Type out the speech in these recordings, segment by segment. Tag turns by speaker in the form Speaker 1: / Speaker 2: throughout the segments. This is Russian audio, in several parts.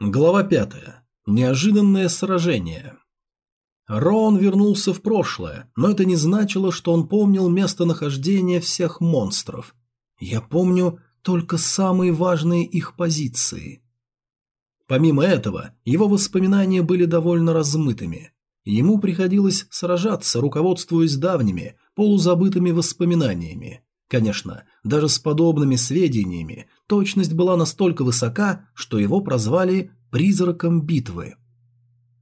Speaker 1: Глава 5. Неожиданное сражение. Роун вернулся в прошлое, но это не значило, что он помнил местонахождение всех монстров. Я помню только самые важные их позиции. Помимо этого, его воспоминания были довольно размытыми. Ему приходилось сражаться, руководствуясь давними, полузабытыми воспоминаниями. Конечно, даже с подобными сведениями точность была настолько высока, что его прозвали «призраком битвы».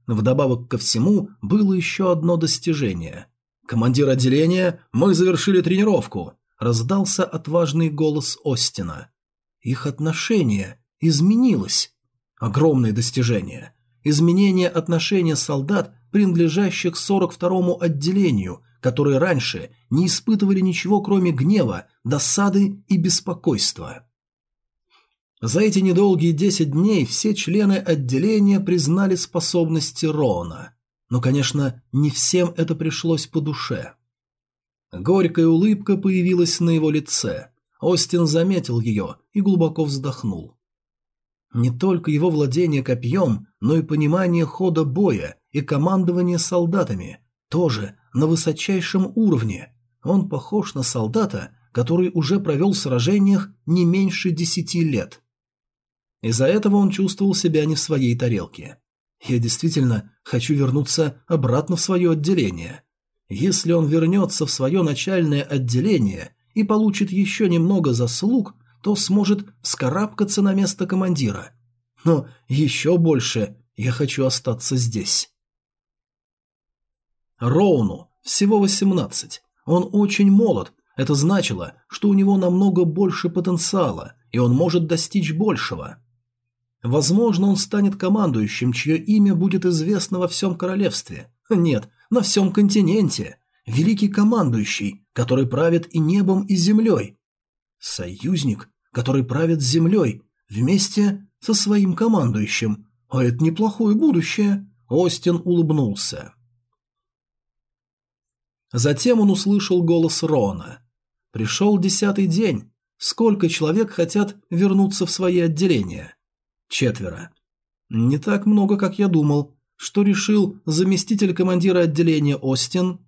Speaker 1: Вдобавок ко всему было еще одно достижение. «Командир отделения, мы завершили тренировку», – раздался отважный голос Остина. Их отношение изменилось. Огромное достижение. Изменение отношения солдат, принадлежащих 42-му отделению, которые раньше не испытывали ничего, кроме гнева, досады и беспокойства. За эти недолгие 10 дней все члены отделения признали способности Роона. Но, конечно, не всем это пришлось по душе. Горькая улыбка появилась на его лице. Остин заметил ее и глубоко вздохнул. Не только его владение копьем, но и понимание хода боя и командование солдатами тоже на высочайшем уровне. Он похож на солдата, который уже провел в сражениях не меньше десяти лет. Из-за этого он чувствовал себя не в своей тарелке. Я действительно хочу вернуться обратно в свое отделение. Если он вернется в свое начальное отделение и получит еще немного заслуг, то сможет скарабкаться на место командира. Но еще больше я хочу остаться здесь. Роуну всего 18. Он очень молод. Это значило, что у него намного больше потенциала, и он может достичь большего. Возможно, он станет командующим, чье имя будет известно во всем королевстве. Нет, на всем континенте. Великий командующий, который правит и небом, и землей. Союзник, который правит землей, вместе со своим командующим. А это неплохое будущее. Остин улыбнулся. Затем он услышал голос Рона. Пришел десятый день. Сколько человек хотят вернуться в свои отделения? Четверо. Не так много, как я думал. Что решил заместитель командира отделения Остин?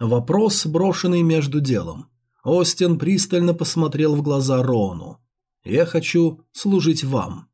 Speaker 1: Вопрос, брошенный между делом. Остин пристально посмотрел в глаза Рону. «Я хочу служить вам».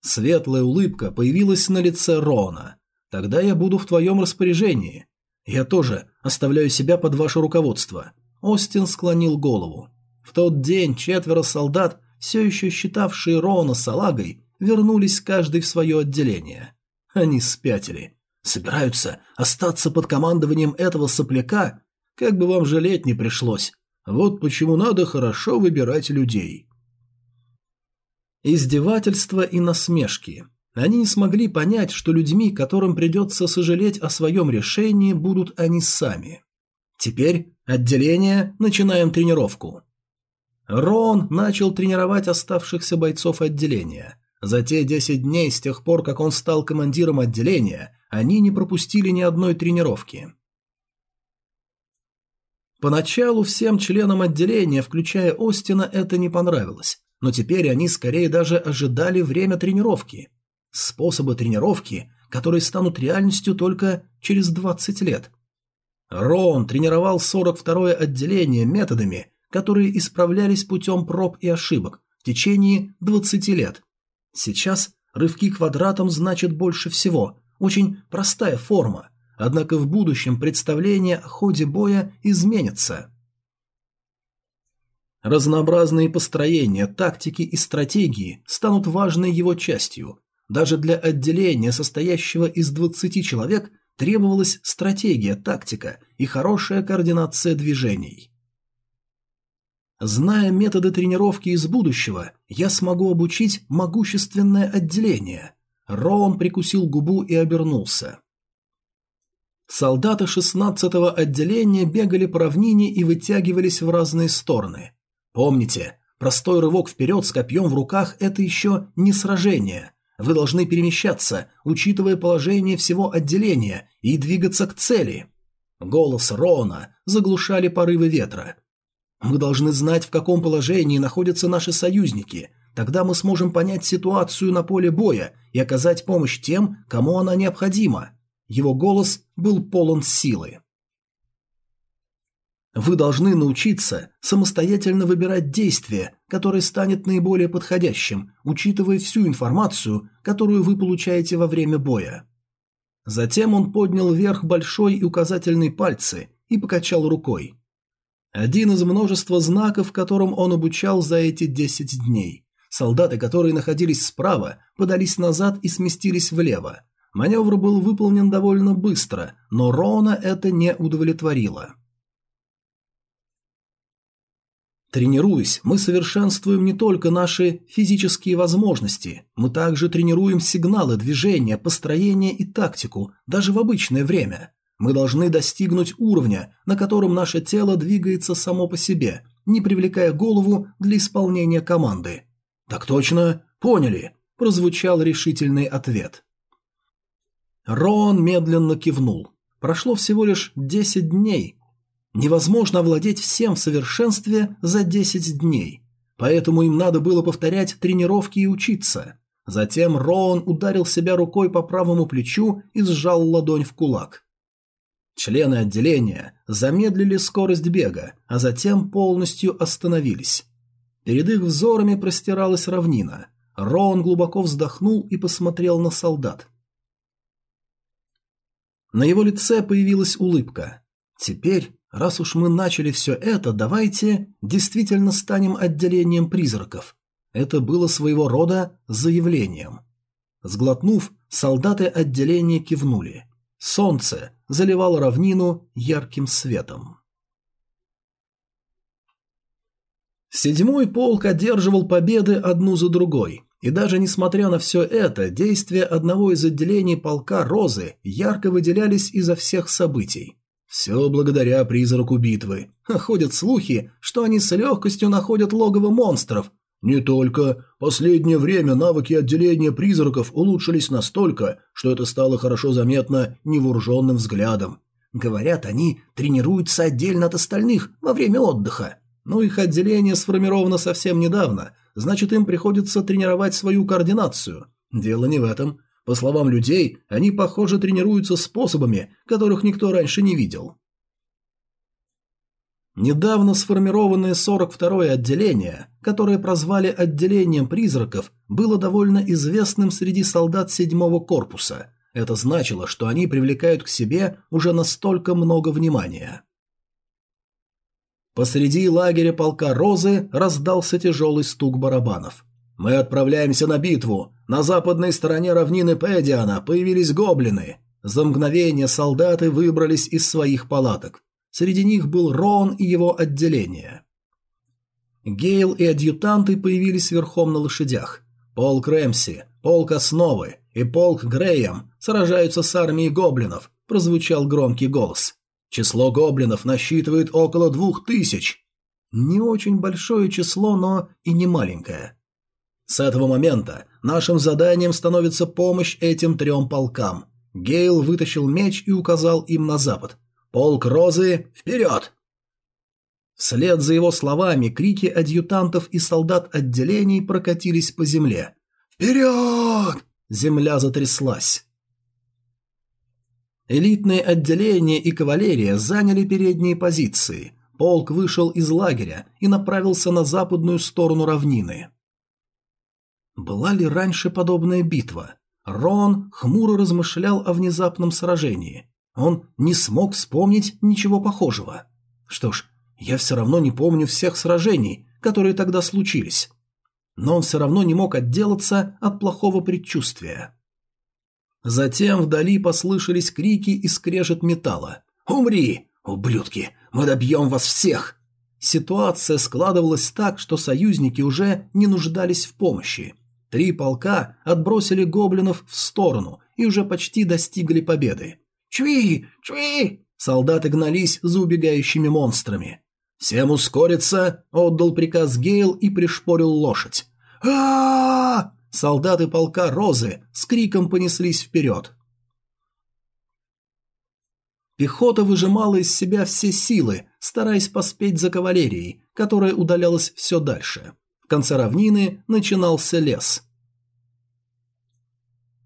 Speaker 1: Светлая улыбка появилась на лице Рона. «Тогда я буду в твоем распоряжении. «Я тоже оставляю себя под ваше руководство». Остин склонил голову. В тот день четверо солдат, все еще считавшие Роуна салагой, вернулись каждый в свое отделение. Они спятили. Собираются остаться под командованием этого сопляка? Как бы вам жалеть не пришлось. Вот почему надо хорошо выбирать людей. Издевательства и насмешки. Они не смогли понять, что людьми, которым придется сожалеть о своем решении, будут они сами. Теперь отделение, начинаем тренировку. Рон начал тренировать оставшихся бойцов отделения. За те 10 дней с тех пор, как он стал командиром отделения, они не пропустили ни одной тренировки. Поначалу всем членам отделения, включая Остина, это не понравилось, но теперь они скорее даже ожидали время тренировки – способы тренировки, которые станут реальностью только через 20 лет. Рон тренировал 42-е отделение методами, которые исправлялись путем проб и ошибок в течение 20 лет. Сейчас рывки квадратом значат больше всего, очень простая форма, однако в будущем представление о ходе боя изменится. Разнообразные построения, тактики и стратегии станут важной его частью, даже для отделения, состоящего из 20 человек, требовалась стратегия, тактика и хорошая координация движений. Зная методы тренировки из будущего, я смогу обучить могущественное отделение. Роун прикусил губу и обернулся. Солдаты 16-го отделения бегали по равнине и вытягивались в разные стороны. Помните, простой рывок вперед с копьем в руках – это еще не сражение – вы должны перемещаться, учитывая положение всего отделения, и двигаться к цели. Голос Рона заглушали порывы ветра. Мы должны знать, в каком положении находятся наши союзники. Тогда мы сможем понять ситуацию на поле боя и оказать помощь тем, кому она необходима. Его голос был полон силы. Вы должны научиться самостоятельно выбирать действие, которое станет наиболее подходящим, учитывая всю информацию, которую вы получаете во время боя. Затем он поднял вверх большой и указательный пальцы и покачал рукой. Один из множества знаков, которым он обучал за эти 10 дней. Солдаты, которые находились справа, подались назад и сместились влево. Маневр был выполнен довольно быстро, но Рона это не удовлетворило. Тренируясь, мы совершенствуем не только наши физические возможности, мы также тренируем сигналы движения, построение и тактику, даже в обычное время. Мы должны достигнуть уровня, на котором наше тело двигается само по себе, не привлекая голову для исполнения команды. «Так точно, поняли», – прозвучал решительный ответ. Рон медленно кивнул. Прошло всего лишь 10 дней, Невозможно овладеть всем в совершенстве за 10 дней. Поэтому им надо было повторять тренировки и учиться. Затем Роун ударил себя рукой по правому плечу и сжал ладонь в кулак. Члены отделения замедлили скорость бега, а затем полностью остановились. Перед их взорами простиралась равнина. Роун глубоко вздохнул и посмотрел на солдат. На его лице появилась улыбка. Теперь Раз уж мы начали все это, давайте действительно станем отделением призраков. Это было своего рода заявлением. Сглотнув, солдаты отделения кивнули. Солнце заливало равнину ярким светом. Седьмой полк одерживал победы одну за другой, и даже несмотря на все это, действия одного из отделений полка Розы ярко выделялись изо всех событий. Все благодаря призраку битвы. Ходят слухи, что они с легкостью находят логово монстров. Не только. Последнее время навыки отделения призраков улучшились настолько, что это стало хорошо заметно невооруженным взглядом. Говорят, они тренируются отдельно от остальных во время отдыха. Но их отделение сформировано совсем недавно, значит им приходится тренировать свою координацию. Дело не в этом. По словам людей, они, похоже, тренируются способами, которых никто раньше не видел. Недавно сформированное 42-е отделение, которое прозвали отделением призраков, было довольно известным среди солдат 7-го корпуса. Это значило, что они привлекают к себе уже настолько много внимания. Посреди лагеря полка Розы раздался тяжелый стук барабанов. «Мы отправляемся на битву. На западной стороне равнины Пэдиана появились гоблины. За мгновение солдаты выбрались из своих палаток. Среди них был Рон и его отделение. Гейл и адъютанты появились верхом на лошадях. Полк Рэмси, полк Основы и полк Греем сражаются с армией гоблинов, прозвучал громкий голос. Число гоблинов насчитывает около двух тысяч. Не очень большое число, но и не маленькое. С этого момента нашим заданием становится помощь этим трем полкам. Гейл вытащил меч и указал им на запад. «Полк Розы, вперед!» Вслед за его словами крики адъютантов и солдат отделений прокатились по земле. «Вперед!» Земля затряслась. Элитные отделения и кавалерия заняли передние позиции. Полк вышел из лагеря и направился на западную сторону равнины. Была ли раньше подобная битва? Рон хмуро размышлял о внезапном сражении. Он не смог вспомнить ничего похожего. Что ж, я все равно не помню всех сражений, которые тогда случились. Но он все равно не мог отделаться от плохого предчувствия. Затем вдали послышались крики и скрежет металла. «Умри, ублюдки! Мы добьем вас всех!» Ситуация складывалась так, что союзники уже не нуждались в помощи. Три полка отбросили гоблинов в сторону и уже почти достигли победы. «Чви! Чви!» Солдаты гнались за убегающими монстрами. «Всем ускориться!» – отдал приказ Гейл и пришпорил лошадь. а Солдаты полка Розы с криком понеслись вперед. Пехота выжимала из себя все силы, стараясь поспеть за кавалерией, которая удалялась все дальше. В конце равнины начинался лес.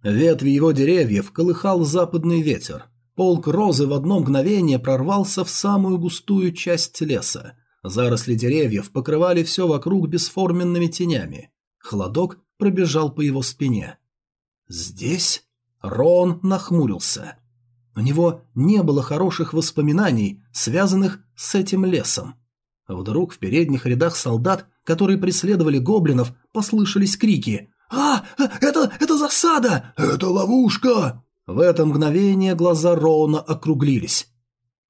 Speaker 1: Ветви его деревьев колыхал западный ветер. Полк розы в одно мгновение прорвался в самую густую часть леса. Заросли деревьев покрывали все вокруг бесформенными тенями. Холодок пробежал по его спине. «Здесь?» Рон нахмурился. У него не было хороших воспоминаний, связанных с этим лесом. Вдруг в передних рядах солдат, которые преследовали гоблинов, послышались крики «А, это, это засада! Это ловушка!» В это мгновение глаза Роуна округлились.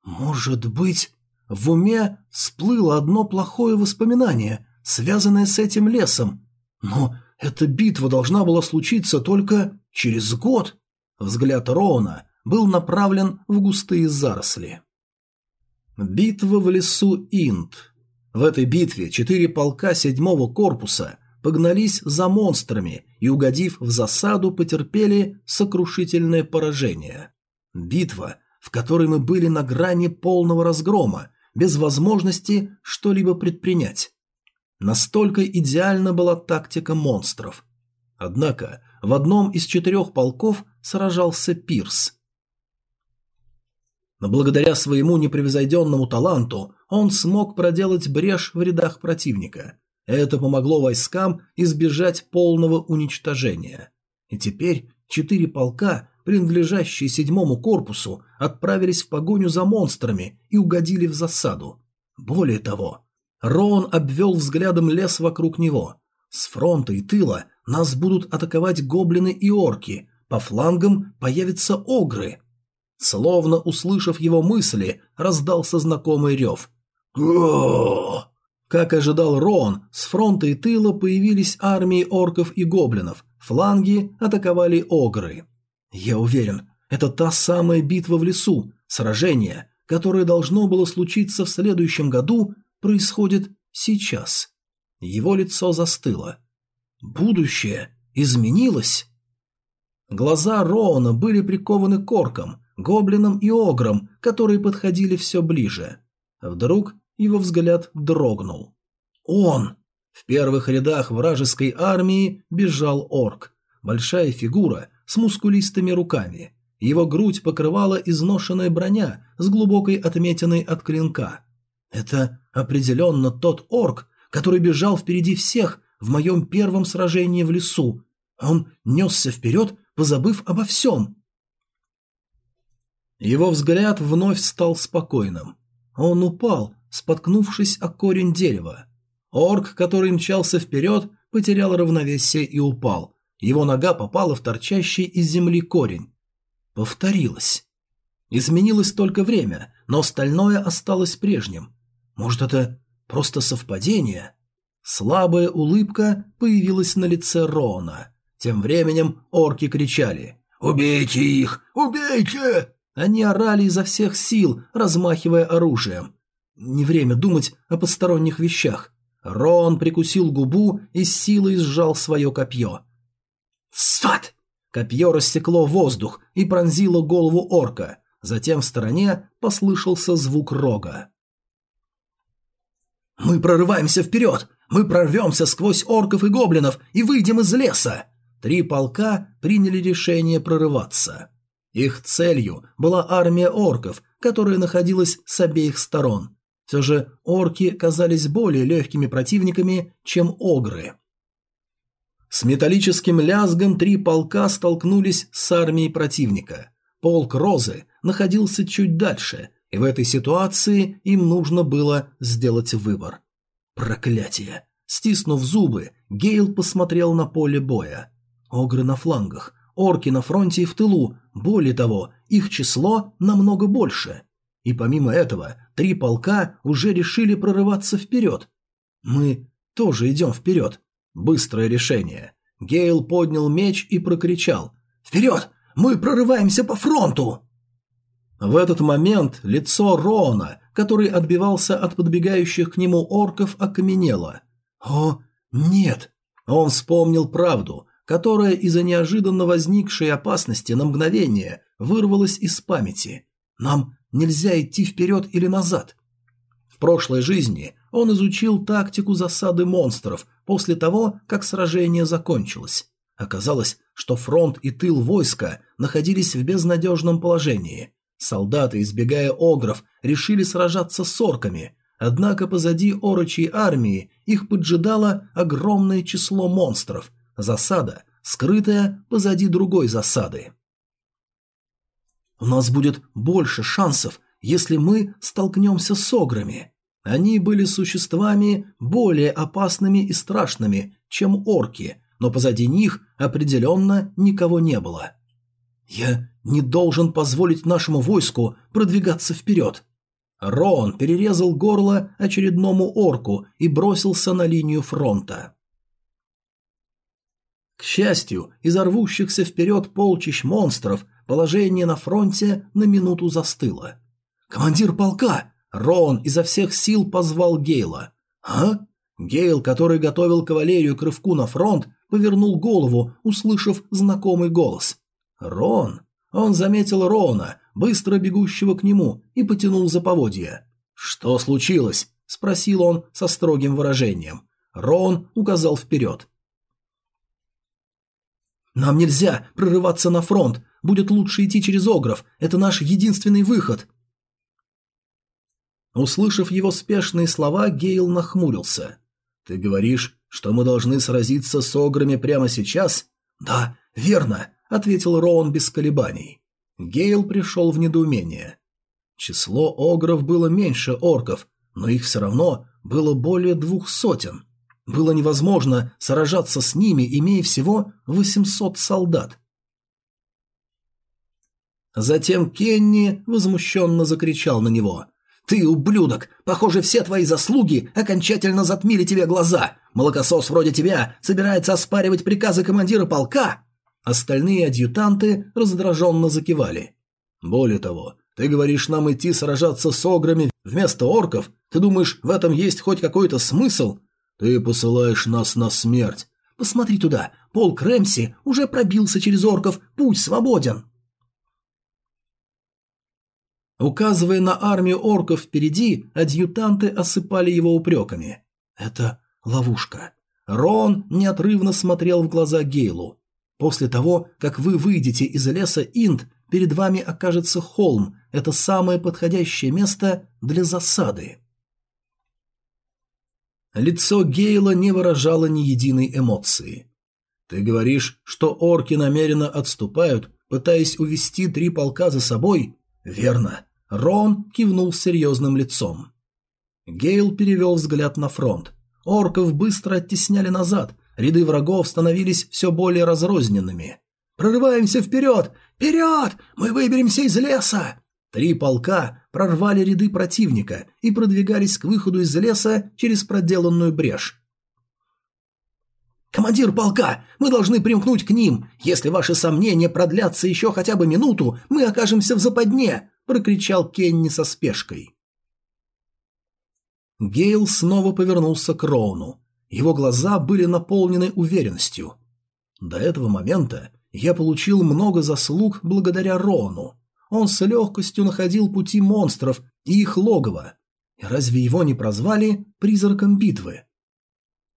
Speaker 1: «Может быть...» В уме всплыло одно плохое воспоминание, связанное с этим лесом. Но эта битва должна была случиться только через год. Взгляд Роуна был направлен в густые заросли. Битва в лесу Инд. В этой битве четыре полка седьмого корпуса погнались за монстрами и, угодив в засаду, потерпели сокрушительное поражение. Битва, в которой мы были на грани полного разгрома, без возможности что-либо предпринять. Настолько идеальна была тактика монстров. Однако в одном из четырех полков сражался Пирс. Но благодаря своему непревзойденному таланту он смог проделать брешь в рядах противника. Это помогло войскам избежать полного уничтожения. И теперь четыре полка принадлежащие седьмому корпусу, отправились в погоню за монстрами и угодили в засаду. Более того, Роун обвел взглядом лес вокруг него. С фронта и тыла нас будут атаковать гоблины и орки, по флангам появятся огры. Словно услышав его мысли, раздался знакомый рев. Как ожидал Рон, с фронта и тыла появились армии орков и гоблинов, фланги атаковали огры. Я уверен, это та самая битва в лесу, сражение, которое должно было случиться в следующем году, происходит сейчас. Его лицо застыло. Будущее изменилось. Глаза Роуна были прикованы к оркам, гоблинам и ограм, которые подходили все ближе. Вдруг его взгляд дрогнул. Он! В первых рядах вражеской армии бежал орк. Большая фигура с мускулистыми руками. Его грудь покрывала изношенная броня с глубокой отметиной от клинка. Это определенно тот орк, который бежал впереди всех в моем первом сражении в лесу. Он несся вперед, позабыв обо всем. Его взгляд вновь стал спокойным. Он упал, споткнувшись о корень дерева. Орк, который мчался вперед, потерял равновесие и упал, его нога попала в торчащий из земли корень. Повторилось. Изменилось только время, но остальное осталось прежним. Может, это просто совпадение? Слабая улыбка появилась на лице Рона. Тем временем орки кричали «Убейте их! Убейте!» Они орали изо всех сил, размахивая оружием. Не время думать о посторонних вещах. Рон прикусил губу и с силой сжал свое копье. «Сват!» Копье рассекло воздух и пронзило голову орка. Затем в стороне послышался звук рога. «Мы прорываемся вперед! Мы прорвемся сквозь орков и гоблинов и выйдем из леса!» Три полка приняли решение прорываться. Их целью была армия орков, которая находилась с обеих сторон. Все же орки казались более легкими противниками, чем огры. С металлическим лязгом три полка столкнулись с армией противника. Полк Розы находился чуть дальше, и в этой ситуации им нужно было сделать выбор. Проклятие! Стиснув зубы, Гейл посмотрел на поле боя. Огры на флангах, орки на фронте и в тылу, более того, их число намного больше. И помимо этого, три полка уже решили прорываться вперед. Мы тоже идем вперед, Быстрое решение. Гейл поднял меч и прокричал «Вперед! Мы прорываемся по фронту!» В этот момент лицо Рона, который отбивался от подбегающих к нему орков, окаменело. «О, нет!» Он вспомнил правду, которая из-за неожиданно возникшей опасности на мгновение вырвалась из памяти. «Нам нельзя идти вперед или назад». В прошлой жизни он изучил тактику засады монстров после того, как сражение закончилось. Оказалось, что фронт и тыл войска находились в безнадежном положении. Солдаты, избегая огров, решили сражаться с орками, однако позади орочей армии их поджидало огромное число монстров, засада, скрытая позади другой засады. «У нас будет больше шансов, если мы столкнемся с ограми», они были существами более опасными и страшными, чем орки, но позади них определенно никого не было. «Я не должен позволить нашему войску продвигаться вперед». Рон перерезал горло очередному орку и бросился на линию фронта. К счастью, из рвущихся вперед полчищ монстров положение на фронте на минуту застыло. «Командир полка! Рон изо всех сил позвал Гейла. «А?» Гейл, который готовил кавалерию к рывку на фронт, повернул голову, услышав знакомый голос. «Рон!» Он заметил Рона, быстро бегущего к нему, и потянул за поводья. «Что случилось?» – спросил он со строгим выражением. Рон указал вперед. «Нам нельзя прорываться на фронт. Будет лучше идти через Огров. Это наш единственный выход», Услышав его спешные слова, Гейл нахмурился. «Ты говоришь, что мы должны сразиться с ограми прямо сейчас?» «Да, верно», — ответил Роун без колебаний. Гейл пришел в недоумение. Число огров было меньше орков, но их все равно было более двух сотен. Было невозможно сражаться с ними, имея всего 800 солдат. Затем Кенни возмущенно закричал на него. «Ты ублюдок! Похоже, все твои заслуги окончательно затмили тебе глаза! Молокосос вроде тебя собирается оспаривать приказы командира полка!» Остальные адъютанты раздраженно закивали. «Более того, ты говоришь нам идти сражаться с ограми вместо орков? Ты думаешь, в этом есть хоть какой-то смысл? Ты посылаешь нас на смерть. Посмотри туда, полк Рэмси уже пробился через орков, путь свободен!» Указывая на армию орков впереди, адъютанты осыпали его упреками. «Это ловушка». Рон неотрывно смотрел в глаза Гейлу. «После того, как вы выйдете из леса Инд, перед вами окажется холм. Это самое подходящее место для засады». Лицо Гейла не выражало ни единой эмоции. «Ты говоришь, что орки намеренно отступают, пытаясь увести три полка за собой?» «Верно. Рон кивнул серьезным лицом. Гейл перевел взгляд на фронт. Орков быстро оттесняли назад, ряды врагов становились все более разрозненными. «Прорываемся вперед! Вперед! Мы выберемся из леса!» Три полка прорвали ряды противника и продвигались к выходу из леса через проделанную брешь. «Командир полка, мы должны примкнуть к ним. Если ваши сомнения продлятся еще хотя бы минуту, мы окажемся в западне прокричал Кенни со спешкой. Гейл снова повернулся к Роуну. Его глаза были наполнены уверенностью. До этого момента я получил много заслуг благодаря Роуну. Он с легкостью находил пути монстров и их логово. Разве его не прозвали призраком битвы?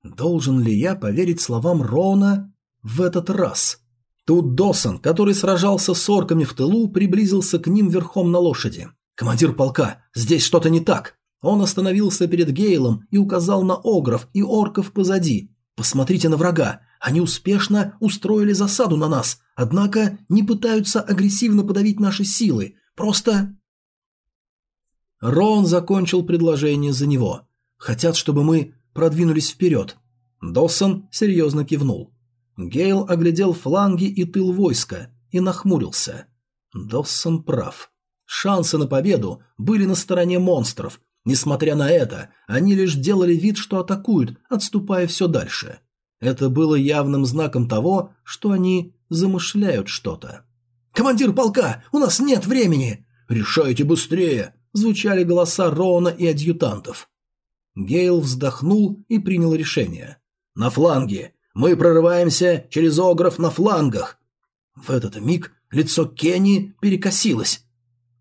Speaker 1: Должен ли я поверить словам Роуна в этот раз? Тут Досон, который сражался с орками в тылу, приблизился к ним верхом на лошади. «Командир полка, здесь что-то не так!» Он остановился перед Гейлом и указал на огров и орков позади. «Посмотрите на врага! Они успешно устроили засаду на нас, однако не пытаются агрессивно подавить наши силы. Просто...» Рон закончил предложение за него. «Хотят, чтобы мы продвинулись вперед». Доссон серьезно кивнул. Гейл оглядел фланги и тыл войска и нахмурился. Доссон прав. Шансы на победу были на стороне монстров. Несмотря на это, они лишь делали вид, что атакуют, отступая все дальше. Это было явным знаком того, что они замышляют что-то. «Командир полка, у нас нет времени!» «Решайте быстрее!» – звучали голоса Роуна и адъютантов. Гейл вздохнул и принял решение. «На фланге! Мы прорываемся через огров на флангах. В этот миг лицо Кенни перекосилось.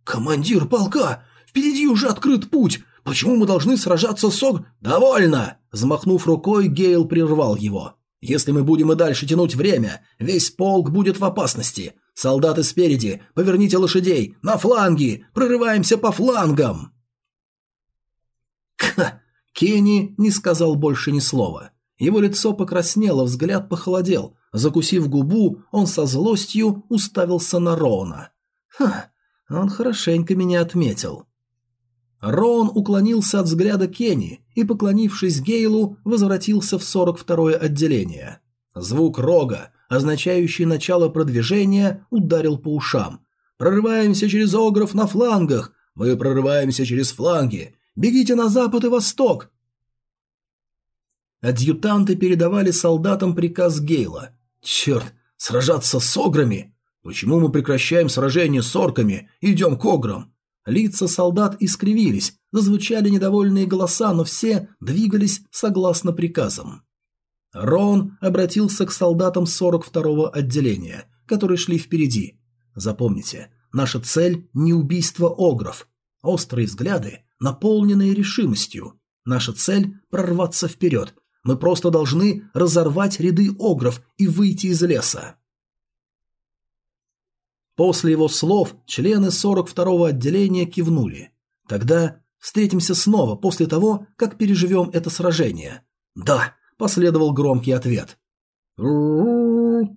Speaker 1: «Командир полка! Впереди уже открыт путь! Почему мы должны сражаться с Ог...» «Довольно!» Взмахнув рукой, Гейл прервал его. «Если мы будем и дальше тянуть время, весь полк будет в опасности. Солдаты спереди, поверните лошадей, на фланги, прорываемся по флангам!» Ха! Кенни не сказал больше ни слова. Его лицо покраснело, взгляд похолодел. Закусив губу, он со злостью уставился на Роуна. «Ха, он хорошенько меня отметил». Роун уклонился от взгляда Кенни и, поклонившись Гейлу, возвратился в 42-е отделение. Звук рога, означающий начало продвижения, ударил по ушам. «Прорываемся через огров на флангах! Мы прорываемся через фланги! Бегите на запад и восток!» Адъютанты передавали солдатам приказ Гейла. «Черт, сражаться с ограми? Почему мы прекращаем сражение с орками и идем к ограм?» Лица солдат искривились, зазвучали недовольные голоса, но все двигались согласно приказам. Рон обратился к солдатам 42-го отделения, которые шли впереди. Запомните, наша цель не убийство огров. Острые взгляды, наполненные решимостью. Наша цель – прорваться вперед. Мы просто должны разорвать ряды огров и выйти из леса. После его слов члены 42-го отделения кивнули. Тогда встретимся снова после того, как переживем это сражение. Да, последовал громкий ответ.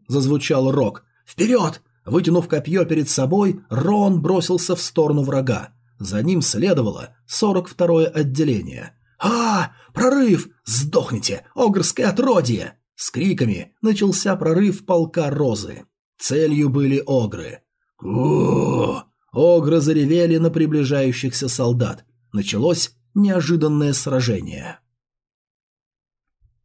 Speaker 1: зазвучал рог. Вперед! Вытянув копье перед собой, Рон бросился в сторону врага. За ним следовало 42-е отделение. «А, прорыв! Сдохните, огрское отродье!» С криками начался прорыв полка Розы. Целью были огры. Огры заревели на приближающихся солдат. Началось неожиданное сражение.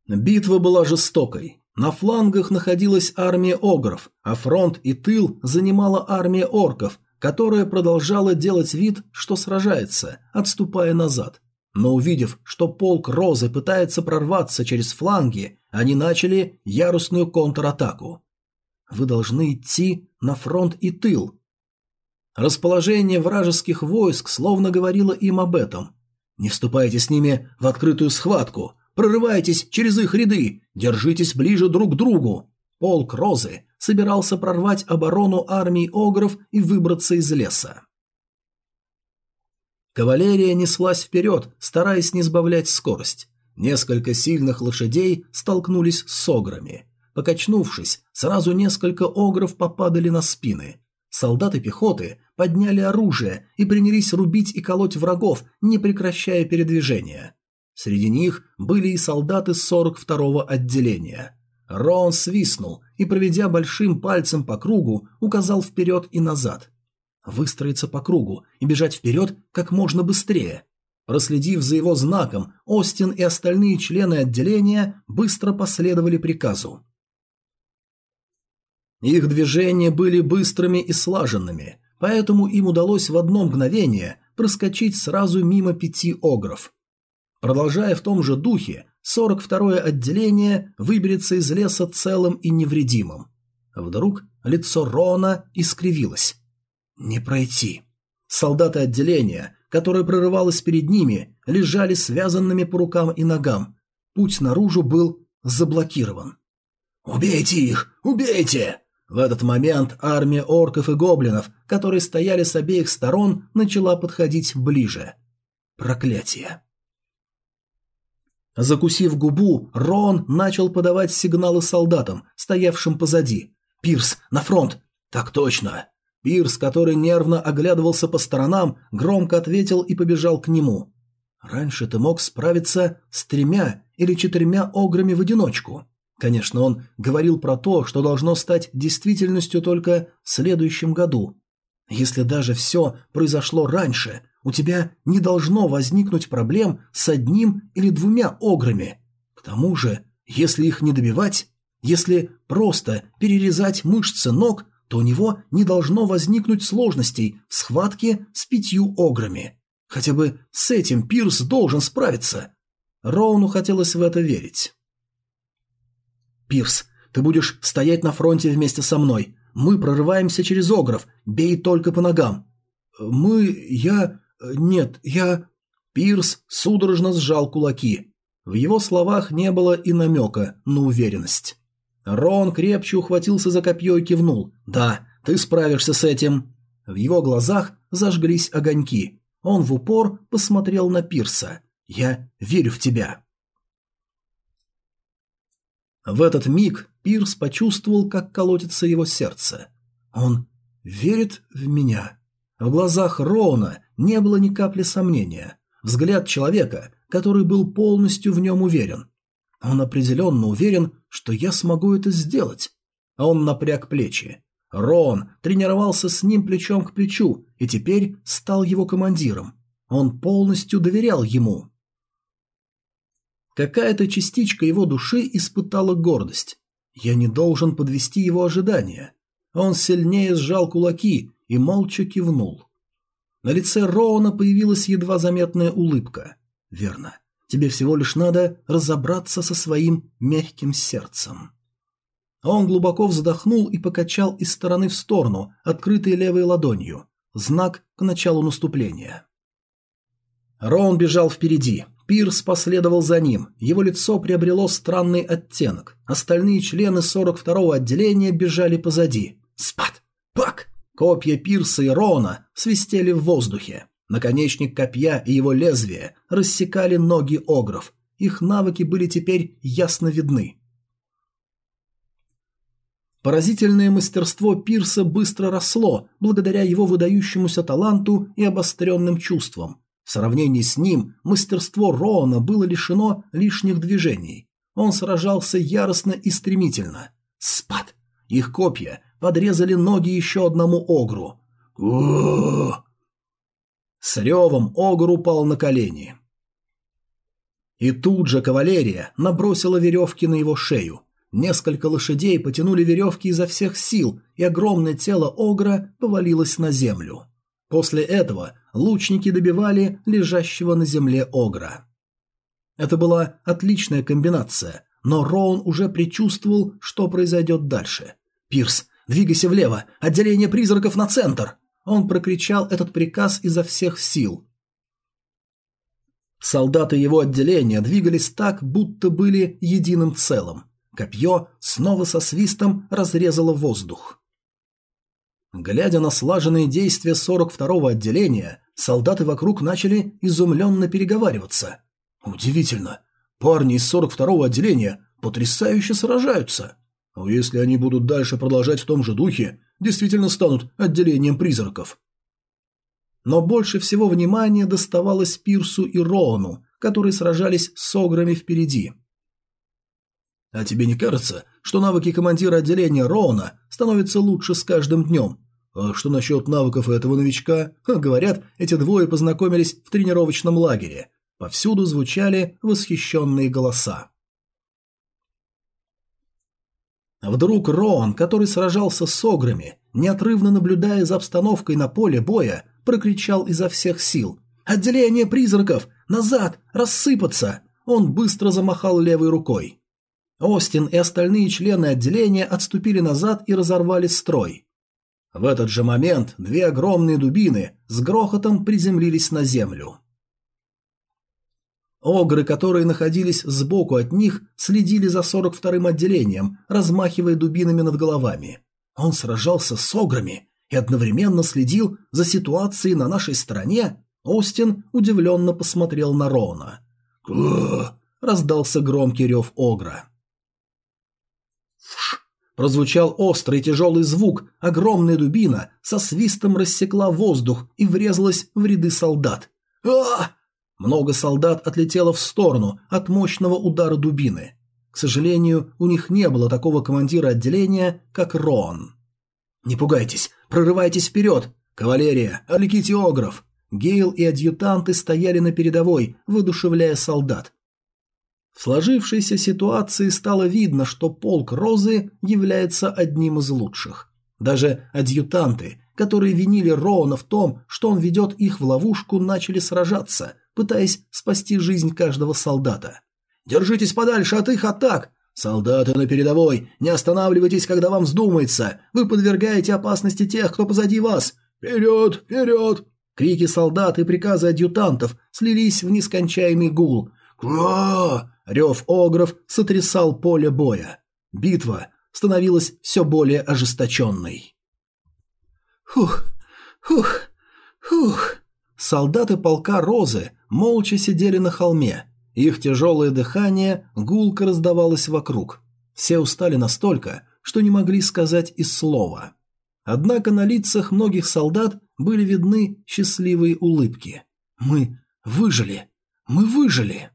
Speaker 1: Битва была жестокой. На флангах находилась армия огров, а фронт и тыл занимала армия орков, которая продолжала делать вид, что сражается, отступая назад. Но увидев, что полк Розы пытается прорваться через фланги, они начали яростную контратаку. Вы должны идти на фронт и тыл. Расположение вражеских войск словно говорило им об этом. Не вступайте с ними в открытую схватку, прорывайтесь через их ряды, держитесь ближе друг к другу. Полк Розы собирался прорвать оборону армии огров и выбраться из леса. Кавалерия неслась вперед, стараясь не сбавлять скорость. Несколько сильных лошадей столкнулись с ограми. Покачнувшись, сразу несколько огров попадали на спины. Солдаты пехоты подняли оружие и принялись рубить и колоть врагов, не прекращая передвижения. Среди них были и солдаты 42-го отделения. Рон свистнул и, проведя большим пальцем по кругу, указал вперед и назад. Выстроиться по кругу и бежать вперед как можно быстрее. Проследив за его знаком, Остин и остальные члены отделения быстро последовали приказу. Их движения были быстрыми и слаженными, поэтому им удалось в одно мгновение проскочить сразу мимо пяти огров. Продолжая в том же духе, 42-е отделение выберется из леса целым и невредимым. Вдруг лицо Рона искривилось. Не пройти. Солдаты отделения, которое прорывалось перед ними, лежали связанными по рукам и ногам. Путь наружу был заблокирован. «Убейте их! Убейте!» В этот момент армия орков и гоблинов, которые стояли с обеих сторон, начала подходить ближе. Проклятие. Закусив губу, Рон начал подавать сигналы солдатам, стоявшим позади. «Пирс, на фронт!» «Так точно!» Пирс, который нервно оглядывался по сторонам, громко ответил и побежал к нему. «Раньше ты мог справиться с тремя или четырьмя ограми в одиночку». Конечно, он говорил про то, что должно стать действительностью только в следующем году. Если даже все произошло раньше, у тебя не должно возникнуть проблем с одним или двумя ограми. К тому же, если их не добивать, если просто перерезать мышцы ног, то у него не должно возникнуть сложностей в схватке с пятью ограми. Хотя бы с этим Пирс должен справиться. Роуну хотелось в это верить. «Пирс, ты будешь стоять на фронте вместе со мной. Мы прорываемся через огров. Бей только по ногам». «Мы... я... нет, я...» Пирс судорожно сжал кулаки. В его словах не было и намека на уверенность. Рон крепче ухватился за копье и кивнул. «Да, ты справишься с этим». В его глазах зажглись огоньки. Он в упор посмотрел на Пирса. «Я верю в тебя». В этот миг Пирс почувствовал, как колотится его сердце. Он верит в меня. В глазах Роуна не было ни капли сомнения. Взгляд человека, который был полностью в нем уверен. Он определенно уверен, что я смогу это сделать. А он напряг плечи. Рон тренировался с ним плечом к плечу и теперь стал его командиром. Он полностью доверял ему. Какая-то частичка его души испытала гордость. Я не должен подвести его ожидания. Он сильнее сжал кулаки и молча кивнул. На лице Роуна появилась едва заметная улыбка. «Верно. Тебе всего лишь надо разобраться со своим мягким сердцем». Он глубоко вздохнул и покачал из стороны в сторону, открытой левой ладонью. Знак к началу наступления. Роун бежал впереди. Пирс последовал за ним. Его лицо приобрело странный оттенок. Остальные члены 42-го отделения бежали позади. Спад! Пак! Копья Пирса и Рона свистели в воздухе. Наконечник копья и его лезвие рассекали ноги огров. Их навыки были теперь ясно видны. Поразительное мастерство Пирса быстро росло, благодаря его выдающемуся таланту и обостренным чувствам. В сравнении с ним мастерство Роана было лишено лишних движений. Он сражался яростно и стремительно. Спад! Их копья подрезали ноги еще одному огру. С ревом огр упал на колени. И тут же кавалерия набросила веревки на его шею. Несколько лошадей потянули веревки изо всех сил, и огромное тело огра повалилось на землю. После этого лучники добивали лежащего на земле огра. Это была отличная комбинация, но Роун уже предчувствовал, что произойдет дальше. «Пирс, двигайся влево! Отделение призраков на центр!» Он прокричал этот приказ изо всех сил. Солдаты его отделения двигались так, будто были единым целым. Копье снова со свистом разрезало воздух. Глядя на слаженные действия 42-го отделения, солдаты вокруг начали изумленно переговариваться. «Удивительно! Парни из 42-го отделения потрясающе сражаются! Но если они будут дальше продолжать в том же духе, действительно станут отделением призраков». Но больше всего внимания доставалось Пирсу и Роуну, которые сражались с ограми впереди. А тебе не кажется, что навыки командира отделения Роуна становятся лучше с каждым днем? А что насчет навыков этого новичка? Говорят, эти двое познакомились в тренировочном лагере. Повсюду звучали восхищенные голоса. Вдруг Роан, который сражался с ограми, неотрывно наблюдая за обстановкой на поле боя, прокричал изо всех сил. «Отделение призраков! Назад! Рассыпаться!» Он быстро замахал левой рукой. Остин и остальные члены отделения отступили назад и разорвали строй. В этот же момент две огромные дубины с грохотом приземлились на землю. Огры, которые находились сбоку от них, следили за 42-м отделением, размахивая дубинами над головами. Он сражался с ограми и одновременно следил за ситуацией на нашей стороне. Остин удивленно посмотрел на Рона. «Ку!» – раздался громкий рев огра. Прозвучал острый тяжелый звук, огромная дубина со свистом рассекла воздух и врезалась в ряды солдат. а Много солдат отлетело в сторону от мощного удара дубины. К сожалению, у них не было такого командира отделения, как Рон. «Не пугайтесь, прорывайтесь вперед! Кавалерия, отвлеките огров!» Гейл и адъютанты стояли на передовой, выдушевляя солдат. В сложившейся ситуации стало видно, что полк Розы является одним из лучших. Даже адъютанты, которые винили Роуна в том, что он ведет их в ловушку, начали сражаться, пытаясь спасти жизнь каждого солдата. «Держитесь подальше от их атак!» «Солдаты на передовой, не останавливайтесь, когда вам вздумается! Вы подвергаете опасности тех, кто позади вас! Вперед! Вперед!» Крики солдат и приказы адъютантов слились в нескончаемый гул. «Кра!» Рев огров сотрясал поле боя. Битва становилась все более ожесточенной. Хух, хух, хух. Солдаты полка Розы молча сидели на холме. Их тяжелое дыхание гулко раздавалось вокруг. Все устали настолько, что не могли сказать и слова. Однако на лицах многих солдат были видны счастливые улыбки. «Мы выжили! Мы выжили!»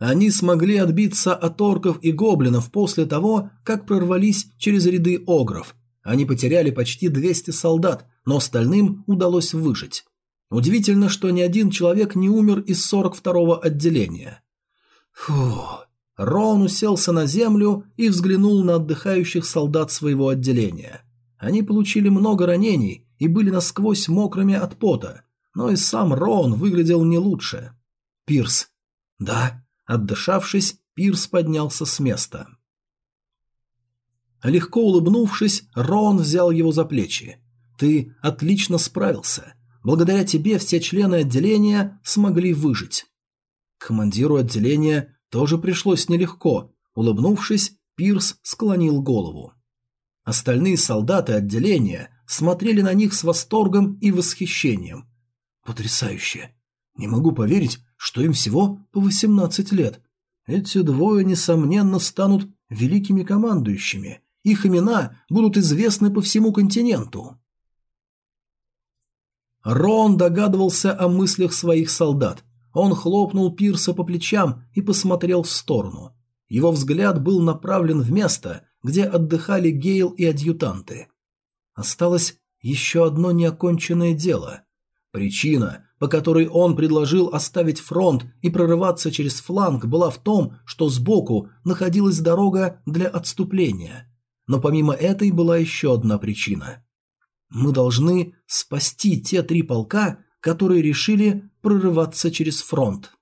Speaker 1: Они смогли отбиться от орков и гоблинов после того, как прорвались через ряды огров. Они потеряли почти 200 солдат, но остальным удалось выжить. Удивительно, что ни один человек не умер из 42-го отделения. Фу. Рон уселся на землю и взглянул на отдыхающих солдат своего отделения. Они получили много ранений и были насквозь мокрыми от пота, но и сам Рон выглядел не лучше. Пирс. Да, Отдышавшись, Пирс поднялся с места. Легко улыбнувшись, Рон взял его за плечи. «Ты отлично справился. Благодаря тебе все члены отделения смогли выжить». Командиру отделения тоже пришлось нелегко. Улыбнувшись, Пирс склонил голову. Остальные солдаты отделения смотрели на них с восторгом и восхищением. «Потрясающе! Не могу поверить, что им всего по 18 лет. Эти двое, несомненно, станут великими командующими. Их имена будут известны по всему континенту. Рон догадывался о мыслях своих солдат. Он хлопнул Пирса по плечам и посмотрел в сторону. Его взгляд был направлен в место, где отдыхали Гейл и адъютанты. Осталось еще одно неоконченное дело. Причина, по которой он предложил оставить фронт и прорываться через фланг, была в том, что сбоку находилась дорога для отступления. Но помимо этой была еще одна причина. Мы должны спасти те три полка, которые решили прорываться через фронт.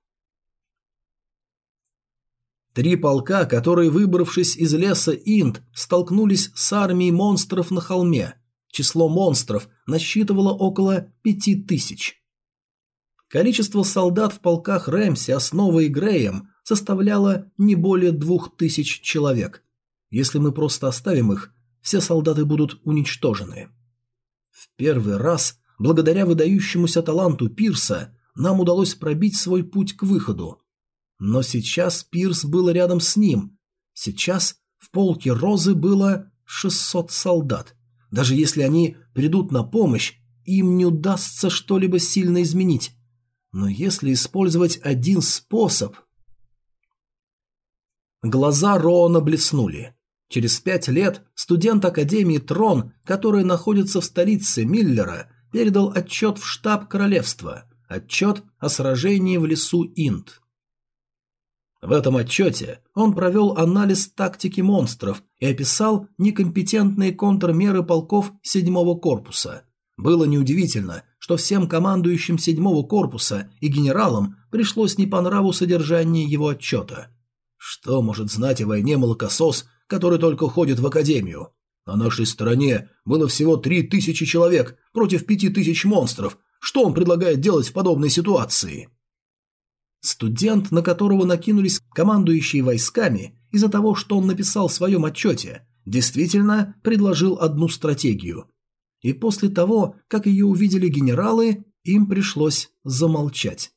Speaker 1: Три полка, которые, выбравшись из леса Инд, столкнулись с армией монстров на холме. Число монстров насчитывало около пяти тысяч. Количество солдат в полках Рэмси, Основа и Греем составляло не более двух тысяч человек. Если мы просто оставим их, все солдаты будут уничтожены. В первый раз, благодаря выдающемуся таланту Пирса, нам удалось пробить свой путь к выходу. Но сейчас Пирс был рядом с ним. Сейчас в полке Розы было 600 солдат. Даже если они придут на помощь, им не удастся что-либо сильно изменить. Но если использовать один способ... Глаза Роана блеснули. Через пять лет студент Академии Трон, который находится в столице Миллера, передал отчет в штаб королевства, отчет о сражении в лесу Инд. В этом отчете он провел анализ тактики монстров и описал некомпетентные контрмеры полков седьмого корпуса. Было неудивительно, что всем командующим седьмого корпуса и генералам пришлось не по нраву содержание его отчета. Что может знать о войне молокосос, который только ходит в академию? На нашей стороне было всего три тысячи человек против пяти тысяч монстров. Что он предлагает делать в подобной ситуации? Студент, на которого накинулись командующие войсками из-за того, что он написал в своем отчете, действительно предложил одну стратегию – и после того, как ее увидели генералы, им пришлось замолчать.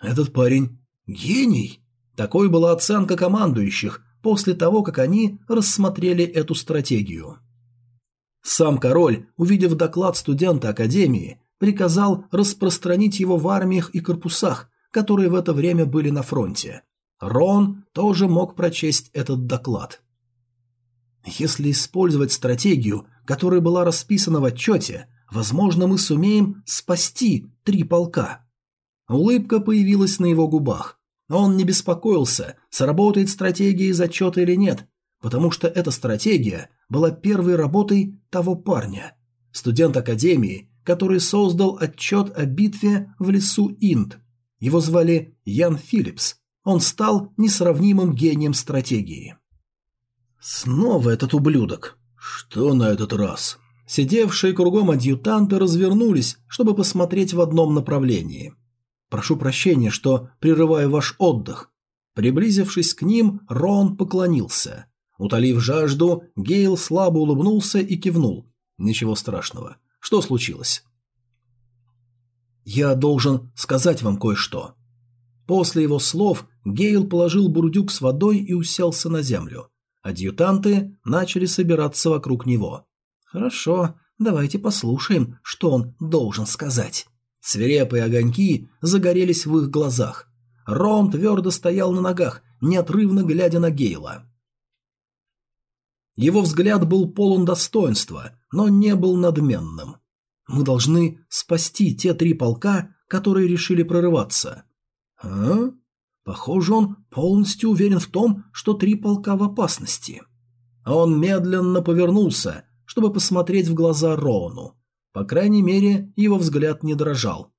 Speaker 1: «Этот парень – гений!» Такой была оценка командующих после того, как они рассмотрели эту стратегию. Сам король, увидев доклад студента Академии, приказал распространить его в армиях и корпусах, которые в это время были на фронте. Рон тоже мог прочесть этот доклад. Если использовать стратегию, которая была расписана в отчете, возможно, мы сумеем спасти три полка. Улыбка появилась на его губах. Он не беспокоился, сработает стратегия из отчета или нет, потому что эта стратегия была первой работой того парня. Студент Академии, который создал отчет о битве в лесу Инд. Его звали Ян Филлипс. Он стал несравнимым гением стратегии. Снова этот ублюдок. Что на этот раз? Сидевшие кругом адъютанты развернулись, чтобы посмотреть в одном направлении. «Прошу прощения, что прерываю ваш отдых». Приблизившись к ним, Рон поклонился. Утолив жажду, Гейл слабо улыбнулся и кивнул. «Ничего страшного. Что случилось?» «Я должен сказать вам кое-что». После его слов Гейл положил бурдюк с водой и уселся на землю. Адъютанты начали собираться вокруг него. «Хорошо, давайте послушаем, что он должен сказать». Свирепые огоньки загорелись в их глазах. Рон твердо стоял на ногах, неотрывно глядя на Гейла. Его взгляд был полон достоинства, но не был надменным. «Мы должны спасти те три полка, которые решили прорываться». «А?» Похоже, он полностью уверен в том, что три полка в опасности. Он медленно повернулся, чтобы посмотреть в глаза Роуну. По крайней мере, его взгляд не дрожал.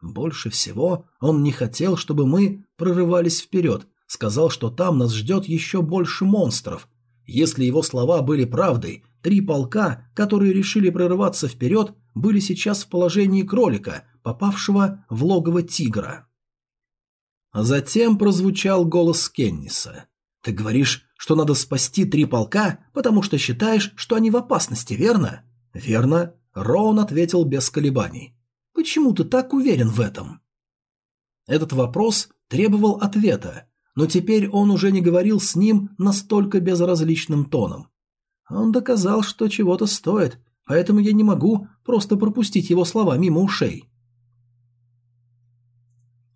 Speaker 1: Больше всего он не хотел, чтобы мы прорывались вперед, сказал, что там нас ждет еще больше монстров. Если его слова были правдой, три полка, которые решили прорываться вперед, были сейчас в положении кролика, попавшего в логово тигра. Затем прозвучал голос Кенниса. «Ты говоришь, что надо спасти три полка, потому что считаешь, что они в опасности, верно?» «Верно», — Роун ответил без колебаний. «Почему ты так уверен в этом?» Этот вопрос требовал ответа, но теперь он уже не говорил с ним настолько безразличным тоном. Он доказал, что чего-то стоит, поэтому я не могу просто пропустить его слова мимо ушей.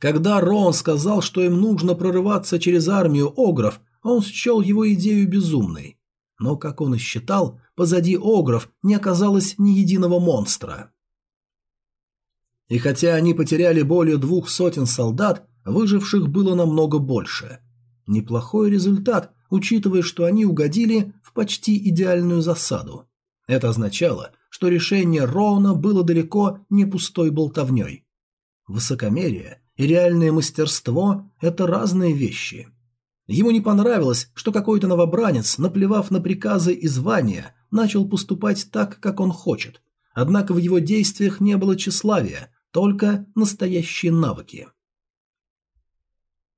Speaker 1: Когда Рон сказал, что им нужно прорываться через армию огров, он счел его идею безумной. Но, как он и считал, позади огров не оказалось ни единого монстра. И хотя они потеряли более двух сотен солдат, выживших было намного больше. Неплохой результат, учитывая, что они угодили в почти идеальную засаду. Это означало, что решение Роуна было далеко не пустой болтовней. Высокомерие и реальное мастерство – это разные вещи. Ему не понравилось, что какой-то новобранец, наплевав на приказы и звания, начал поступать так, как он хочет. Однако в его действиях не было тщеславия, только настоящие навыки.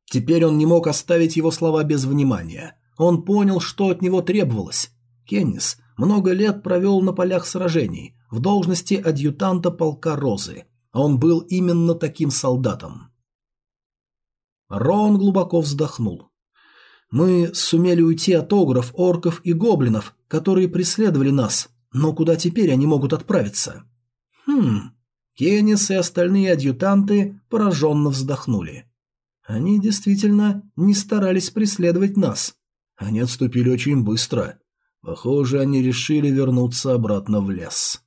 Speaker 1: Теперь он не мог оставить его слова без внимания. Он понял, что от него требовалось. Кеннис много лет провел на полях сражений, в должности адъютанта полка Розы – он был именно таким солдатом. Рон глубоко вздохнул. «Мы сумели уйти от огров, орков и гоблинов, которые преследовали нас, но куда теперь они могут отправиться?» «Хм...» Кеннис и остальные адъютанты пораженно вздохнули. «Они действительно не старались преследовать нас. Они отступили очень быстро. Похоже, они решили вернуться обратно в лес».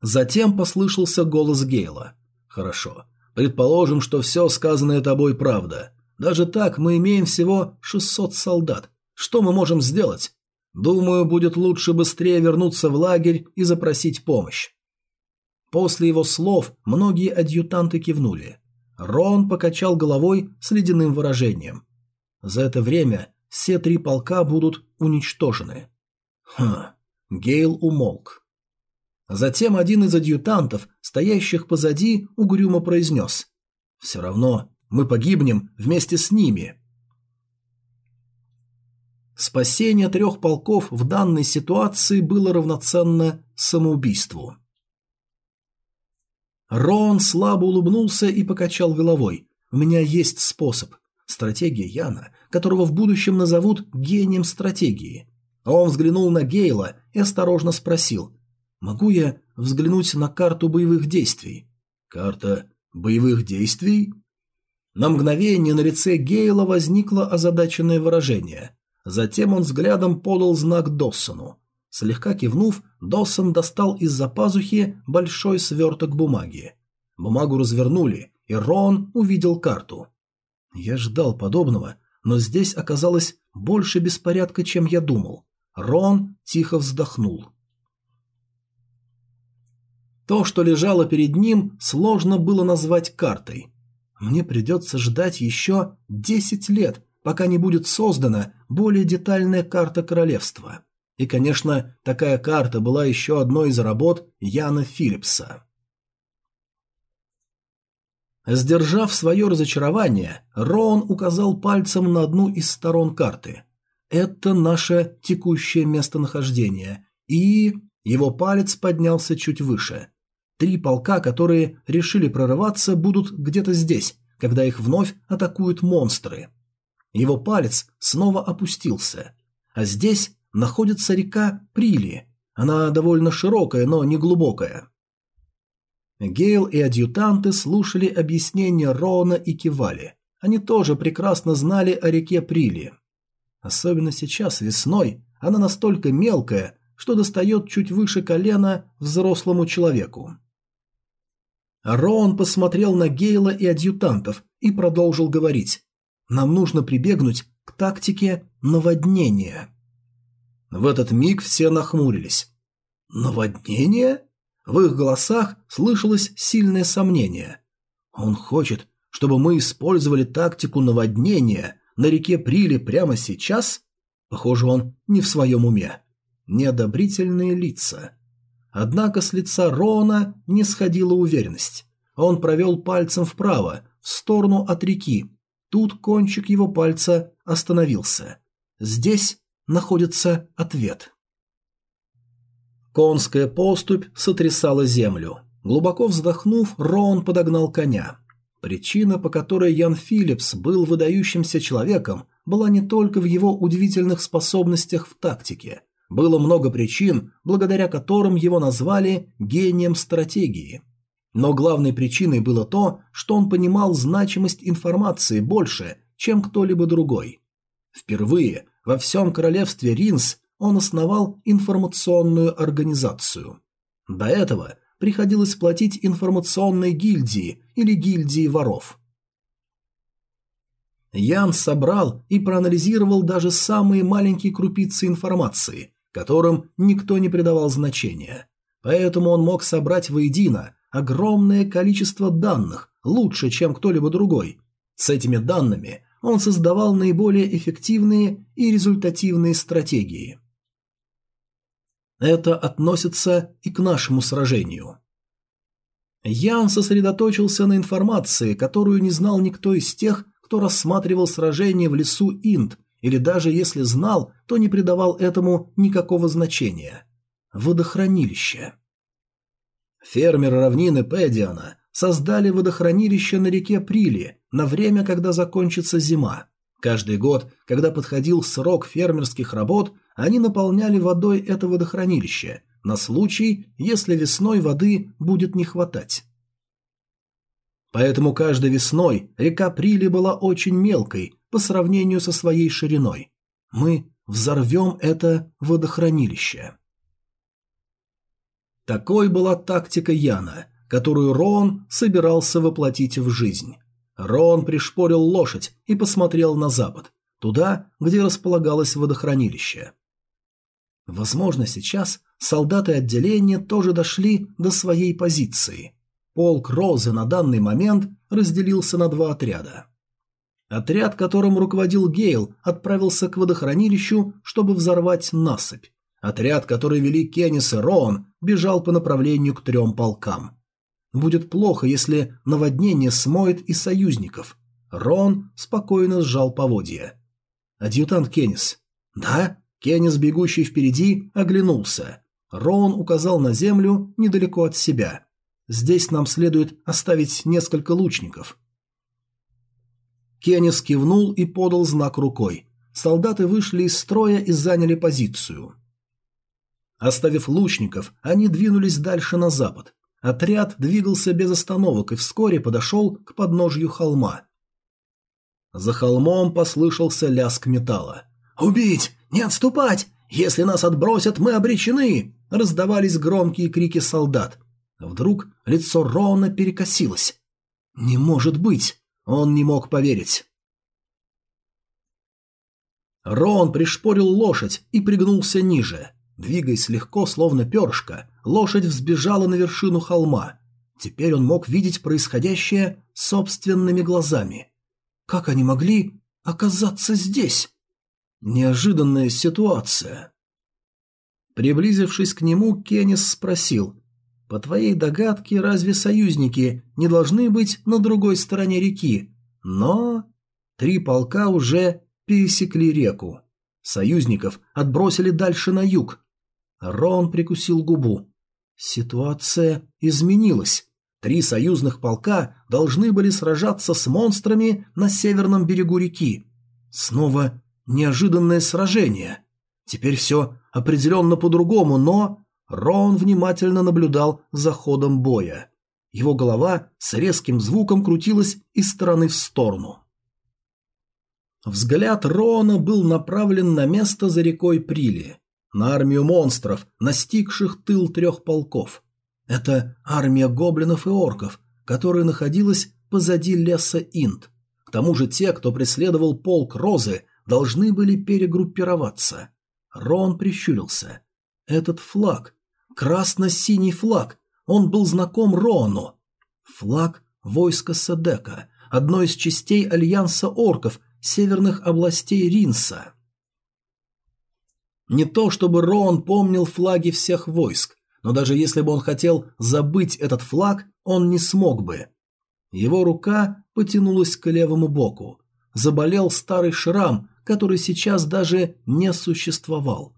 Speaker 1: Затем послышался голос Гейла. «Хорошо. Предположим, что все сказанное тобой правда. Даже так мы имеем всего 600 солдат. Что мы можем сделать? Думаю, будет лучше быстрее вернуться в лагерь и запросить помощь». После его слов многие адъютанты кивнули. Рон покачал головой с ледяным выражением. За это время все три полка будут уничтожены. Хм. Гейл умолк. Затем один из адъютантов, стоящих позади, угрюмо произнес «Все равно мы погибнем вместе с ними». Спасение трех полков в данной ситуации было равноценно самоубийству. Рон слабо улыбнулся и покачал головой. «У меня есть способ. Стратегия Яна, которого в будущем назовут гением стратегии». Он взглянул на Гейла и осторожно спросил Могу я взглянуть на карту боевых действий? Карта боевых действий? На мгновение на лице Гейла возникло озадаченное выражение. Затем он взглядом подал знак Доссону. Слегка кивнув, Доссон достал из-за пазухи большой сверток бумаги. Бумагу развернули, и Рон увидел карту. Я ждал подобного, но здесь оказалось больше беспорядка, чем я думал. Рон тихо вздохнул. То, что лежало перед ним, сложно было назвать картой. Мне придется ждать еще 10 лет, пока не будет создана более детальная карта королевства. И, конечно, такая карта была еще одной из работ Яна Филлипса. Сдержав свое разочарование, Рон указал пальцем на одну из сторон карты. «Это наше текущее местонахождение». И... Его палец поднялся чуть выше. Три полка, которые решили прорываться, будут где-то здесь, когда их вновь атакуют монстры. Его палец снова опустился. А здесь находится река Прили. Она довольно широкая, но не глубокая. Гейл и адъютанты слушали объяснения Рона и кивали. Они тоже прекрасно знали о реке Прили. Особенно сейчас, весной, она настолько мелкая, что достает чуть выше колена взрослому человеку. Рон посмотрел на Гейла и адъютантов и продолжил говорить. «Нам нужно прибегнуть к тактике наводнения». В этот миг все нахмурились. «Наводнение?» В их голосах слышалось сильное сомнение. Он хочет, чтобы мы использовали тактику наводнения на реке Прили прямо сейчас? Похоже, он не в своем уме. Неодобрительные лица. Однако с лица Рона не сходила уверенность. Он провел пальцем вправо, в сторону от реки. Тут кончик его пальца остановился. Здесь находится ответ. Конская поступь сотрясала землю. Глубоко вздохнув, Рон подогнал коня. Причина, по которой Ян Филлипс был выдающимся человеком, была не только в его удивительных способностях в тактике. Было много причин, благодаря которым его назвали гением стратегии. Но главной причиной было то, что он понимал значимость информации больше, чем кто-либо другой. Впервые во всем королевстве Ринс он основал информационную организацию. До этого приходилось платить информационной гильдии или гильдии воров. Ян собрал и проанализировал даже самые маленькие крупицы информации, которым никто не придавал значения. Поэтому он мог собрать воедино огромное количество данных, лучше, чем кто-либо другой. С этими данными он создавал наиболее эффективные и результативные стратегии. Это относится и к нашему сражению. Ян сосредоточился на информации, которую не знал никто из тех, кто рассматривал сражение в лесу Инд, или даже если знал, то не придавал этому никакого значения. Водохранилище. Фермеры равнины Педиана создали водохранилище на реке Прили на время, когда закончится зима. Каждый год, когда подходил срок фермерских работ, они наполняли водой это водохранилище, на случай, если весной воды будет не хватать. Поэтому каждой весной река Прили была очень мелкой по сравнению со своей шириной. Мы взорвем это водохранилище. Такой была тактика Яна, которую Рон собирался воплотить в жизнь. Рон пришпорил лошадь и посмотрел на запад, туда, где располагалось водохранилище. Возможно, сейчас солдаты отделения тоже дошли до своей позиции. Полк Розы на данный момент разделился на два отряда. Отряд, которым руководил Гейл, отправился к водохранилищу, чтобы взорвать насыпь. Отряд, который вели Кеннис и Роан, бежал по направлению к трем полкам. Будет плохо, если наводнение смоет и союзников. Рон спокойно сжал поводья. «Адъютант Кеннис». «Да?» Кеннис, бегущий впереди, оглянулся. Роун указал на землю недалеко от себя. «Здесь нам следует оставить несколько лучников». Кеннис кивнул и подал знак рукой. Солдаты вышли из строя и заняли позицию. Оставив лучников, они двинулись дальше на запад. Отряд двигался без остановок и вскоре подошел к подножью холма. За холмом послышался лязг металла. «Убить! «Не отступать! Если нас отбросят, мы обречены!» Раздавались громкие крики солдат. Вдруг лицо Рона перекосилось. «Не может быть!» Он не мог поверить. Рон пришпорил лошадь и пригнулся ниже. Двигаясь легко, словно перышко, лошадь взбежала на вершину холма. Теперь он мог видеть происходящее собственными глазами. Как они могли оказаться здесь? Неожиданная ситуация. Приблизившись к нему, Кеннис спросил. «По твоей догадке, разве союзники не должны быть на другой стороне реки? Но...» Три полка уже пересекли реку. Союзников отбросили дальше на юг. Рон прикусил губу. Ситуация изменилась. Три союзных полка должны были сражаться с монстрами на северном берегу реки. Снова неожиданное сражение. Теперь все определенно по-другому, но... Рон внимательно наблюдал за ходом боя. Его голова с резким звуком крутилась из стороны в сторону. Взгляд Рона был направлен на место за рекой Прили, на армию монстров, настигших тыл трех полков. Это армия гоблинов и орков, которая находилась позади леса Инд. К тому же те, кто преследовал полк Розы, должны были перегруппироваться. Рон прищурился. Этот флаг, красно-синий флаг, он был знаком Рону. Флаг войска Садека, одной из частей Альянса орков северных областей Ринса. Не то чтобы Рон помнил флаги всех войск, но даже если бы он хотел забыть этот флаг, он не смог бы. Его рука потянулась к левому боку. Заболел старый шрам, который сейчас даже не существовал.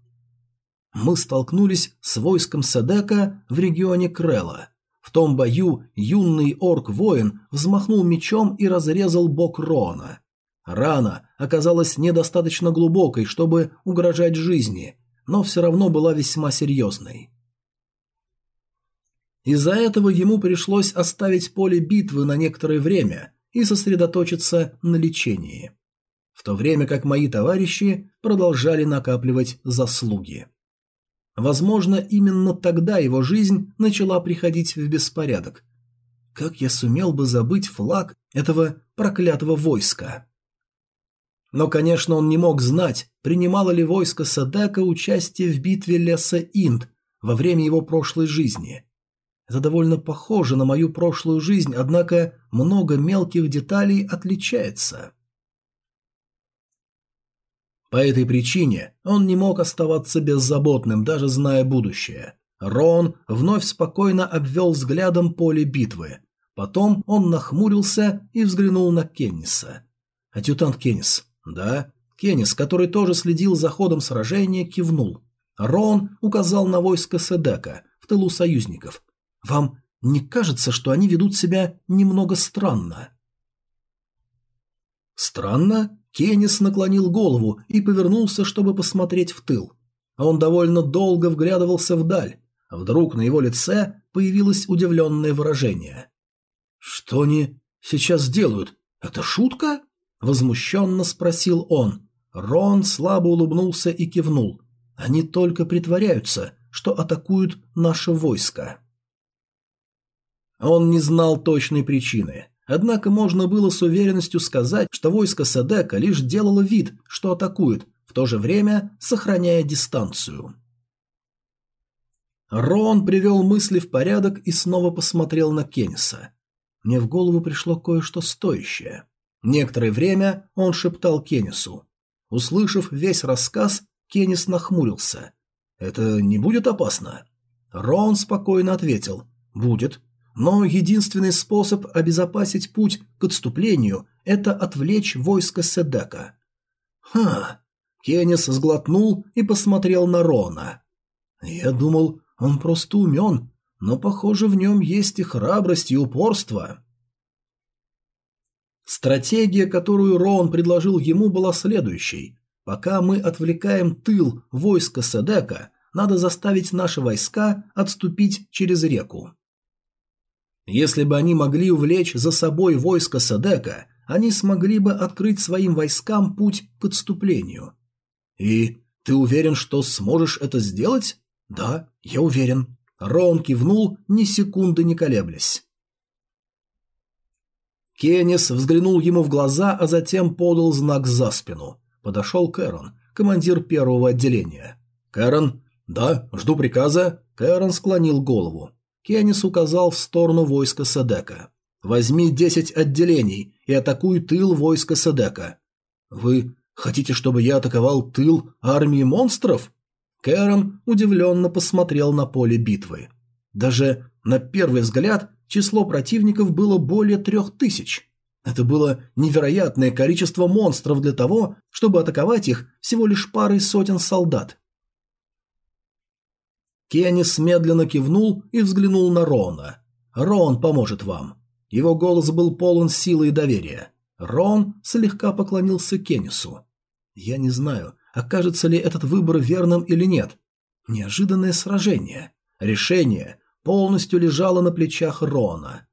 Speaker 1: Мы столкнулись с войском Седека в регионе Крела. В том бою юный орк-воин взмахнул мечом и разрезал бок Рона. Рана оказалась недостаточно глубокой, чтобы угрожать жизни, но все равно была весьма серьезной. Из-за этого ему пришлось оставить поле битвы на некоторое время и сосредоточиться на лечении. В то время как мои товарищи продолжали накапливать заслуги. Возможно, именно тогда его жизнь начала приходить в беспорядок. Как я сумел бы забыть флаг этого проклятого войска? Но, конечно, он не мог знать, принимало ли войско Садека участие в битве леса Инд во время его прошлой жизни. Это довольно похоже на мою прошлую жизнь, однако много мелких деталей отличается. По этой причине он не мог оставаться беззаботным, даже зная будущее. Рон вновь спокойно обвел взглядом поле битвы. Потом он нахмурился и взглянул на Кенниса. «Адъютант Кеннис». «Да». Кеннис, который тоже следил за ходом сражения, кивнул. Рон указал на войско Седека в тылу союзников. Вам не кажется, что они ведут себя немного странно? Странно? Кеннис наклонил голову и повернулся, чтобы посмотреть в тыл. Он довольно долго вглядывался вдаль. Вдруг на его лице появилось удивленное выражение. «Что они сейчас делают? Это шутка?» Возмущенно спросил он. Рон слабо улыбнулся и кивнул. «Они только притворяются, что атакуют наше войско». Он не знал точной причины. Однако можно было с уверенностью сказать, что войско Садека лишь делало вид, что атакует, в то же время сохраняя дистанцию. Рон привел мысли в порядок и снова посмотрел на Кенниса. Мне в голову пришло кое-что стоящее. Некоторое время он шептал Кеннису. Услышав весь рассказ, Кеннис нахмурился. «Это не будет опасно?» Рон спокойно ответил. «Будет. Но единственный способ обезопасить путь к отступлению – это отвлечь войско Седека. «Ха!» Кеннис сглотнул и посмотрел на Рона. «Я думал, он просто умен, но, похоже, в нем есть и храбрость, и упорство». Стратегия, которую Рон предложил ему, была следующей. Пока мы отвлекаем тыл войска Седека, надо заставить наши войска отступить через реку. Если бы они могли увлечь за собой войско Садека, они смогли бы открыть своим войскам путь к отступлению. И ты уверен, что сможешь это сделать? Да, я уверен. Рон кивнул, ни секунды не колеблясь. Кеннис взглянул ему в глаза, а затем подал знак за спину. Подошел Кэрон, командир первого отделения. «Кэрон?» «Да, жду приказа». Кэрон склонил голову. Кеннис указал в сторону войска Садека. «Возьми десять отделений и атакуй тыл войска Садека». «Вы хотите, чтобы я атаковал тыл армии монстров?» Кэрон удивленно посмотрел на поле битвы. Даже на первый взгляд число противников было более трех тысяч. Это было невероятное количество монстров для того, чтобы атаковать их всего лишь парой сотен солдат. Кеннис медленно кивнул и взглянул на Рона. «Рон поможет вам». Его голос был полон силы и доверия. Рон слегка поклонился Кеннису. «Я не знаю, окажется ли этот выбор верным или нет. Неожиданное сражение. Решение полностью лежало на плечах Рона.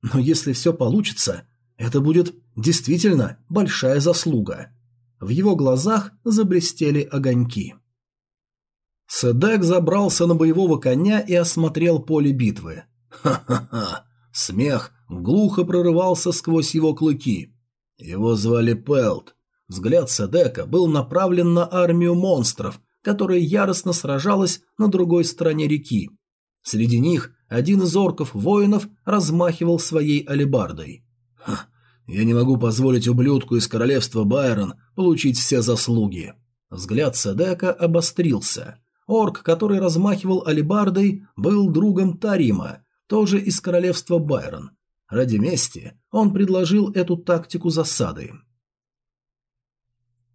Speaker 1: Но если все получится, это будет действительно большая заслуга». В его глазах заблестели огоньки. Седек забрался на боевого коня и осмотрел поле битвы. Ха-ха-ха! Смех глухо прорывался сквозь его клыки. Его звали Пелт. Взгляд Седека был направлен на армию монстров, которая яростно сражалась на другой стороне реки. Среди них один из орков-воинов размахивал своей алебардой. «Ха, я не могу позволить ублюдку из королевства Байрон получить все заслуги». Взгляд Седека обострился. Орк, который размахивал алебардой, был другом Тарима, тоже из королевства Байрон. Ради мести он предложил эту тактику засады.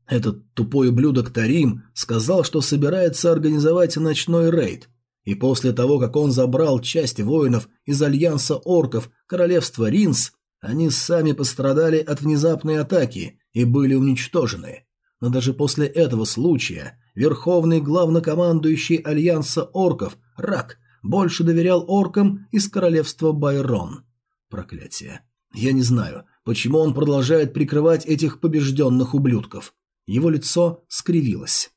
Speaker 1: Этот тупой ублюдок Тарим сказал, что собирается организовать ночной рейд, и после того, как он забрал часть воинов из альянса орков королевства Ринс, они сами пострадали от внезапной атаки и были уничтожены. Но даже после этого случая верховный главнокомандующий альянса орков, Рак, больше доверял оркам из королевства Байрон. Проклятие. Я не знаю, почему он продолжает прикрывать этих побежденных ублюдков. Его лицо скривилось.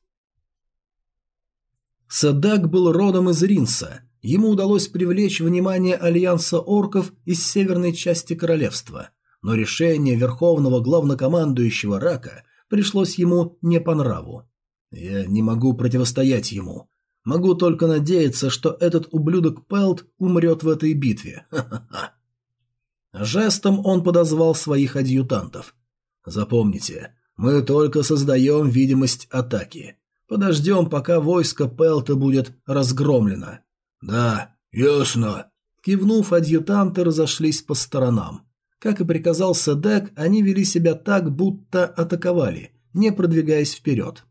Speaker 1: Садак был родом из Ринса. Ему удалось привлечь внимание альянса орков из северной части королевства. Но решение верховного главнокомандующего Рака пришлось ему не по нраву. Я не могу противостоять ему. Могу только надеяться, что этот ублюдок Пелт умрет в этой битве. Ха-ха-ха. Жестом он подозвал своих адъютантов. Запомните, мы только создаем видимость атаки. Подождем, пока войско Пелта будет разгромлено. Да, ясно. Кивнув, адъютанты разошлись по сторонам. Как и приказал Седек, они вели себя так, будто атаковали, не продвигаясь вперед.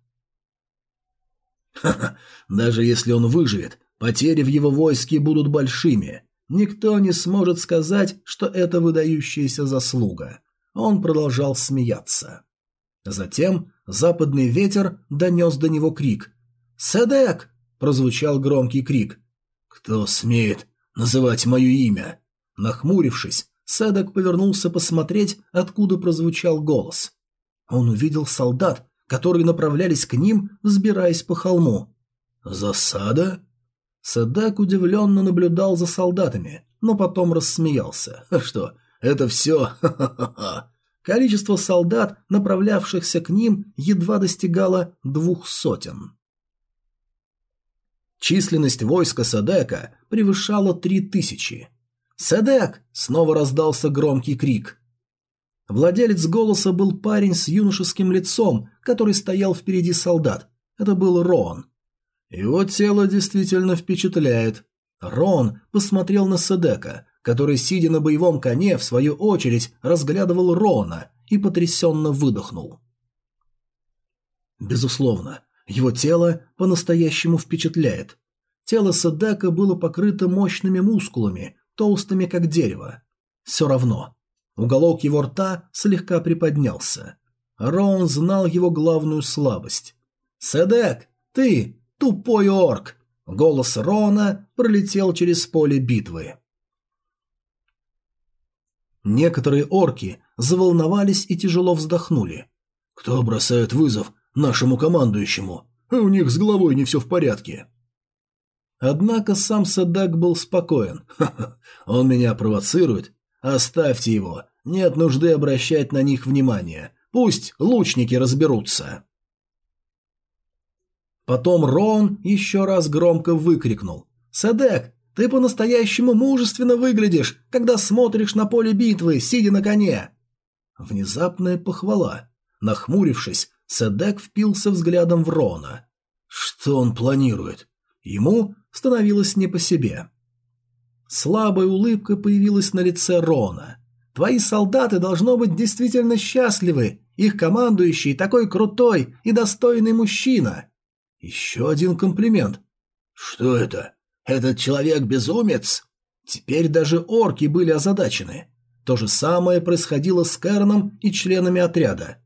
Speaker 1: Ха-ха, даже если он выживет, потери в его войске будут большими. Никто не сможет сказать, что это выдающаяся заслуга. Он продолжал смеяться. Затем западный ветер донес до него крик. «Седек!» – прозвучал громкий крик. «Кто смеет называть мое имя?» Нахмурившись, Седек повернулся посмотреть, откуда прозвучал голос. Он увидел солдат, которые направлялись к ним, взбираясь по холму. «Засада?» Седек удивленно наблюдал за солдатами, но потом рассмеялся. «Что, это все? Ха-ха-ха!» Количество солдат, направлявшихся к ним, едва достигало двух сотен. Численность войска Садека превышала три тысячи. «Седек!» – снова раздался громкий крик. Владелец голоса был парень с юношеским лицом, который стоял впереди солдат. Это был Рон. Его тело действительно впечатляет. Рон посмотрел на Седека, который, сидя на боевом коне, в свою очередь разглядывал Рона и потрясенно выдохнул. Безусловно, его тело по-настоящему впечатляет. Тело Седека было покрыто мощными мускулами, толстыми как дерево. Все равно, Уголок его рта слегка приподнялся. Роун знал его главную слабость. «Седек, ты тупой орк!» Голос Рона пролетел через поле битвы. Некоторые орки заволновались и тяжело вздохнули. «Кто бросает вызов нашему командующему? У них с головой не все в порядке». Однако сам Садак был спокоен. Ха -ха, он меня провоцирует, Оставьте его. Нет нужды обращать на них внимание. Пусть лучники разберутся. Потом Рон еще раз громко выкрикнул. «Седек, ты по-настоящему мужественно выглядишь, когда смотришь на поле битвы, сидя на коне!» Внезапная похвала. Нахмурившись, Седек впился взглядом в Рона. Что он планирует? Ему становилось не по себе. Слабая улыбка появилась на лице Рона. «Твои солдаты должно быть действительно счастливы. Их командующий такой крутой и достойный мужчина». Еще один комплимент. «Что это? Этот человек безумец?» Теперь даже орки были озадачены. То же самое происходило с Кэрном и членами отряда.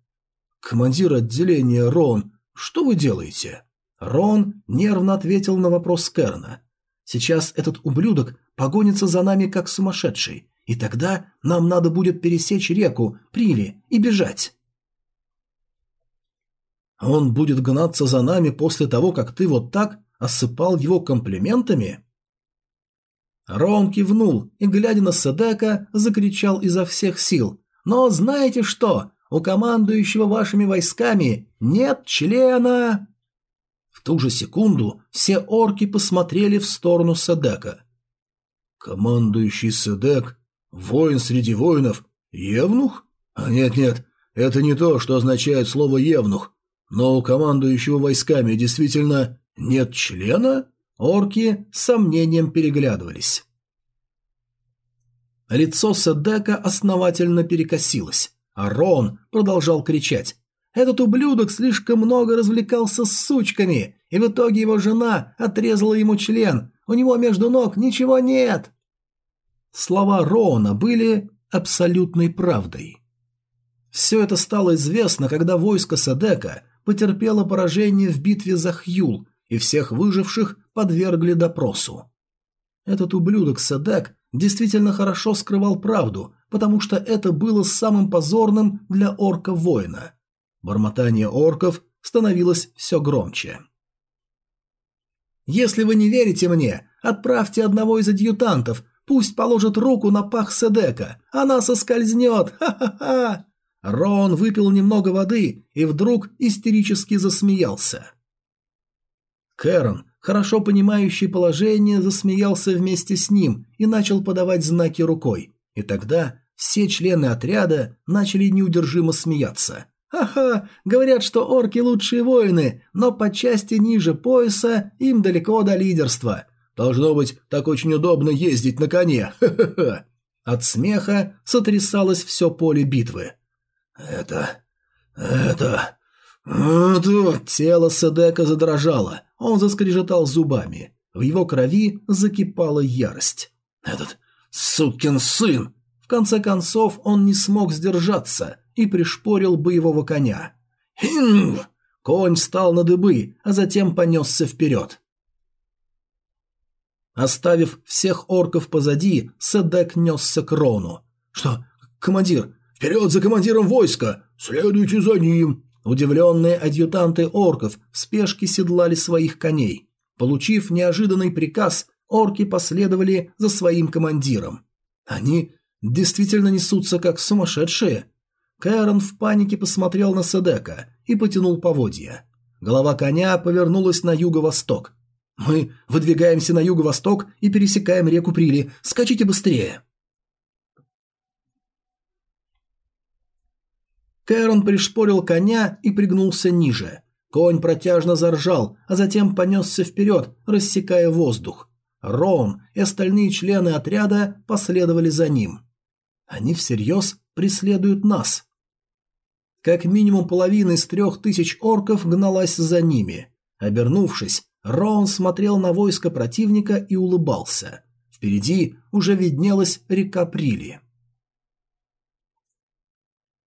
Speaker 1: «Командир отделения Рон, что вы делаете?» Рон нервно ответил на вопрос Кэрна. «Сейчас этот ублюдок погонится за нами как сумасшедший, и тогда нам надо будет пересечь реку, Прили, и бежать». «Он будет гнаться за нами после того, как ты вот так осыпал его комплиментами?» Рон кивнул и, глядя на Седека, закричал изо всех сил. «Но знаете что? У командующего вашими войсками нет члена!» В ту же секунду все орки посмотрели в сторону Седека. «Командующий Седек? Воин среди воинов? Евнух? А нет-нет, это не то, что означает слово «евнух». Но у командующего войсками действительно нет члена?» Орки с сомнением переглядывались. Лицо Седека основательно перекосилось, а Рон продолжал кричать. «Этот ублюдок слишком много развлекался с сучками, и в итоге его жена отрезала ему член. У него между ног ничего нет!» Слова Рона были абсолютной правдой. Все это стало известно, когда войско Садека потерпело поражение в битве за Хьюл, и всех выживших подвергли допросу. Этот ублюдок Садек действительно хорошо скрывал правду, потому что это было самым позорным для орка-воина. Бормотание орков становилось все громче. «Если вы не верите мне, отправьте одного из адъютантов, пусть положит руку на пах Седека, она соскользнет, ха-ха-ха!» Рон выпил немного воды и вдруг истерически засмеялся. Кэрон, хорошо понимающий положение, засмеялся вместе с ним и начал подавать знаки рукой. И тогда все члены отряда начали неудержимо смеяться. «Ха-ха, говорят, что орки лучшие воины, но по части ниже пояса им далеко до лидерства. Должно быть, так очень удобно ездить на коне. Ха-ха-ха!» От смеха сотрясалось все поле битвы. «Это... это... это...» Тело Седека задрожало. Он заскрежетал зубами. В его крови закипала ярость. «Этот сукин сын!» В конце концов он не смог сдержаться и пришпорил боевого коня. «Хинг!» Конь встал на дыбы, а затем понесся вперед. Оставив всех орков позади, Седек несся к Рону. «Что, командир? Вперед за командиром войска! Следуйте за ним!» Удивленные адъютанты орков в спешке седлали своих коней. Получив неожиданный приказ, орки последовали за своим командиром. Они действительно несутся как сумасшедшие. Кэрон в панике посмотрел на Седека и потянул поводья. Голова коня повернулась на юго-восток. «Мы выдвигаемся на юго-восток и пересекаем реку Прили. Скачите быстрее!» Кэрон пришпорил коня и пригнулся ниже. Конь протяжно заржал, а затем понесся вперед, рассекая воздух. Рон и остальные члены отряда последовали за ним. Они всерьез преследуют нас. Как минимум половина из трех тысяч орков гналась за ними. Обернувшись, Рон смотрел на войско противника и улыбался. Впереди уже виднелась река Прили.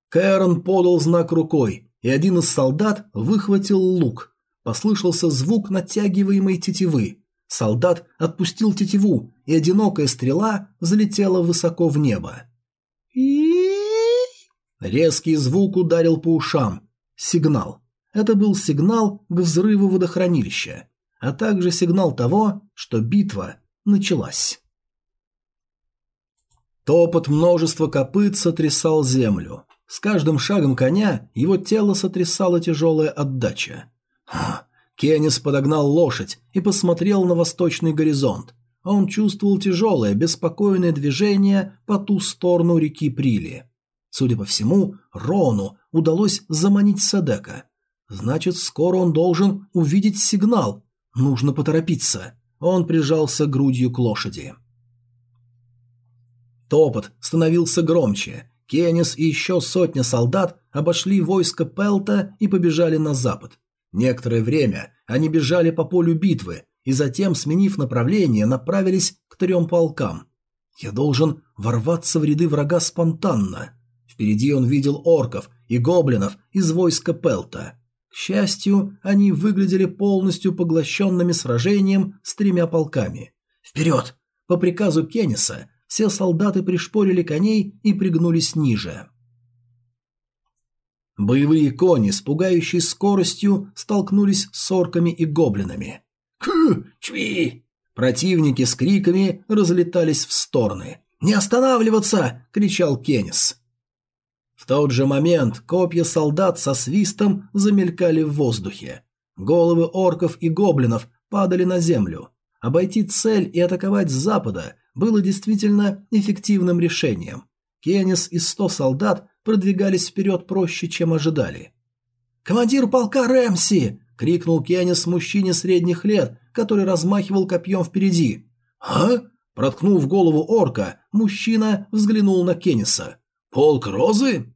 Speaker 1: Кэрон подал знак рукой, и один из солдат выхватил лук. Послышался звук натягиваемой тетивы. Солдат отпустил тетиву, и одинокая стрела взлетела высоко в небо. Резкий звук ударил по ушам. Сигнал. Это был сигнал к взрыву водохранилища, а также сигнал того, что битва началась. Топот множества копыт сотрясал землю. С каждым шагом коня его тело сотрясала тяжелая отдача. Кеннис подогнал лошадь и посмотрел на восточный горизонт. Он чувствовал тяжелое, беспокойное движение по ту сторону реки Прили. Судя по всему, Рону удалось заманить Садека. Значит, скоро он должен увидеть сигнал. Нужно поторопиться. Он прижался грудью к лошади. Топот становился громче. Кеннис и еще сотня солдат обошли войско Пелта и побежали на запад. Некоторое время они бежали по полю битвы и затем, сменив направление, направились к трем полкам. Я должен ворваться в ряды врага спонтанно. Впереди он видел орков и гоблинов из войска Пелта. К счастью, они выглядели полностью поглощенными сражением с тремя полками. «Вперед!» По приказу Кенниса все солдаты пришпорили коней и пригнулись ниже. Боевые кони с пугающей скоростью столкнулись с орками и гоблинами. «Хы! Чви!» Противники с криками разлетались в стороны. «Не останавливаться!» – кричал Кеннис. Тот же момент копья солдат со свистом замелькали в воздухе. Головы орков и гоблинов падали на землю. Обойти цель и атаковать с запада было действительно эффективным решением. Кеннис и сто солдат продвигались вперед проще, чем ожидали. «Командир полка Рэмси!» — крикнул Кеннис мужчине средних лет, который размахивал копьем впереди. «А?» — проткнув голову орка, мужчина взглянул на Кенниса. «Полк Розы?»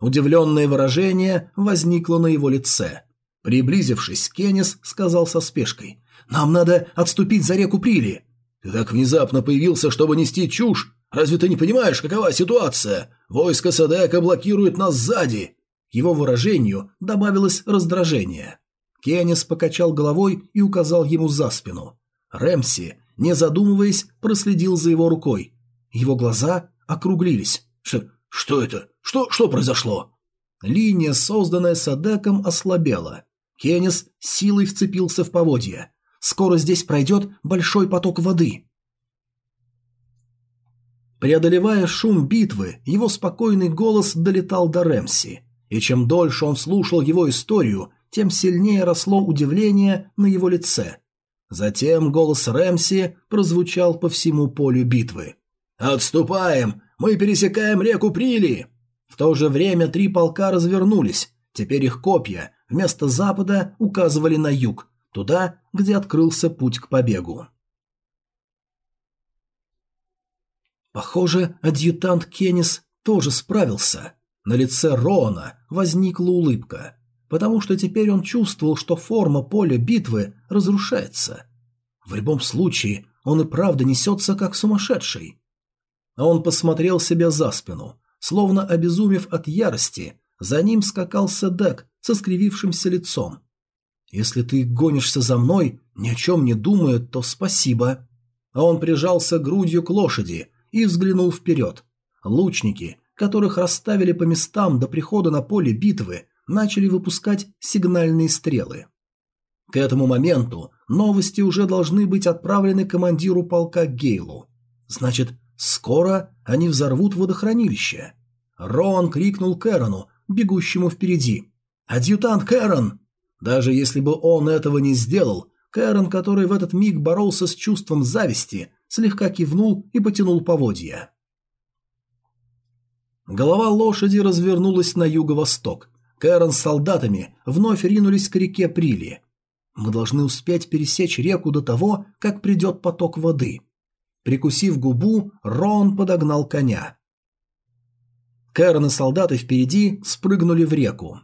Speaker 1: Удивленное выражение возникло на его лице. Приблизившись, Кеннис сказал со спешкой. «Нам надо отступить за реку Прили. Ты так внезапно появился, чтобы нести чушь. Разве ты не понимаешь, какова ситуация? Войско Садека блокирует нас сзади!» Его выражению добавилось раздражение. Кеннис покачал головой и указал ему за спину. Рэмси, не задумываясь, проследил за его рукой. Его глаза округлились. «Что, что это? Что, что произошло?» Линия, созданная Садеком, ослабела. Кеннис силой вцепился в поводья. Скоро здесь пройдет большой поток воды. Преодолевая шум битвы, его спокойный голос долетал до Рэмси. И чем дольше он слушал его историю, тем сильнее росло удивление на его лице. Затем голос Рэмси прозвучал по всему полю битвы. «Отступаем! Мы пересекаем реку Прили!» В то же время три полка развернулись. Теперь их копья вместо запада указывали на юг, туда, где открылся путь к побегу. Похоже, адъютант Кеннис тоже справился. На лице Роана возникла улыбка, потому что теперь он чувствовал, что форма поля битвы разрушается. В любом случае, он и правда несется как сумасшедший. А он посмотрел себя за спину, словно обезумев от ярости, за ним скакал Седек со скривившимся лицом. «Если ты гонишься за мной, ни о чем не думая, то спасибо». А он прижался грудью к лошади и взглянул вперед. Лучники, которых расставили по местам до прихода на поле битвы, начали выпускать сигнальные стрелы. К этому моменту новости уже должны быть отправлены командиру полка Гейлу. Значит, скоро они взорвут водохранилище. Роан крикнул Кэрону, бегущему впереди. «Адъютант Кэрон!» Даже если бы он этого не сделал, Кэрон, который в этот миг боролся с чувством зависти, слегка кивнул и потянул поводья. Голова лошади развернулась на юго-восток. Кэрон с солдатами вновь ринулись к реке Прили. Мы должны успеть пересечь реку до того, как придет поток воды. Прикусив губу, Рон подогнал коня. Кэрон и солдаты впереди спрыгнули в реку.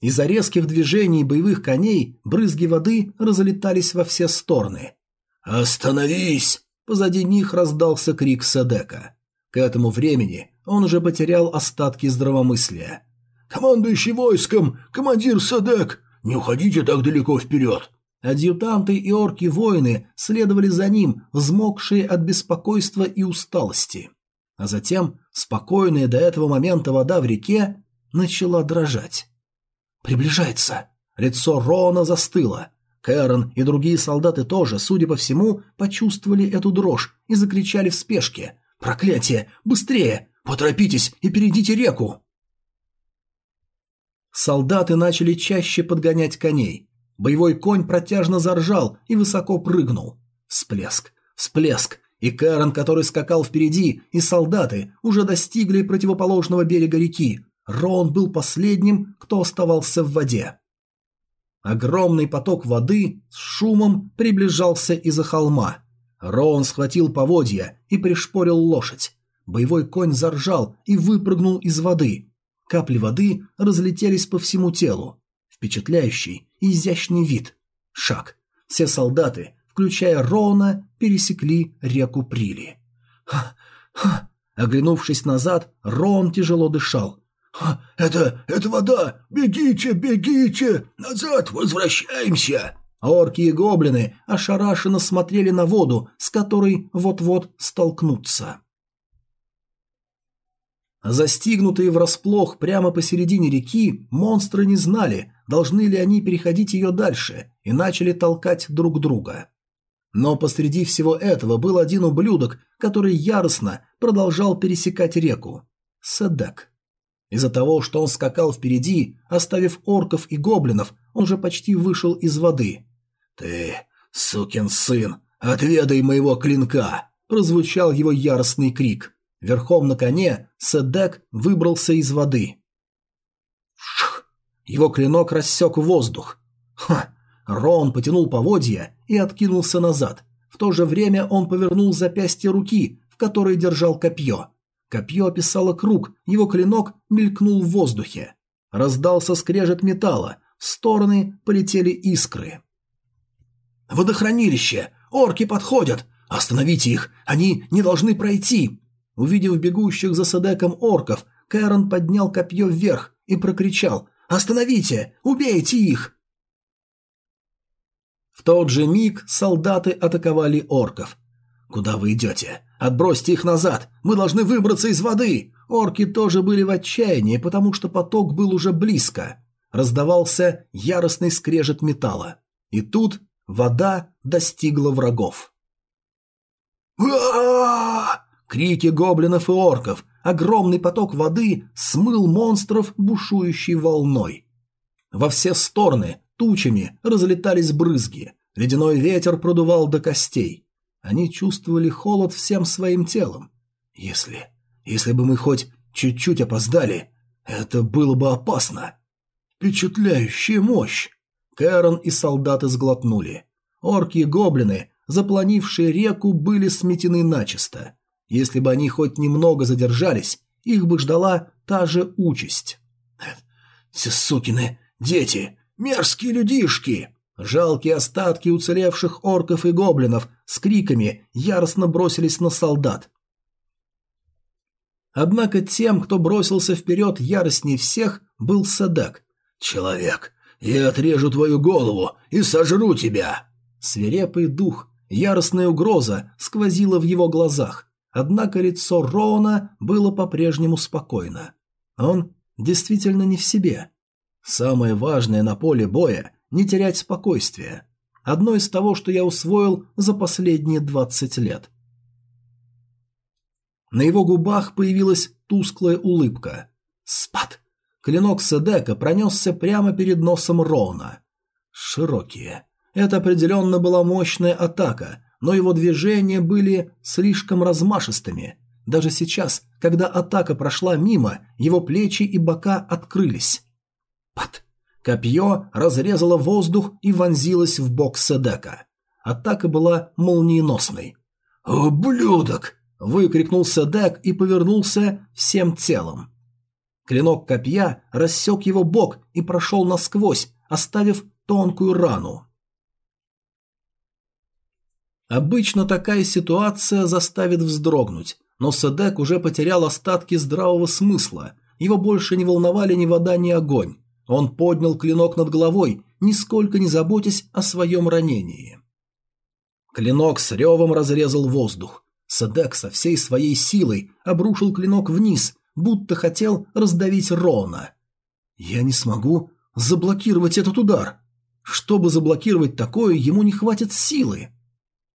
Speaker 1: Из-за резких движений боевых коней брызги воды разлетались во все стороны. «Остановись!» Позади них раздался крик Садека. К этому времени он уже потерял остатки здравомыслия. «Командующий войском! Командир Садек! Не уходите так далеко вперед!» Адъютанты и орки-воины следовали за ним, взмокшие от беспокойства и усталости. А затем спокойная до этого момента вода в реке начала дрожать. Приближается. Лицо Рона застыло. Кэрон и другие солдаты тоже, судя по всему, почувствовали эту дрожь и закричали в спешке. «Проклятие! Быстрее! Поторопитесь и перейдите реку!» Солдаты начали чаще подгонять коней. Боевой конь протяжно заржал и высоко прыгнул. Всплеск, всплеск, и Кэрон, который скакал впереди, и солдаты уже достигли противоположного берега реки. Рон был последним, кто оставался в воде. Огромный поток воды с шумом приближался из-за холма. Роун схватил поводья и пришпорил лошадь. Боевой конь заржал и выпрыгнул из воды. Капли воды разлетелись по всему телу. Впечатляющий изящный вид. Шаг. Все солдаты, включая Роуна, пересекли реку Прили. Ха, ха. Оглянувшись назад, Роун тяжело дышал. «Ха, это... это вода! Бегите, бегите! Назад возвращаемся!» Орки и гоблины ошарашенно смотрели на воду, с которой вот-вот столкнутся. Застигнутые врасплох прямо посередине реки, монстры не знали, должны ли они переходить ее дальше, и начали толкать друг друга. Но посреди всего этого был один ублюдок, который яростно продолжал пересекать реку. Седек. Из-за того, что он скакал впереди, оставив орков и гоблинов, он же почти вышел из воды. «Ты, сукин сын, отведай моего клинка!» – прозвучал его яростный крик. Верхом на коне Седек выбрался из воды. Шх! Его клинок рассек воздух. Ха! Рон потянул поводья и откинулся назад. В то же время он повернул запястье руки, в которой держал копье. Копье описало круг, его клинок мелькнул в воздухе. Раздался скрежет металла, в стороны полетели искры. «Водохранилище! Орки подходят! Остановите их! Они не должны пройти!» Увидев бегущих за Садеком орков, Кэрон поднял копье вверх и прокричал «Остановите! Убейте их!» В тот же миг солдаты атаковали орков. «Куда вы идете? Отбросьте их назад! Мы должны выбраться из воды!» Орки тоже были в отчаянии, потому что поток был уже близко. Раздавался яростный скрежет металла. И тут Вода достигла врагов. Крики гоблинов и орков, огромный поток воды смыл монстров бушующей волной. Во все стороны тучами разлетались брызги, ледяной ветер продувал до костей. Они чувствовали холод всем своим телом. Если... если бы мы хоть чуть-чуть опоздали, это было бы опасно. Впечатляющая мощь. Кэрон и солдаты сглотнули. Орки и гоблины, запланившие реку, были сметены начисто. Если бы они хоть немного задержались, их бы ждала та же участь. «Все сукины дети! Мерзкие людишки!» Жалкие остатки уцелевших орков и гоблинов с криками яростно бросились на солдат. Однако тем, кто бросился вперед яростней всех, был Садак. «Человек, «Я отрежу твою голову и сожру тебя!» Свирепый дух, яростная угроза сквозила в его глазах, однако лицо Роуна было по-прежнему спокойно. Он действительно не в себе. Самое важное на поле боя – не терять спокойствие. Одно из того, что я усвоил за последние двадцать лет. На его губах появилась тусклая улыбка. «Спад! Клинок Седека пронесся прямо перед носом Роуна. Широкие. Это определенно была мощная атака, но его движения были слишком размашистыми. Даже сейчас, когда атака прошла мимо, его плечи и бока открылись. Пат! Копье разрезало воздух и вонзилось в бок Седека. Атака была молниеносной. «Ублюдок!» – выкрикнул Седек и повернулся всем телом. Клинок копья рассек его бок и прошел насквозь, оставив тонкую рану. Обычно такая ситуация заставит вздрогнуть, но Седек уже потерял остатки здравого смысла, его больше не волновали ни вода, ни огонь. Он поднял клинок над головой, нисколько не заботясь о своем ранении. Клинок с ревом разрезал воздух. Седек со всей своей силой обрушил клинок вниз, будто хотел раздавить Рона. «Я не смогу заблокировать этот удар. Чтобы заблокировать такое, ему не хватит силы».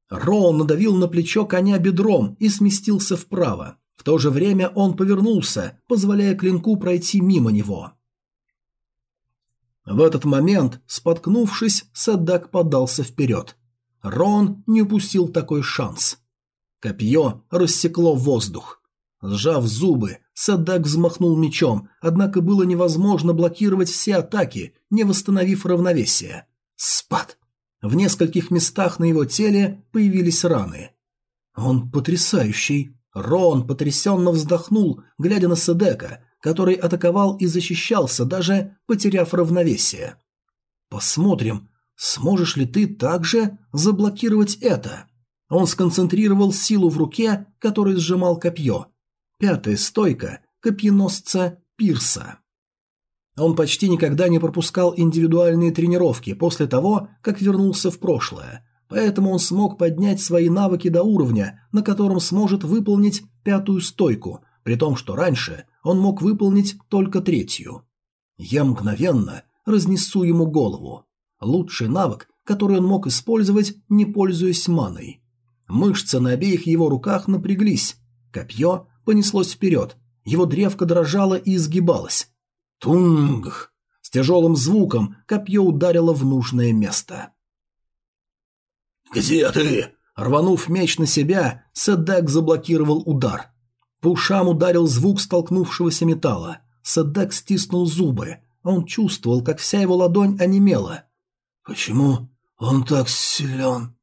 Speaker 1: Рон надавил на плечо коня бедром и сместился вправо. В то же время он повернулся, позволяя клинку пройти мимо него. В этот момент, споткнувшись, Саддак подался вперед. Рон не упустил такой шанс. Копье рассекло воздух. Сжав зубы, Садак взмахнул мечом, однако было невозможно блокировать все атаки, не восстановив равновесие. Спад! В нескольких местах на его теле появились раны. Он потрясающий. Рон потрясенно вздохнул, глядя на Седека, который атаковал и защищался, даже потеряв равновесие. «Посмотрим, сможешь ли ты также заблокировать это?» Он сконцентрировал силу в руке, которой сжимал копье. Пятая стойка копьеносца Пирса. Он почти никогда не пропускал индивидуальные тренировки после того, как вернулся в прошлое, поэтому он смог поднять свои навыки до уровня, на котором сможет выполнить пятую стойку, при том, что раньше он мог выполнить только третью. Я мгновенно разнесу ему голову. Лучший навык, который он мог использовать, не пользуясь маной. Мышцы на обеих его руках напряглись. Копье понеслось вперед. Его древко дрожало и изгибалось. Тунг! С тяжелым звуком копье ударило в нужное место. «Где ты?» Рванув меч на себя, Седек заблокировал удар. По ушам ударил звук столкнувшегося металла. Седек стиснул зубы. Он чувствовал, как вся его ладонь онемела. «Почему он так силен?»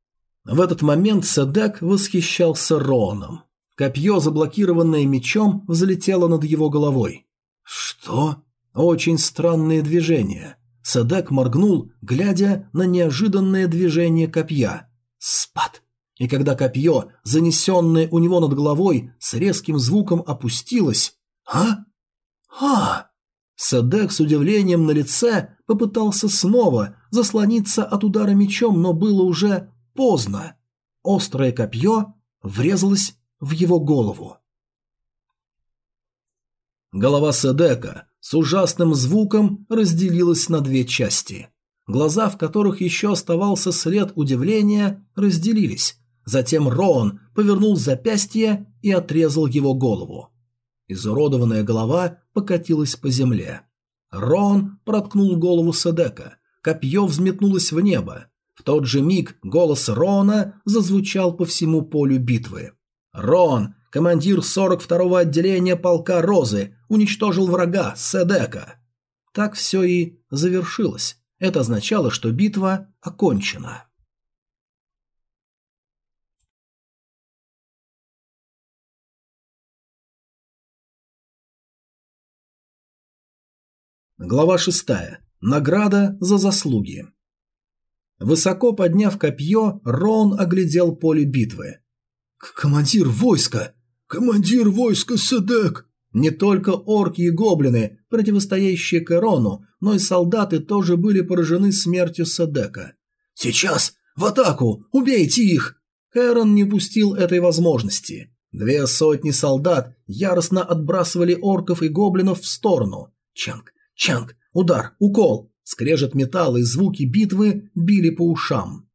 Speaker 1: В этот момент Седек восхищался Роном. Копье, заблокированное мечом, взлетело над его головой. «Что?» Очень странные движения. Садак моргнул, глядя на неожиданное движение копья. Спад! И когда копье, занесенное у него над головой, с резким звуком опустилось... «А? А!» Садек с удивлением на лице попытался снова заслониться от удара мечом, но было уже поздно. Острое копье врезалось в его голову. Голова Седека с ужасным звуком разделилась на две части. Глаза, в которых еще оставался след удивления, разделились. Затем Роан повернул запястье и отрезал его голову. Изуродованная голова покатилась по земле. Роан проткнул голову Седека. Копье взметнулось в небо. В тот же миг голос Рона зазвучал по всему полю битвы. «Рон, командир 42-го отделения полка Розы, уничтожил врага Седека. Так все и завершилось. Это означало, что битва окончена. Глава 6. Награда за заслуги. Высоко подняв копье, Рон оглядел поле битвы. «Командир войска! «Командир войска Седек!» Не только орки и гоблины, противостоящие Кэрону, но и солдаты тоже были поражены смертью Седека. «Сейчас! В атаку! Убейте их!» Кэрон не пустил этой возможности. Две сотни солдат яростно отбрасывали орков и гоблинов в сторону. Чанг, чанг, удар, укол. Скрежет металла и звуки битвы били по ушам.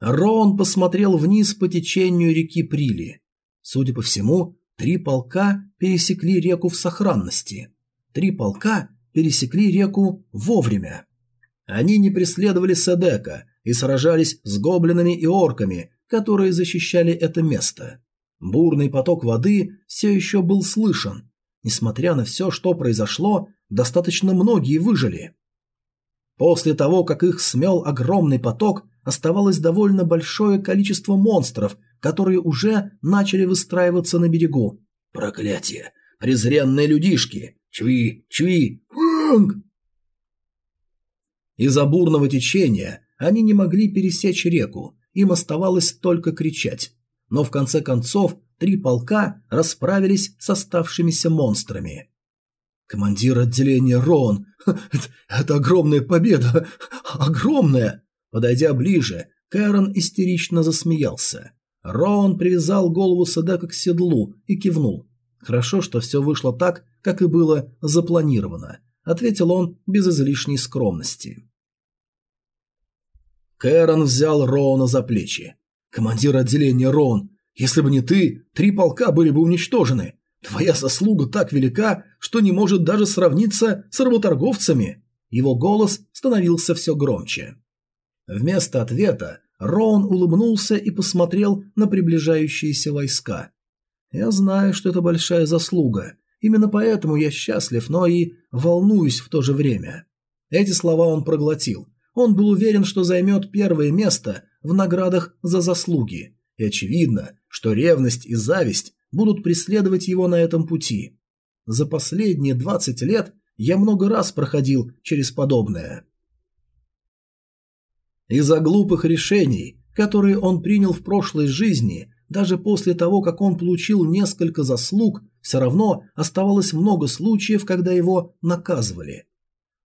Speaker 1: Рон посмотрел вниз по течению реки Прили. Судя по всему, три полка пересекли реку в сохранности. Три полка пересекли реку вовремя. Они не преследовали Седека и сражались с гоблинами и орками, которые защищали это место. Бурный поток воды все еще был слышен. Несмотря на все, что произошло, достаточно многие выжили. После того, как их смел огромный поток, оставалось довольно большое количество монстров, которые уже начали выстраиваться на берегу. Проклятие! Презренные людишки! Чви! Чви! Ванг! Из-за бурного течения они не могли пересечь реку, им оставалось только кричать. Но в конце концов три полка расправились с оставшимися монстрами. «Командир отделения Рон! Это, это огромная победа! Огромная!» Подойдя ближе, Кэрон истерично засмеялся. Роун привязал голову Садека к седлу и кивнул. «Хорошо, что все вышло так, как и было запланировано», — ответил он без излишней скромности. Кэрон взял Роуна за плечи. «Командир отделения Роун, если бы не ты, три полка были бы уничтожены. Твоя заслуга так велика, что не может даже сравниться с работорговцами». Его голос становился все громче. Вместо ответа Роун улыбнулся и посмотрел на приближающиеся войска. Я знаю, что это большая заслуга. Именно поэтому я счастлив, но и волнуюсь в то же время. Эти слова он проглотил. Он был уверен, что займет первое место в наградах за заслуги. И очевидно, что ревность и зависть будут преследовать его на этом пути. За последние 20 лет я много раз проходил через подобное. Из-за глупых решений, которые он принял в прошлой жизни, даже после того, как он получил несколько заслуг, все равно оставалось много случаев, когда его наказывали.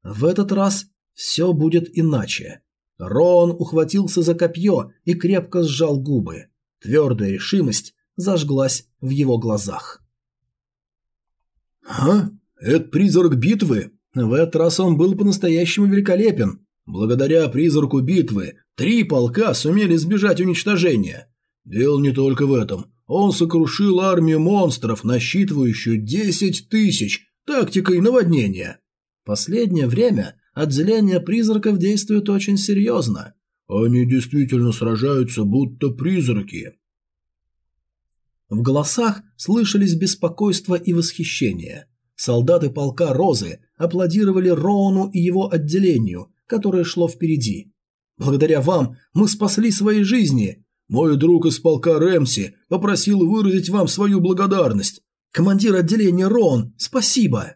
Speaker 1: В этот раз все будет иначе. Рон ухватился за копье и крепко сжал губы. Твердая решимость зажглась в его глазах. «А? Это призрак битвы?» В этот раз он был по-настоящему великолепен. Благодаря призраку битвы три полка сумели сбежать уничтожения. Дело не только в этом. Он сокрушил армию монстров, насчитывающую 10 тысяч, тактикой наводнения. Последнее время отделение призраков действует очень серьезно. Они действительно сражаются, будто призраки. В голосах слышались беспокойство и восхищение. Солдаты полка Розы аплодировали Роуну и его отделению, которое шло впереди. «Благодаря вам мы спасли свои жизни. Мой друг из полка Рэмси попросил выразить вам свою благодарность. Командир отделения Рон, спасибо!»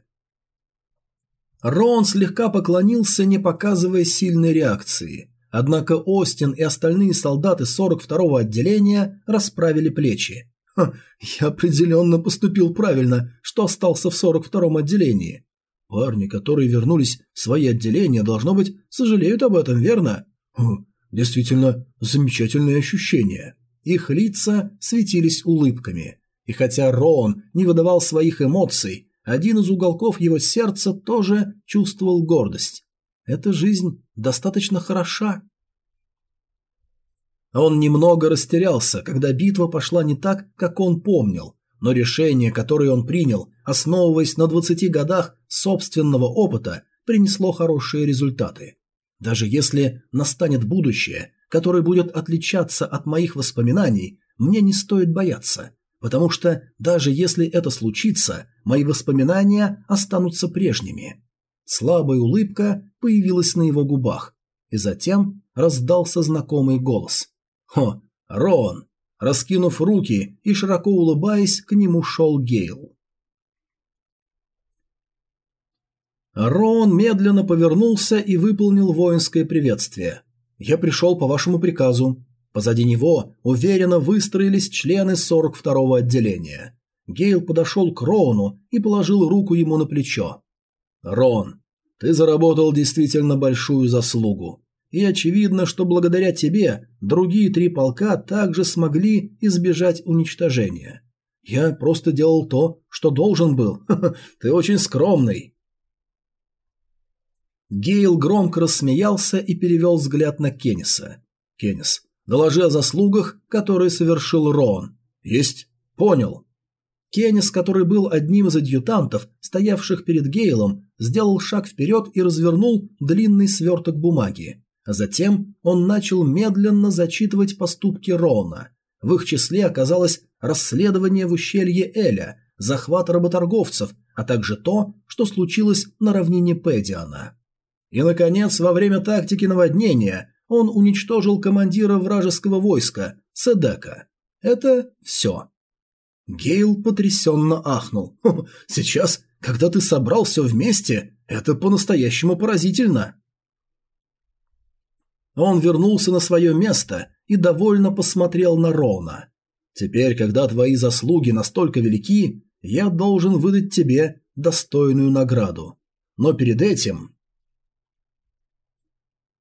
Speaker 1: Рон слегка поклонился, не показывая сильной реакции. Однако Остин и остальные солдаты 42-го отделения расправили плечи. Я определенно поступил правильно, что остался в 42-м отделении. Парни, которые вернулись в свои отделения, должно быть, сожалеют об этом, верно? Хм, Действительно, замечательные ощущения. Их лица светились улыбками. И хотя Роун не выдавал своих эмоций, один из уголков его сердца тоже чувствовал гордость. Эта жизнь достаточно хороша. Он немного растерялся, когда битва пошла не так, как он помнил, но решение, которое он принял, основываясь на 20 годах собственного опыта, принесло хорошие результаты. Даже если настанет будущее, которое будет отличаться от моих воспоминаний, мне не стоит бояться, потому что даже если это случится, мои воспоминания останутся прежними. Слабая улыбка появилась на его губах, и затем раздался знакомый голос. «Хо, Рон!» Раскинув руки и широко улыбаясь, к нему шел Гейл. Роун медленно повернулся и выполнил воинское приветствие. «Я пришел по вашему приказу». Позади него уверенно выстроились члены 42-го отделения. Гейл подошел к Роуну и положил руку ему на плечо. «Рон, ты заработал действительно большую заслугу. И очевидно, что благодаря тебе другие три полка также смогли избежать уничтожения. Я просто делал то, что должен был. Ты очень скромный». Гейл громко рассмеялся и перевел взгляд на Кенниса. «Кеннис, доложи о заслугах, которые совершил Роан». «Есть. Понял». Кеннис, который был одним из адъютантов, стоявших перед Гейлом, сделал шаг вперед и развернул длинный сверток бумаги. А затем он начал медленно зачитывать поступки Роуна. В их числе оказалось расследование в ущелье Эля, захват работорговцев, а также то, что случилось на равнине Педиана. И, наконец, во время тактики наводнения он уничтожил командира вражеского войска, Седека. Это все. Гейл потрясенно ахнул. «Сейчас, когда ты собрал все вместе, это по-настоящему поразительно». Он вернулся на свое место и довольно посмотрел на Роуна. «Теперь, когда твои заслуги настолько велики, я должен выдать тебе достойную награду. Но перед этим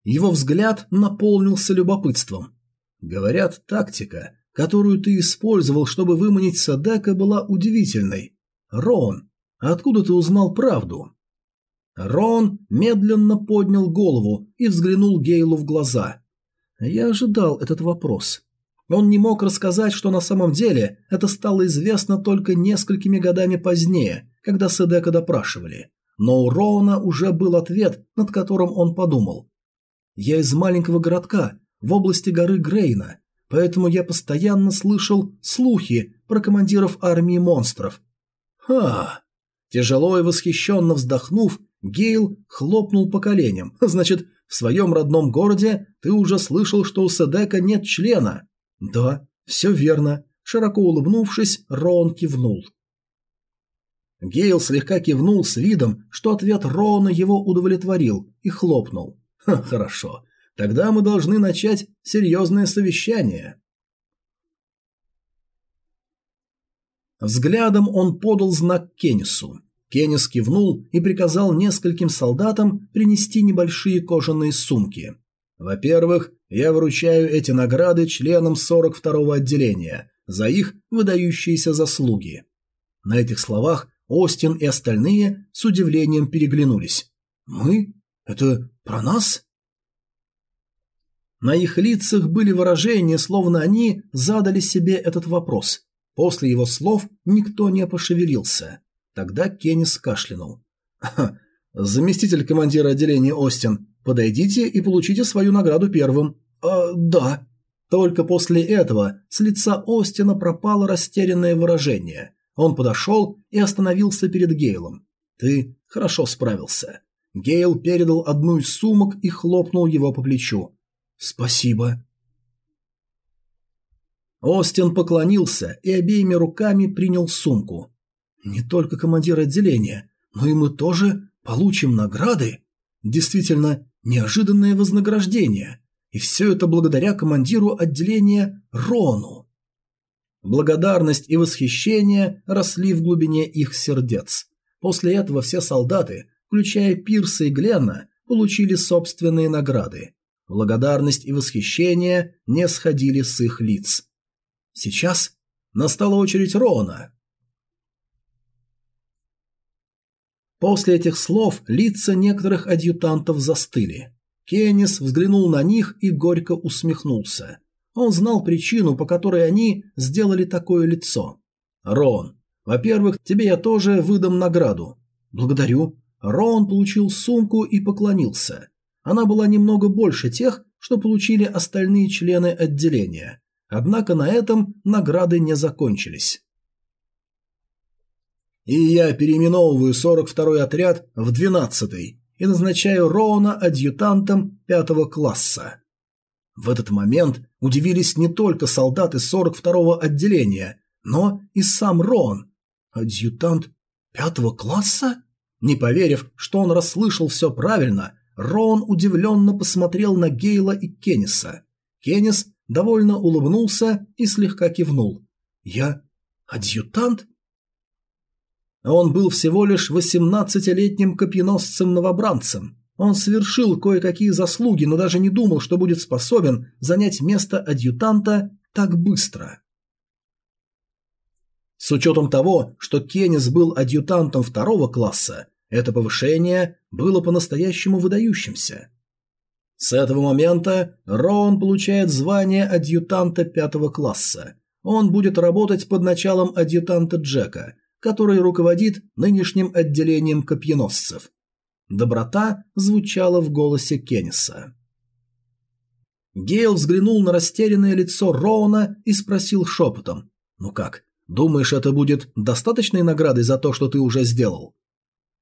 Speaker 1: его взгляд наполнился любопытством. Говорят, тактика, которую ты использовал, чтобы выманить Садека, была удивительной. Рон, откуда ты узнал правду? Рон медленно поднял голову и взглянул Гейлу в глаза. Я ожидал этот вопрос. Он не мог рассказать, что на самом деле это стало известно только несколькими годами позднее, когда Седека допрашивали. Но у Роуна уже был ответ, над которым он подумал. Я из маленького городка, в области горы Грейна. поэтому я постоянно слышал слухи про командиров армии монстров. Ха! Тяжело и восхищенно вздохнув, Гейл хлопнул по коленям. Значит, в своем родном городе ты уже слышал, что у Седека нет члена? Да, все верно. Широко улыбнувшись, Рон кивнул. Гейл слегка кивнул с видом, что ответ Рона его удовлетворил, и хлопнул. Хорошо. Тогда мы должны начать серьезное совещание. Взглядом он подал знак Кеннису. Кеннис кивнул и приказал нескольким солдатам принести небольшие кожаные сумки. Во-первых, я вручаю эти награды членам 42-го отделения за их выдающиеся заслуги. На этих словах Остин и остальные с удивлением переглянулись. «Мы? Это про нас?» На их лицах были выражения, словно они задали себе этот вопрос. После его слов никто не пошевелился. Тогда Кеннис кашлянул. «Заместитель командира отделения Остин, подойдите и получите свою награду первым». «А, да». Только после этого с лица Остина пропало растерянное выражение. Он подошел и остановился перед Гейлом. «Ты хорошо справился». Гейл передал одну из сумок и хлопнул его по плечу. «Спасибо». Остин поклонился и обеими руками принял сумку. «Не только командир отделения, но и мы тоже получим награды. Действительно, неожиданное вознаграждение. И все это благодаря командиру отделения Рону». Благодарность и восхищение росли в глубине их сердец. После этого все солдаты, включая Пирса и Гленна, получили собственные награды. Благодарность и восхищение не сходили с их лиц. Сейчас настала очередь Рона. После этих слов лица некоторых адъютантов застыли. Кеннис взглянул на них и горько усмехнулся. Он знал причину, по которой они сделали такое лицо. «Рон, во-первых, тебе я тоже выдам награду». «Благодарю». Рон получил сумку и поклонился. Она была немного больше тех, что получили остальные члены отделения. Однако на этом награды не закончились. И я переименовываю 42-й отряд в 12-й и назначаю Роуна адъютантом пятого класса. В этот момент удивились не только солдаты 42-го отделения, но и сам Роун. Адъютант пятого класса? Не поверив, что он расслышал все правильно, Роун удивленно посмотрел на Гейла и Кенниса. Кеннис довольно улыбнулся и слегка кивнул. «Я адъютант?» Он был всего лишь восемнадцатилетним копьеносцем-новобранцем. Он совершил кое-какие заслуги, но даже не думал, что будет способен занять место адъютанта так быстро. С учетом того, что Кеннис был адъютантом второго класса, это повышение было по-настоящему выдающимся. С этого момента Роун получает звание адъютанта пятого класса. Он будет работать под началом адъютанта Джека, который руководит нынешним отделением копьеносцев. Доброта звучала в голосе Кенниса. Гейл взглянул на растерянное лицо Роуна и спросил шепотом. «Ну как, думаешь, это будет достаточной наградой за то, что ты уже сделал?»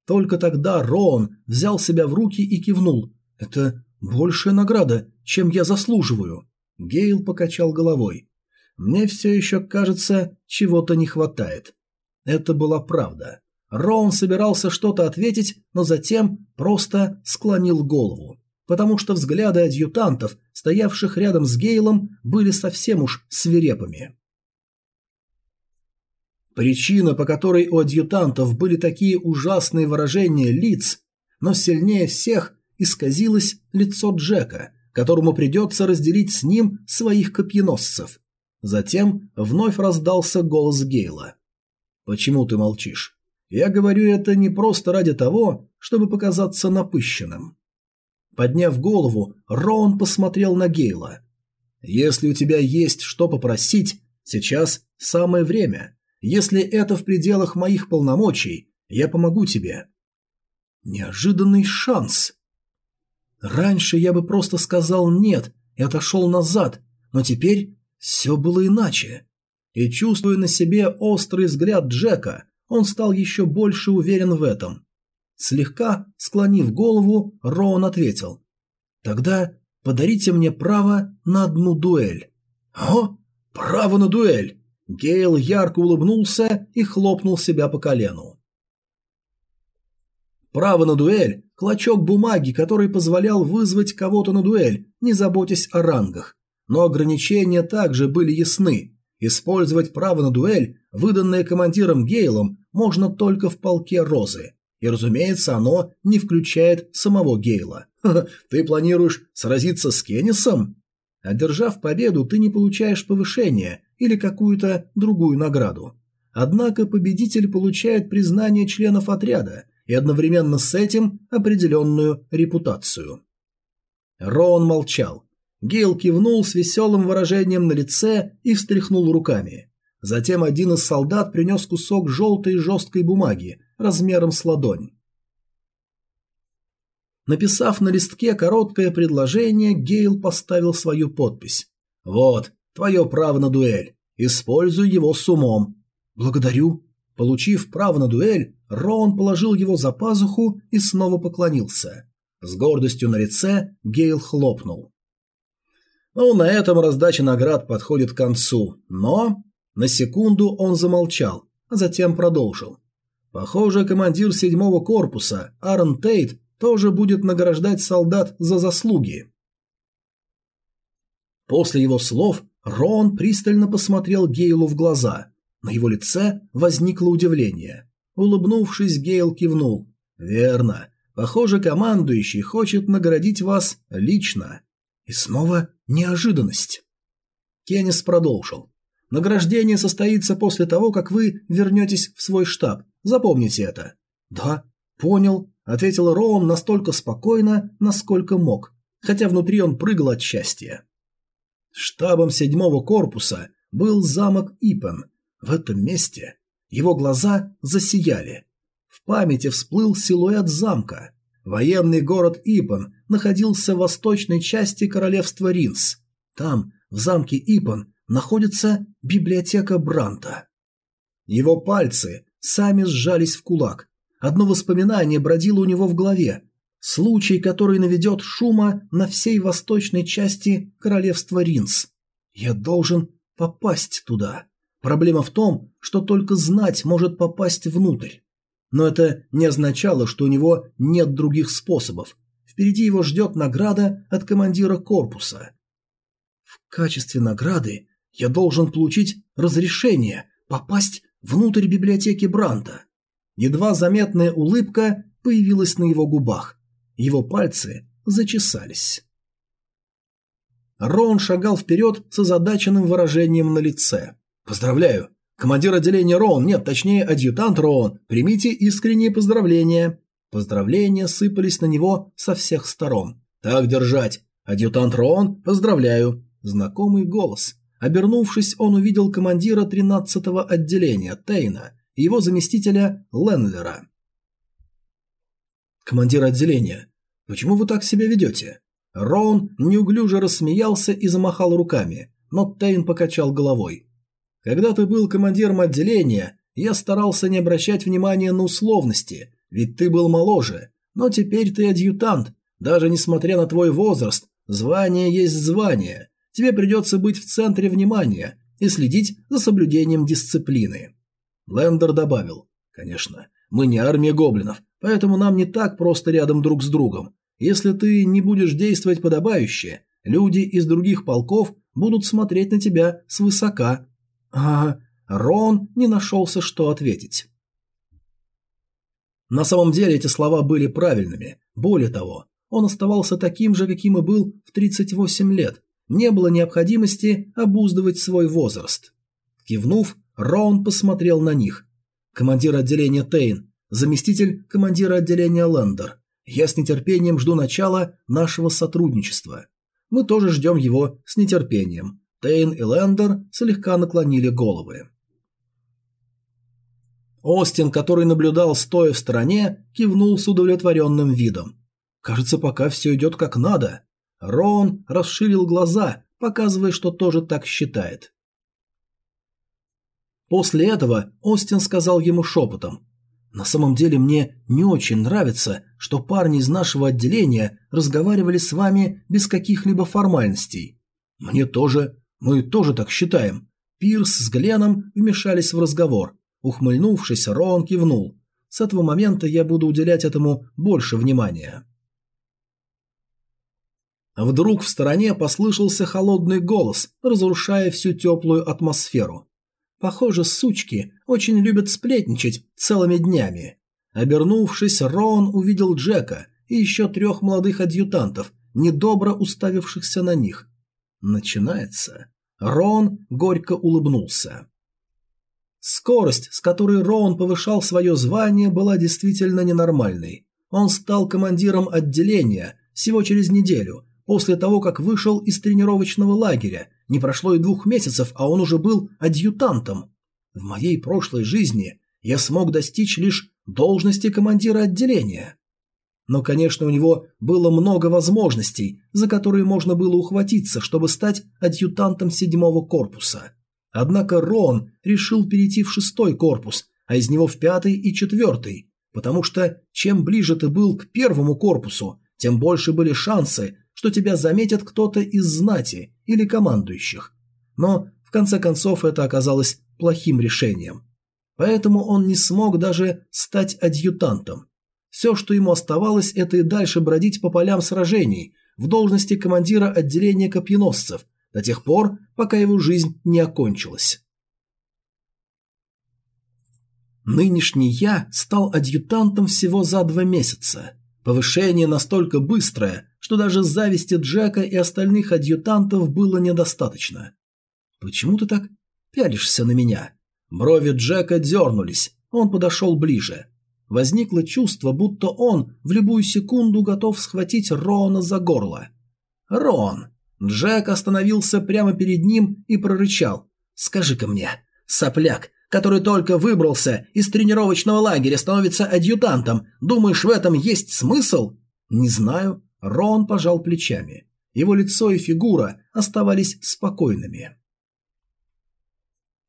Speaker 1: Только тогда Роун взял себя в руки и кивнул. «Это большая награда, чем я заслуживаю». Гейл покачал головой. «Мне все еще кажется, чего-то не хватает». Это была правда. Роун собирался что-то ответить, но затем просто склонил голову, потому что взгляды адъютантов, стоявших рядом с Гейлом, были совсем уж свирепыми. Причина, по которой у адъютантов были такие ужасные выражения лиц, но сильнее всех исказилось лицо Джека, которому придется разделить с ним своих копьеносцев. Затем вновь раздался голос Гейла. «Почему ты молчишь? Я говорю это не просто ради того, чтобы показаться напыщенным». Подняв голову, Роун посмотрел на Гейла. «Если у тебя есть что попросить, сейчас самое время. Если это в пределах моих полномочий, я помогу тебе». Неожиданный шанс. Раньше я бы просто сказал «нет» и отошел назад, но теперь все было иначе. И чувствуя на себе острый взгляд Джека, он стал еще больше уверен в этом. Слегка склонив голову, Роун ответил. «Тогда подарите мне право на одну дуэль». «О, право на дуэль!» Гейл ярко улыбнулся и хлопнул себя по колену. Право на дуэль – клочок бумаги, который позволял вызвать кого-то на дуэль, не заботясь о рангах. Но ограничения также были ясны. Использовать право на дуэль, выданное командиром Гейлом, можно только в полке Розы. И, разумеется, оно не включает самого Гейла. Ты планируешь сразиться с Кеннисом? Одержав победу, ты не получаешь повышения или какую-то другую награду. Однако победитель получает признание членов отряда и одновременно с этим определенную репутацию. Роун молчал. Гейл кивнул с веселым выражением на лице и встряхнул руками. Затем один из солдат принес кусок желтой жесткой бумаги размером с ладонь. Написав на листке короткое предложение, Гейл поставил свою подпись. «Вот, твое право на дуэль. Используй его с умом». «Благодарю». Получив право на дуэль, Роун положил его за пазуху и снова поклонился. С гордостью на лице Гейл хлопнул. Ну, на этом раздача наград подходит к концу, но... На секунду он замолчал, а затем продолжил. Похоже, командир седьмого корпуса, Аарон Тейт, тоже будет награждать солдат за заслуги. После его слов Рон пристально посмотрел Гейлу в глаза. На его лице возникло удивление. Улыбнувшись, Гейл кивнул. «Верно. Похоже, командующий хочет наградить вас лично». И снова неожиданность. Кеннис продолжил. Награждение состоится после того, как вы вернетесь в свой штаб. Запомните это. Да, понял, ответил Роун настолько спокойно, насколько мог, хотя внутри он прыгал от счастья. Штабом седьмого корпуса был замок Ипен. В этом месте его глаза засияли. В памяти всплыл силуэт замка. Военный город Ипан находился в восточной части королевства Ринс. Там, в замке Ипан, находится библиотека Бранта. Его пальцы сами сжались в кулак. Одно воспоминание бродило у него в голове. Случай, который наведет шума на всей восточной части королевства Ринс. Я должен попасть туда. Проблема в том, что только знать может попасть внутрь. Но это не означало, что у него нет других способов. Впереди его ждет награда от командира корпуса. В качестве награды я должен получить разрешение попасть внутрь библиотеки Бранта. Едва заметная улыбка появилась на его губах. Его пальцы зачесались. Роун шагал вперед с озадаченным выражением на лице. «Поздравляю! Командир отделения Роун, нет, точнее, адъютант Роун, примите искренние поздравления. Поздравления сыпались на него со всех сторон. Так держать. Адъютант Роун, поздравляю. Знакомый голос. Обернувшись, он увидел командира 13-го отделения Тейна и его заместителя Ленлера. «Командир отделения, почему вы так себя ведете?» Роун неуклюже рассмеялся и замахал руками, но Тейн покачал головой. Когда ты был командиром отделения, я старался не обращать внимания на условности, ведь ты был моложе, но теперь ты адъютант. Даже несмотря на твой возраст, звание есть звание. Тебе придется быть в центре внимания и следить за соблюдением дисциплины. Лендер добавил. Конечно, мы не армия гоблинов, поэтому нам не так просто рядом друг с другом. Если ты не будешь действовать подобающе, люди из других полков будут смотреть на тебя свысока а Рон не нашелся, что ответить. На самом деле эти слова были правильными. Более того, он оставался таким же, каким и был в 38 лет. Не было необходимости обуздывать свой возраст. Кивнув, Рон посмотрел на них. Командир отделения Тейн, заместитель командира отделения Лендер. Я с нетерпением жду начала нашего сотрудничества. Мы тоже ждем его с нетерпением. Тейн и Лендер слегка наклонили головы. Остин, который наблюдал стоя в стороне, кивнул с удовлетворенным видом. «Кажется, пока все идет как надо». Рон расширил глаза, показывая, что тоже так считает. После этого Остин сказал ему шепотом. «На самом деле мне не очень нравится, что парни из нашего отделения разговаривали с вами без каких-либо формальностей. Мне тоже, мы тоже так считаем». Пирс с Гленом вмешались в разговор. Ухмыльнувшись, Рон кивнул. «С этого момента я буду уделять этому больше внимания». Вдруг в стороне послышался холодный голос, разрушая всю теплую атмосферу. Похоже, сучки очень любят сплетничать целыми днями. Обернувшись, Рон увидел Джека и еще трех молодых адъютантов, недобро уставившихся на них. Начинается. Рон горько улыбнулся. Скорость, с которой Рон повышал свое звание, была действительно ненормальной. Он стал командиром отделения всего через неделю, после того, как вышел из тренировочного лагеря не прошло и двух месяцев, а он уже был адъютантом. В моей прошлой жизни я смог достичь лишь должности командира отделения. Но, конечно, у него было много возможностей, за которые можно было ухватиться, чтобы стать адъютантом седьмого корпуса. Однако Рон решил перейти в шестой корпус, а из него в пятый и четвертый, потому что чем ближе ты был к первому корпусу, тем больше были шансы, что тебя заметит кто-то из знати или командующих. Но, в конце концов, это оказалось плохим решением. Поэтому он не смог даже стать адъютантом. Все, что ему оставалось, это и дальше бродить по полям сражений в должности командира отделения копьеносцев до тех пор, пока его жизнь не окончилась. Нынешний я стал адъютантом всего за два месяца. Повышение настолько быстрое, что даже зависти Джека и остальных адъютантов было недостаточно. «Почему ты так пялишься на меня?» Брови Джека дернулись, он подошел ближе. Возникло чувство, будто он в любую секунду готов схватить Рона за горло. «Рон!» Джек остановился прямо перед ним и прорычал. «Скажи-ка мне, сопляк, который только выбрался из тренировочного лагеря, становится адъютантом, думаешь, в этом есть смысл?» «Не знаю. Рон пожал плечами. Его лицо и фигура оставались спокойными.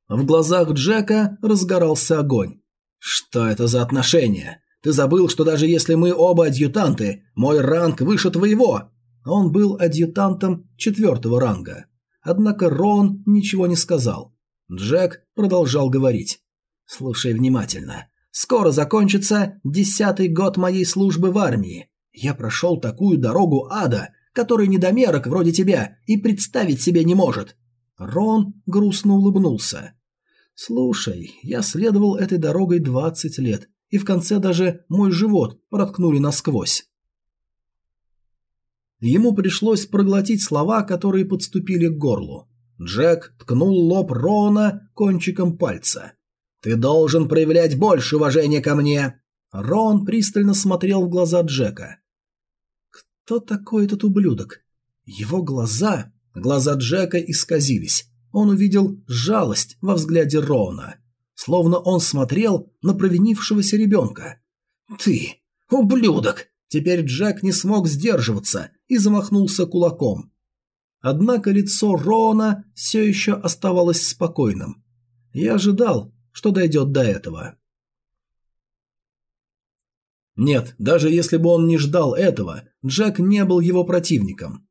Speaker 1: В глазах Джека разгорался огонь. «Что это за отношения? Ты забыл, что даже если мы оба адъютанты, мой ранг выше твоего?» Он был адъютантом четвертого ранга. Однако Рон ничего не сказал. Джек продолжал говорить. «Слушай внимательно. Скоро закончится десятый год моей службы в армии. Я прошел такую дорогу ада, который недомерок вроде тебя и представить себе не может. Рон грустно улыбнулся. Слушай, я следовал этой дорогой двадцать лет, и в конце даже мой живот проткнули насквозь. Ему пришлось проглотить слова, которые подступили к горлу. Джек ткнул лоб Рона кончиком пальца. «Ты должен проявлять больше уважения ко мне!» Рон пристально смотрел в глаза Джека. Кто такой этот ублюдок? Его глаза... Глаза Джека исказились. Он увидел жалость во взгляде Роуна. Словно он смотрел на провинившегося ребенка. «Ты, ублюдок!» Теперь Джек не смог сдерживаться и замахнулся кулаком. Однако лицо Роуна все еще оставалось спокойным. Я ожидал, что дойдет до этого. Нет, даже если бы он не ждал этого, Джек не был его противником.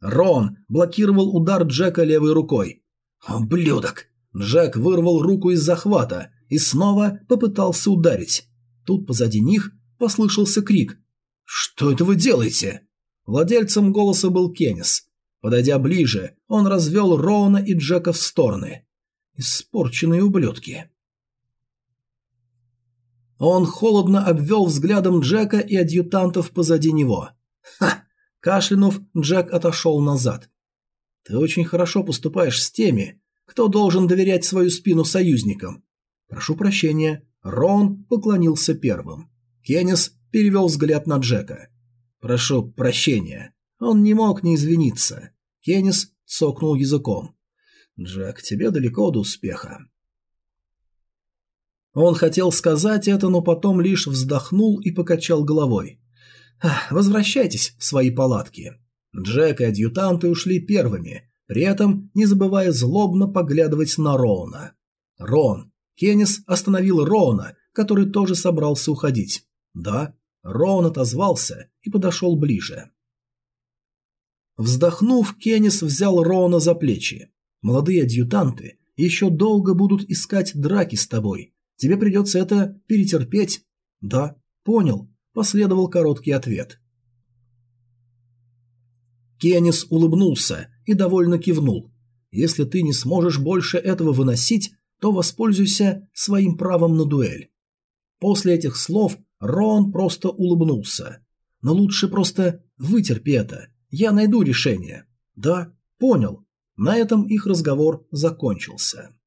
Speaker 1: Рон блокировал удар Джека левой рукой. «Ублюдок!» Джек вырвал руку из захвата и снова попытался ударить. Тут позади них послышался крик. «Что это вы делаете?» Владельцем голоса был Кеннис. Подойдя ближе, он развел Роуна и Джека в стороны. «Испорченные ублюдки!» Он холодно обвел взглядом Джека и адъютантов позади него. «Ха!» Кашлянув, Джек отошел назад. «Ты очень хорошо поступаешь с теми, кто должен доверять свою спину союзникам. Прошу прощения». Рон поклонился первым. Кеннис перевел взгляд на Джека. «Прошу прощения». Он не мог не извиниться. Кеннис цокнул языком. «Джек, тебе далеко до успеха. Он хотел сказать это, но потом лишь вздохнул и покачал головой. «Возвращайтесь в свои палатки». Джек и адъютанты ушли первыми. при этом не забывая злобно поглядывать на Роуна. «Рон!» Кеннис остановил Роуна, который тоже собрался уходить. «Да?» Роун отозвался и подошел ближе. Вздохнув, Кеннис взял Роуна за плечи. «Молодые адъютанты еще долго будут искать драки с тобой. Тебе придется это перетерпеть». «Да, понял», – последовал короткий ответ. Кеннис улыбнулся и довольно кивнул. «Если ты не сможешь больше этого выносить, то воспользуйся своим правом на дуэль». После этих слов Рон просто улыбнулся. «Но лучше просто вытерпи это. Я найду решение». «Да, понял». На этом их разговор закончился.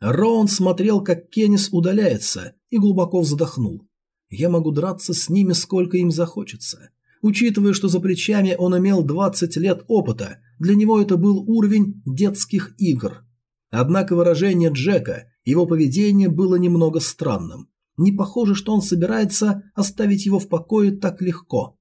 Speaker 1: Роун смотрел, как Кеннис удаляется, и глубоко вздохнул. «Я могу драться с ними, сколько им захочется. Учитывая, что за плечами он имел 20 лет опыта, для него это был уровень детских игр. Однако выражение Джека, его поведение было немного странным. Не похоже, что он собирается оставить его в покое так легко.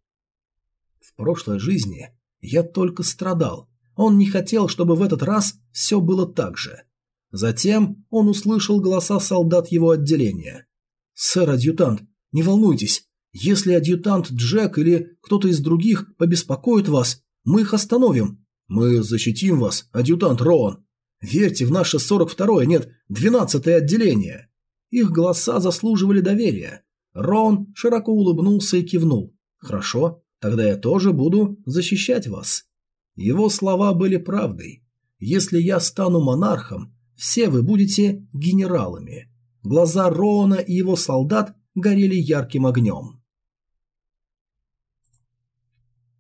Speaker 1: В прошлой жизни я только страдал. Он не хотел, чтобы в этот раз все было так же. Затем он услышал голоса солдат его отделения. «Сэр-адъютант, не волнуйтесь, если адъютант Джек или кто-то из других побеспокоит вас, мы их остановим. Мы защитим вас, адъютант Роан. Верьте в наше 42-е, нет, 12-е отделение. Их голоса заслуживали доверия. Рон широко улыбнулся и кивнул. Хорошо, тогда я тоже буду защищать вас. Его слова были правдой. Если я стану монархом, все вы будете генералами. Глаза Роана и его солдат горели ярким огнем.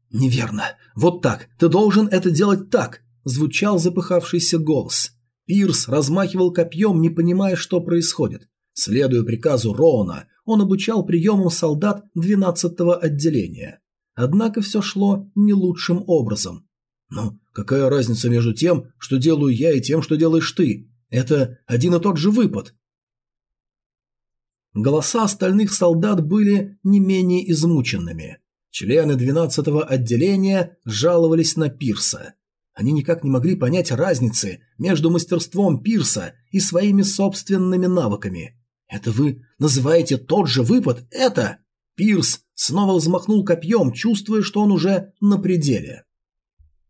Speaker 1: «Неверно. Вот так. Ты должен это делать так!» – звучал запыхавшийся голос. Пирс размахивал копьем, не понимая, что происходит. Следуя приказу Роуна, он обучал приемам солдат 12-го отделения. Однако все шло не лучшим образом. «Ну, какая разница между тем, что делаю я, и тем, что делаешь ты? Это один и тот же выпад». Голоса остальных солдат были не менее измученными. Члены 12-го отделения жаловались на Пирса. Они никак не могли понять разницы между мастерством Пирса и своими собственными навыками. «Это вы называете тот же выпад? Это?» Пирс снова взмахнул копьем, чувствуя, что он уже на пределе.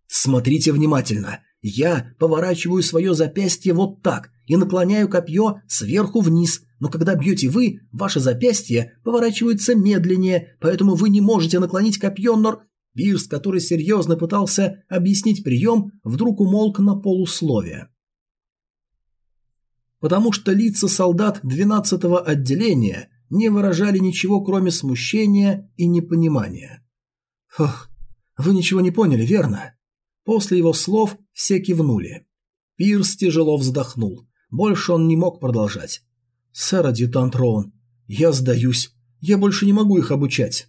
Speaker 1: «Смотрите внимательно. Я поворачиваю свое запястье вот так и наклоняю копье сверху вниз, но когда бьете вы, ваше запястье поворачивается медленнее, поэтому вы не можете наклонить копье, но... Пирс, который серьезно пытался объяснить прием, вдруг умолк на полусловие. Потому что лица солдат 12-го отделения не выражали ничего, кроме смущения и непонимания. «Ох, вы ничего не поняли, верно?» После его слов все кивнули. Пирс тяжело вздохнул. Больше он не мог продолжать. «Сэр-адъютант Роун, я сдаюсь. Я больше не могу их обучать».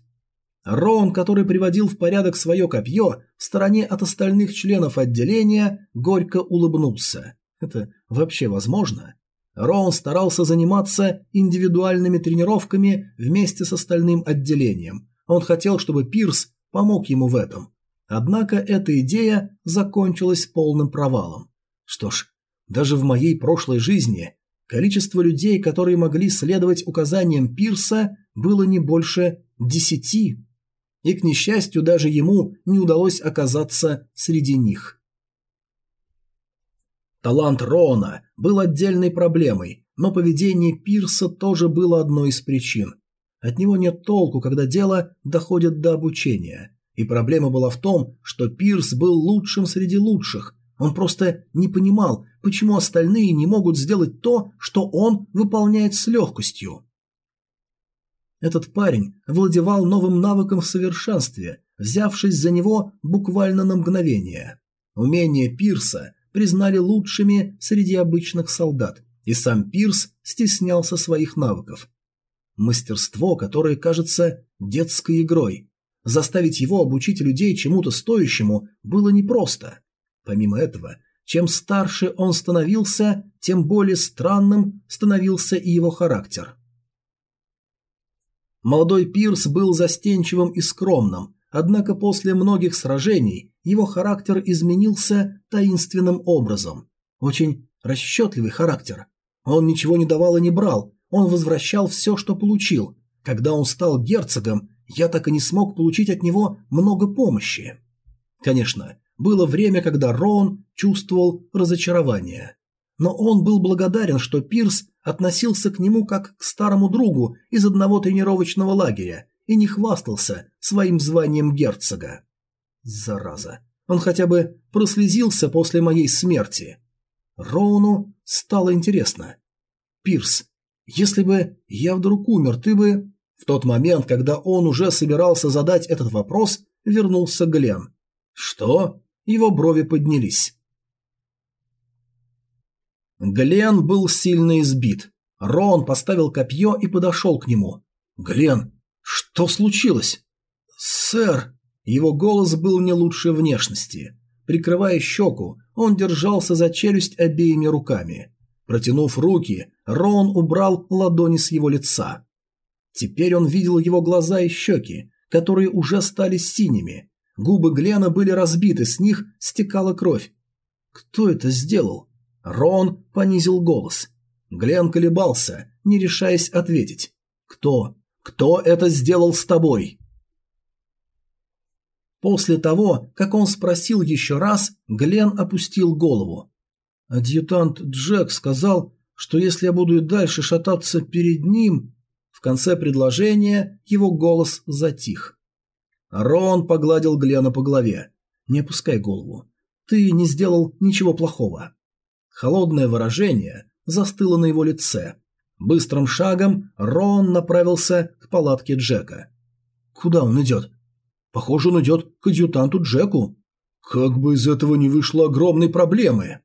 Speaker 1: Роун, который приводил в порядок свое копье, в стороне от остальных членов отделения, горько улыбнулся. Это вообще возможно? Роун старался заниматься индивидуальными тренировками вместе с остальным отделением. Он хотел, чтобы Пирс помог ему в этом. Однако эта идея закончилась полным провалом. Что ж, даже в моей прошлой жизни Количество людей, которые могли следовать указаниям Пирса, было не больше десяти. И, к несчастью, даже ему не удалось оказаться среди них. Талант Роона был отдельной проблемой, но поведение Пирса тоже было одной из причин. От него нет толку, когда дело доходит до обучения. И проблема была в том, что Пирс был лучшим среди лучших, он просто не понимал, почему остальные не могут сделать то, что он выполняет с легкостью. Этот парень владевал новым навыком в совершенстве, взявшись за него буквально на мгновение. Умения Пирса признали лучшими среди обычных солдат, и сам Пирс стеснялся своих навыков. Мастерство, которое кажется детской игрой. Заставить его обучить людей чему-то стоящему было непросто. Помимо этого, чем старше он становился, тем более странным становился и его характер. Молодой Пирс был застенчивым и скромным, однако после многих сражений его характер изменился таинственным образом. Очень расчетливый характер. Он ничего не давал и не брал, он возвращал все, что получил. Когда он стал герцогом, я так и не смог получить от него много помощи. Конечно, было время, когда Рон чувствовал разочарование. Но он был благодарен, что Пирс относился к нему как к старому другу из одного тренировочного лагеря и не хвастался своим званием герцога. Зараза. Он хотя бы прослезился после моей смерти. Роуну стало интересно. «Пирс, если бы я вдруг умер, ты бы...» В тот момент, когда он уже собирался задать этот вопрос, вернулся Глен. «Что?» Его брови поднялись. Глен был сильно избит. Рон поставил копье и подошел к нему. «Глен, что случилось?» «Сэр!» Его голос был не лучшей внешности. Прикрывая щеку, он держался за челюсть обеими руками. Протянув руки, Рон убрал ладони с его лица. Теперь он видел его глаза и щеки, которые уже стали синими. Губы Глена были разбиты, с них стекала кровь. Кто это сделал? Рон понизил голос. Глен колебался, не решаясь ответить. «Кто? Кто это сделал с тобой?» После того, как он спросил еще раз, Глен опустил голову. Адъютант Джек сказал, что если я буду и дальше шататься перед ним... В конце предложения его голос затих. Рон погладил Глена по голове. «Не опускай голову. Ты не сделал ничего плохого». Холодное выражение застыло на его лице. Быстрым шагом Рон направился к палатке Джека. «Куда он идет?» «Похоже, он идет к адъютанту Джеку». «Как бы из этого не вышло огромной проблемы!»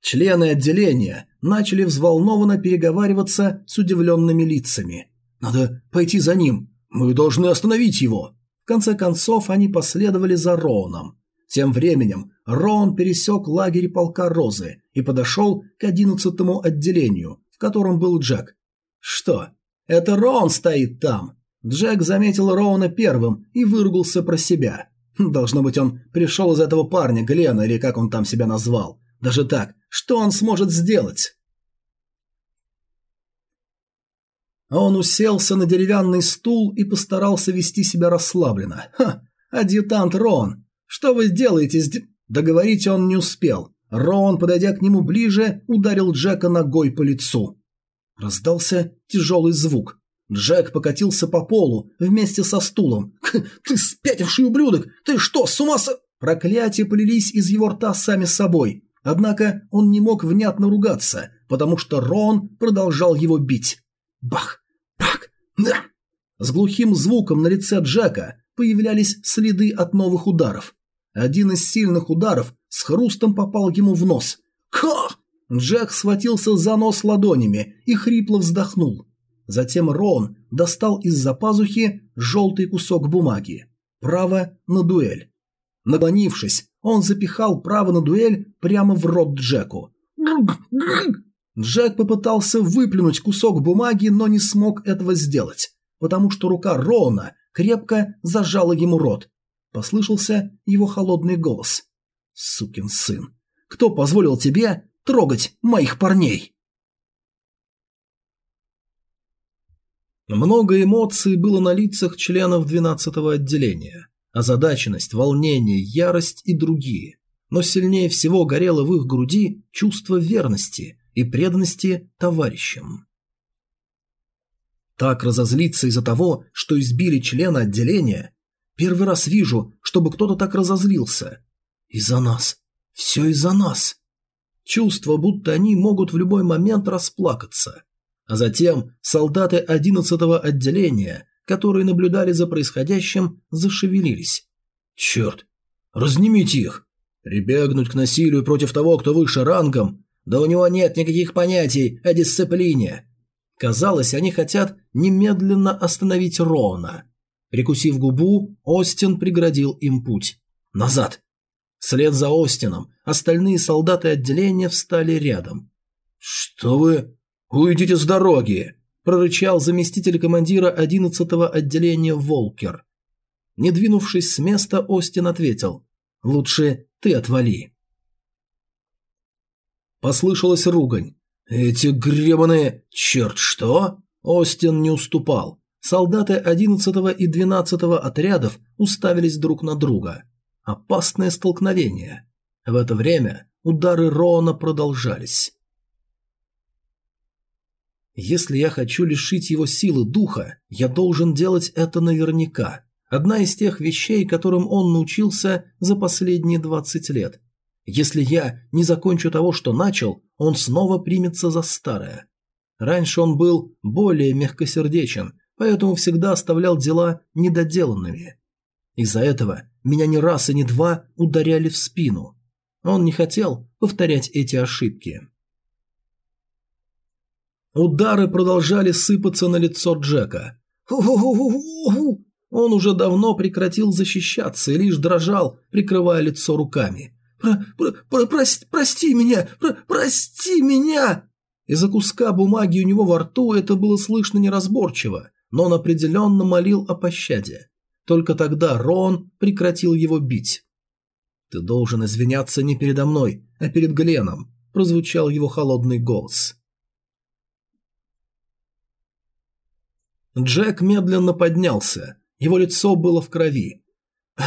Speaker 1: Члены отделения начали взволнованно переговариваться с удивленными лицами. «Надо пойти за ним. Мы должны остановить его». В конце концов, они последовали за Роуном. Тем временем Роун пересек лагерь полка Розы и подошел к одиннадцатому отделению, в котором был Джек. «Что? Это Роун стоит там?» Джек заметил Роуна первым и выругался про себя. Должно быть, он пришел из этого парня, Глена, или как он там себя назвал. Даже так, что он сможет сделать? Он уселся на деревянный стул и постарался вести себя расслабленно. «Ха! Адъютант Рон! Что вы делаете здесь?» Договорить он не успел. Рон, подойдя к нему ближе, ударил Джека ногой по лицу. Раздался тяжелый звук. Джек покатился по полу вместе со стулом. «Ты спятивший ублюдок! Ты что, с ума со...» Проклятия полились из его рта сами собой. Однако он не мог внятно ругаться, потому что Рон продолжал его бить. Бах! Бах! Да! С глухим звуком на лице Джека появлялись следы от новых ударов. Один из сильных ударов с хрустом попал ему в нос. Ха! Джек схватился за нос ладонями и хрипло вздохнул. Затем Рон достал из-за пазухи желтый кусок бумаги. Право на дуэль. Наклонившись, он запихал право на дуэль прямо в рот Джеку. Джек попытался выплюнуть кусок бумаги, но не смог этого сделать, потому что рука Рона крепко зажала ему рот. Послышался его холодный голос. «Сукин сын, кто позволил тебе трогать моих парней?» Много эмоций было на лицах членов 12-го отделения озадаченность, волнение, ярость и другие. Но сильнее всего горело в их груди чувство верности и преданности товарищам. Так разозлиться из-за того, что избили члена отделения? Первый раз вижу, чтобы кто-то так разозлился. Из-за нас. Все из-за нас. Чувство, будто они могут в любой момент расплакаться. А затем солдаты 11-го отделения которые наблюдали за происходящим, зашевелились. «Черт! Разнимите их! Прибегнуть к насилию против того, кто выше рангом? Да у него нет никаких понятий о дисциплине!» Казалось, они хотят немедленно остановить Рона. Прикусив губу, Остин преградил им путь. «Назад!» Вслед за Остином остальные солдаты отделения встали рядом. «Что вы? Уйдите с дороги!» Прорычал заместитель командира 11-го отделения Волкер. Не двинувшись с места, Остин ответил. «Лучше ты отвали». Послышалась ругань. «Эти гребаные... Черт, что?» Остин не уступал. Солдаты 11 и 12 отрядов уставились друг на друга. Опасное столкновение. В это время удары Роана продолжались. Если я хочу лишить его силы духа, я должен делать это наверняка. Одна из тех вещей, которым он научился за последние 20 лет. Если я не закончу того, что начал, он снова примется за старое. Раньше он был более мягкосердечен, поэтому всегда оставлял дела недоделанными. Из-за этого меня не раз и не два ударяли в спину. Он не хотел повторять эти ошибки. Удары продолжали сыпаться на лицо Джека. Он уже давно прекратил защищаться и лишь дрожал, прикрывая лицо руками. «Про, про, про, прости, прости меня! Про, прости меня!» Из-за куска бумаги у него во рту это было слышно неразборчиво, но он определенно молил о пощаде. Только тогда Рон прекратил его бить. «Ты должен извиняться не передо мной, а перед Гленом», – прозвучал его холодный голос. Джек медленно поднялся. Его лицо было в крови.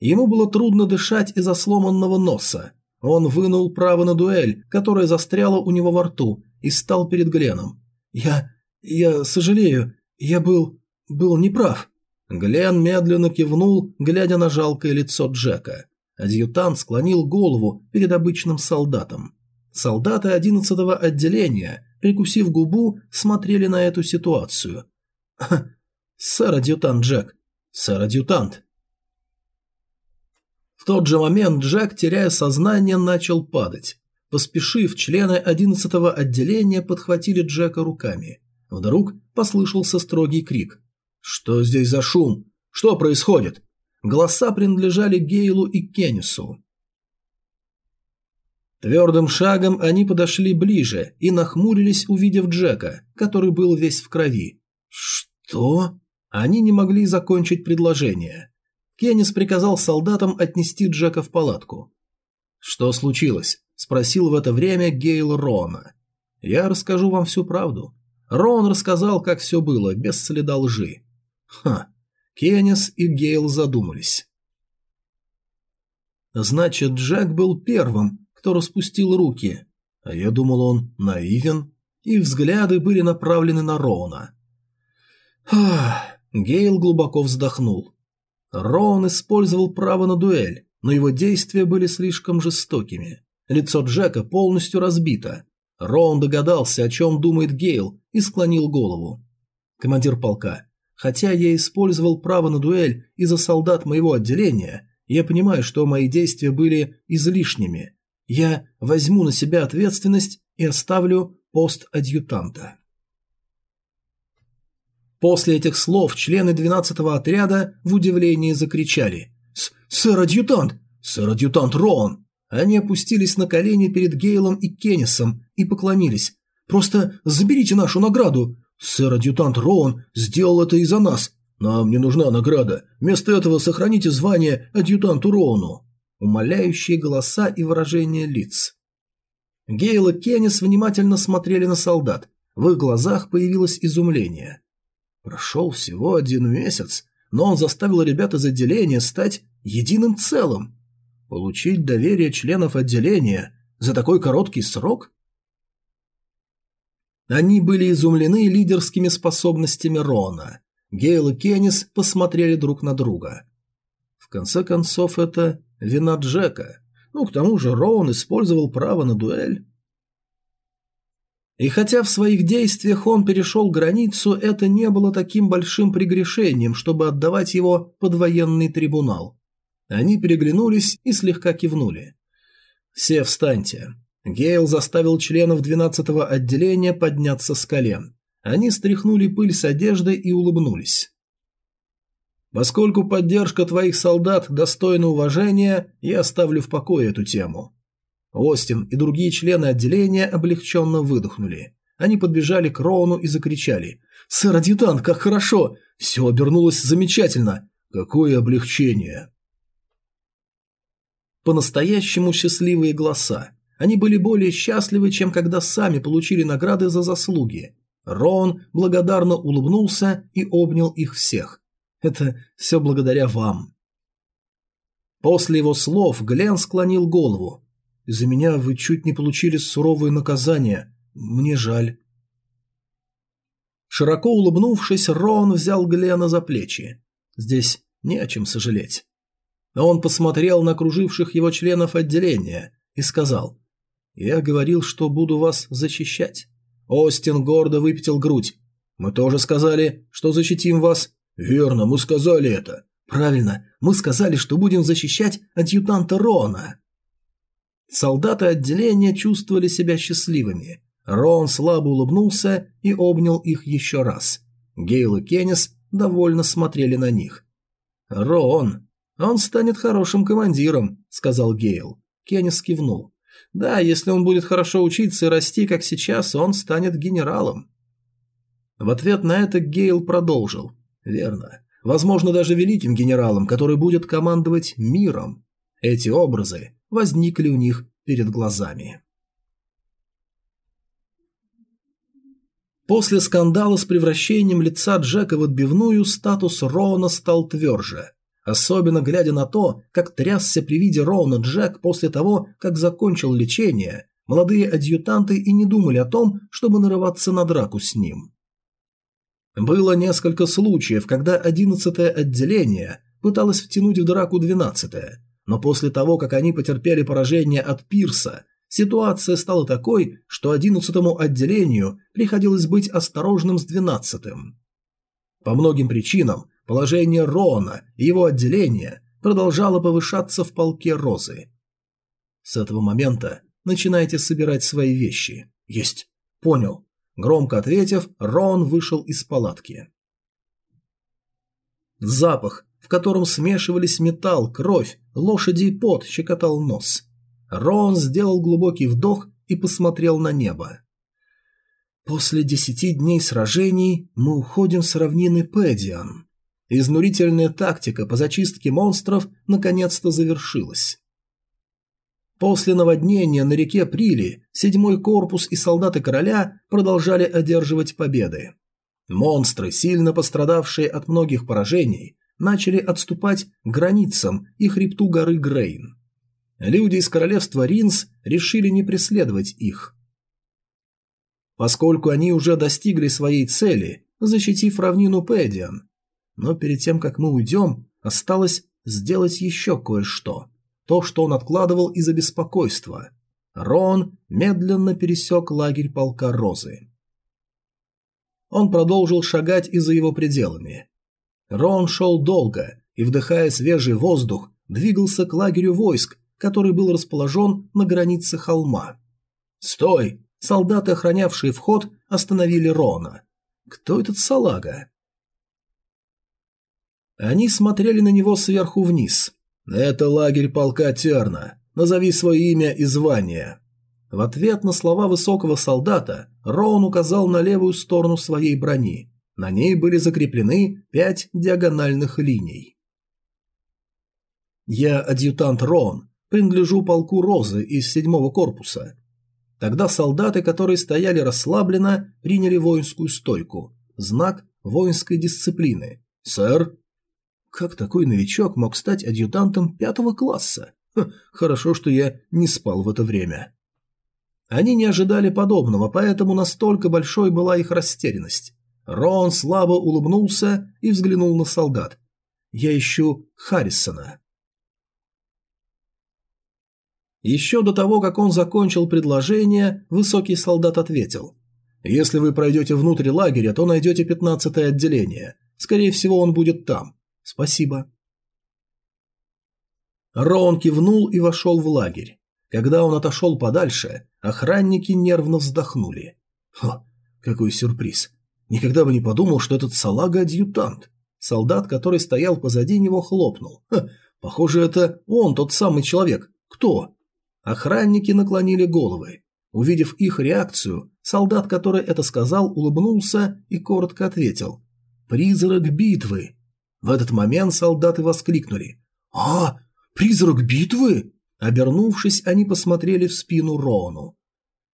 Speaker 1: Ему было трудно дышать из-за сломанного носа. Он вынул право на дуэль, которая застряла у него во рту, и стал перед Гленом. «Я... я сожалею, я был... был неправ». Глен медленно кивнул, глядя на жалкое лицо Джека. Адъютант склонил голову перед обычным солдатом. Солдаты одиннадцатого отделения, прикусив губу, смотрели на эту ситуацию. «Сэр-адъютант Джек! Сэр-адъютант!» В тот же момент Джек, теряя сознание, начал падать. Поспешив, члены одиннадцатого отделения подхватили Джека руками. Вдруг послышался строгий крик. «Что здесь за шум? Что происходит?» Голоса принадлежали Гейлу и Кеннису. Твердым шагом они подошли ближе и нахмурились, увидев Джека, который был весь в крови. «Что?» Они не могли закончить предложение. Кеннис приказал солдатам отнести Джека в палатку. «Что случилось?» – спросил в это время Гейл Рона. «Я расскажу вам всю правду». Рон рассказал, как все было, без следа лжи. Ха. Кеннис и Гейл задумались. Значит, Джек был первым, кто распустил руки. А я думал, он наивен. Их взгляды были направлены на Рона. Ах, Гейл глубоко вздохнул. Роун использовал право на дуэль, но его действия были слишком жестокими. Лицо Джека полностью разбито. Роун догадался, о чем думает Гейл, и склонил голову. «Командир полка, хотя я использовал право на дуэль из-за солдат моего отделения, я понимаю, что мои действия были излишними. Я возьму на себя ответственность и оставлю пост адъютанта». После этих слов члены 12-го отряда в удивлении закричали «Сэр-адъютант! Сэр-адъютант Роан!» Они опустились на колени перед Гейлом и Кеннисом и поклонились. «Просто заберите нашу награду! Сэр-адъютант Роан сделал это из-за нас! Нам не нужна награда! Вместо этого сохраните звание адъютанту Роану!» Умоляющие голоса и выражения лиц. Гейл и Кеннис внимательно смотрели на солдат. В их глазах появилось изумление. Прошел всего один месяц, но он заставил ребят из отделения стать единым целым. Получить доверие членов отделения за такой короткий срок? Они были изумлены лидерскими способностями Рона. Гейл и Кеннис посмотрели друг на друга. В конце концов, это вина Джека. Ну, к тому же Роун использовал право на дуэль. И хотя в своих действиях он перешел границу, это не было таким большим прегрешением, чтобы отдавать его под военный трибунал. Они переглянулись и слегка кивнули. «Все встаньте». Гейл заставил членов 12-го отделения подняться с колен. Они стряхнули пыль с одежды и улыбнулись. «Поскольку поддержка твоих солдат достойна уважения, я оставлю в покое эту тему. Остин и другие члены отделения облегченно выдохнули. Они подбежали к Роуну и закричали. «Сэр-адъютант, как хорошо! Все обернулось замечательно! Какое облегчение!» По-настоящему счастливые голоса. Они были более счастливы, чем когда сами получили награды за заслуги. Рон благодарно улыбнулся и обнял их всех. «Это все благодаря вам». После его слов Глен склонил голову. «Из-за меня вы чуть не получили суровое наказание. Мне жаль». Широко улыбнувшись, Рон взял Глена за плечи. Здесь не о чем сожалеть. Он посмотрел на круживших его членов отделения и сказал, «Я говорил, что буду вас защищать». Остин гордо выпятил грудь. «Мы тоже сказали, что защитим вас». «Верно, мы сказали это». «Правильно, мы сказали, что будем защищать адъютанта Рона». Солдаты отделения чувствовали себя счастливыми. Рон слабо улыбнулся и обнял их еще раз. Гейл и Кеннис довольно смотрели на них. «Рон, он станет хорошим командиром», — сказал Гейл. Кеннис кивнул. «Да, если он будет хорошо учиться и расти, как сейчас, он станет генералом». В ответ на это Гейл продолжил. «Верно. Возможно, даже великим генералом, который будет командовать миром. Эти образы возникли у них перед глазами». После скандала с превращением лица Джека в отбивную статус Рона стал тверже. Особенно глядя на то, как трясся при виде Рона Джек после того, как закончил лечение, молодые адъютанты и не думали о том, чтобы нарываться на драку с ним. Было несколько случаев, когда 11-е отделение пыталось втянуть в драку 12-е, но после того, как они потерпели поражение от Пирса Ситуация стала такой, что одиннадцатому отделению приходилось быть осторожным с двенадцатым. По многим причинам положение Рона и его отделения продолжало повышаться в полке Розы. С этого момента начинайте собирать свои вещи. Есть. Понял. Громко ответив, Рон вышел из палатки. Запах, в котором смешивались металл, кровь, лошади и пот, щекотал нос. Рон сделал глубокий вдох и посмотрел на небо. После десяти дней сражений мы уходим с равнины Пэдиан. Изнурительная тактика по зачистке монстров наконец-то завершилась. После наводнения на реке Прили седьмой корпус и солдаты короля продолжали одерживать победы. Монстры, сильно пострадавшие от многих поражений, начали отступать к границам и хребту горы Грейн. Люди из королевства Ринс решили не преследовать их. Поскольку они уже достигли своей цели, защитив равнину Пэдиан. Но перед тем, как мы уйдем, осталось сделать еще кое-что. То, что он откладывал из-за беспокойства. Рон медленно пересек лагерь полка Розы. Он продолжил шагать и за его пределами. Рон шел долго и, вдыхая свежий воздух, двигался к лагерю войск, который был расположен на границе холма. «Стой!» Солдаты, охранявшие вход, остановили Рона. «Кто этот салага?» Они смотрели на него сверху вниз. «Это лагерь полка Терна. Назови свое имя и звание». В ответ на слова высокого солдата Рон указал на левую сторону своей брони. На ней были закреплены пять диагональных линий. «Я адъютант Рон, Принадлежу полку Розы из седьмого корпуса. Тогда солдаты, которые стояли расслабленно, приняли воинскую стойку. Знак воинской дисциплины. «Сэр?» Как такой новичок мог стать адъютантом пятого класса? Ха, хорошо, что я не спал в это время. Они не ожидали подобного, поэтому настолько большой была их растерянность. Рон слабо улыбнулся и взглянул на солдат. «Я ищу Харрисона». Еще до того, как он закончил предложение, высокий солдат ответил. «Если вы пройдете внутрь лагеря, то найдете пятнадцатое отделение. Скорее всего, он будет там. Спасибо». Роун кивнул и вошел в лагерь. Когда он отошел подальше, охранники нервно вздохнули. «Хо, какой сюрприз! Никогда бы не подумал, что этот салага – адъютант!» Солдат, который стоял позади него, хлопнул. «Ха, похоже, это он, тот самый человек. Кто?» Охранники наклонили головы. Увидев их реакцию, солдат, который это сказал, улыбнулся и коротко ответил. «Призрак битвы». В этот момент солдаты воскликнули. «А, призрак битвы?» Обернувшись, они посмотрели в спину Рону.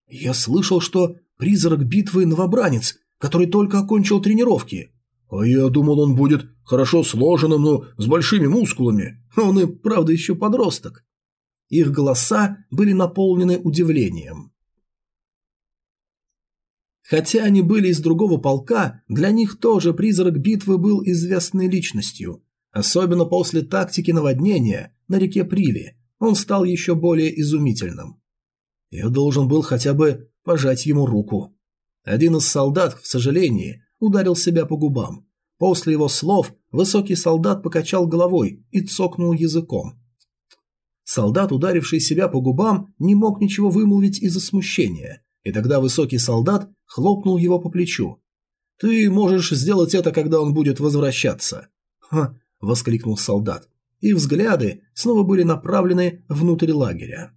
Speaker 1: «Я слышал, что призрак битвы – новобранец, который только окончил тренировки. А я думал, он будет хорошо сложенным, но с большими мускулами. Он и правда еще подросток». Их голоса были наполнены удивлением. Хотя они были из другого полка, для них тоже призрак битвы был известной личностью. Особенно после тактики наводнения на реке Прили, он стал еще более изумительным. Я должен был хотя бы пожать ему руку. Один из солдат, в сожалении, ударил себя по губам. После его слов высокий солдат покачал головой и цокнул языком. Солдат, ударивший себя по губам, не мог ничего вымолвить из-за смущения, и тогда высокий солдат хлопнул его по плечу. «Ты можешь сделать это, когда он будет возвращаться». «Ха!» – воскликнул солдат. И взгляды снова были направлены внутрь лагеря.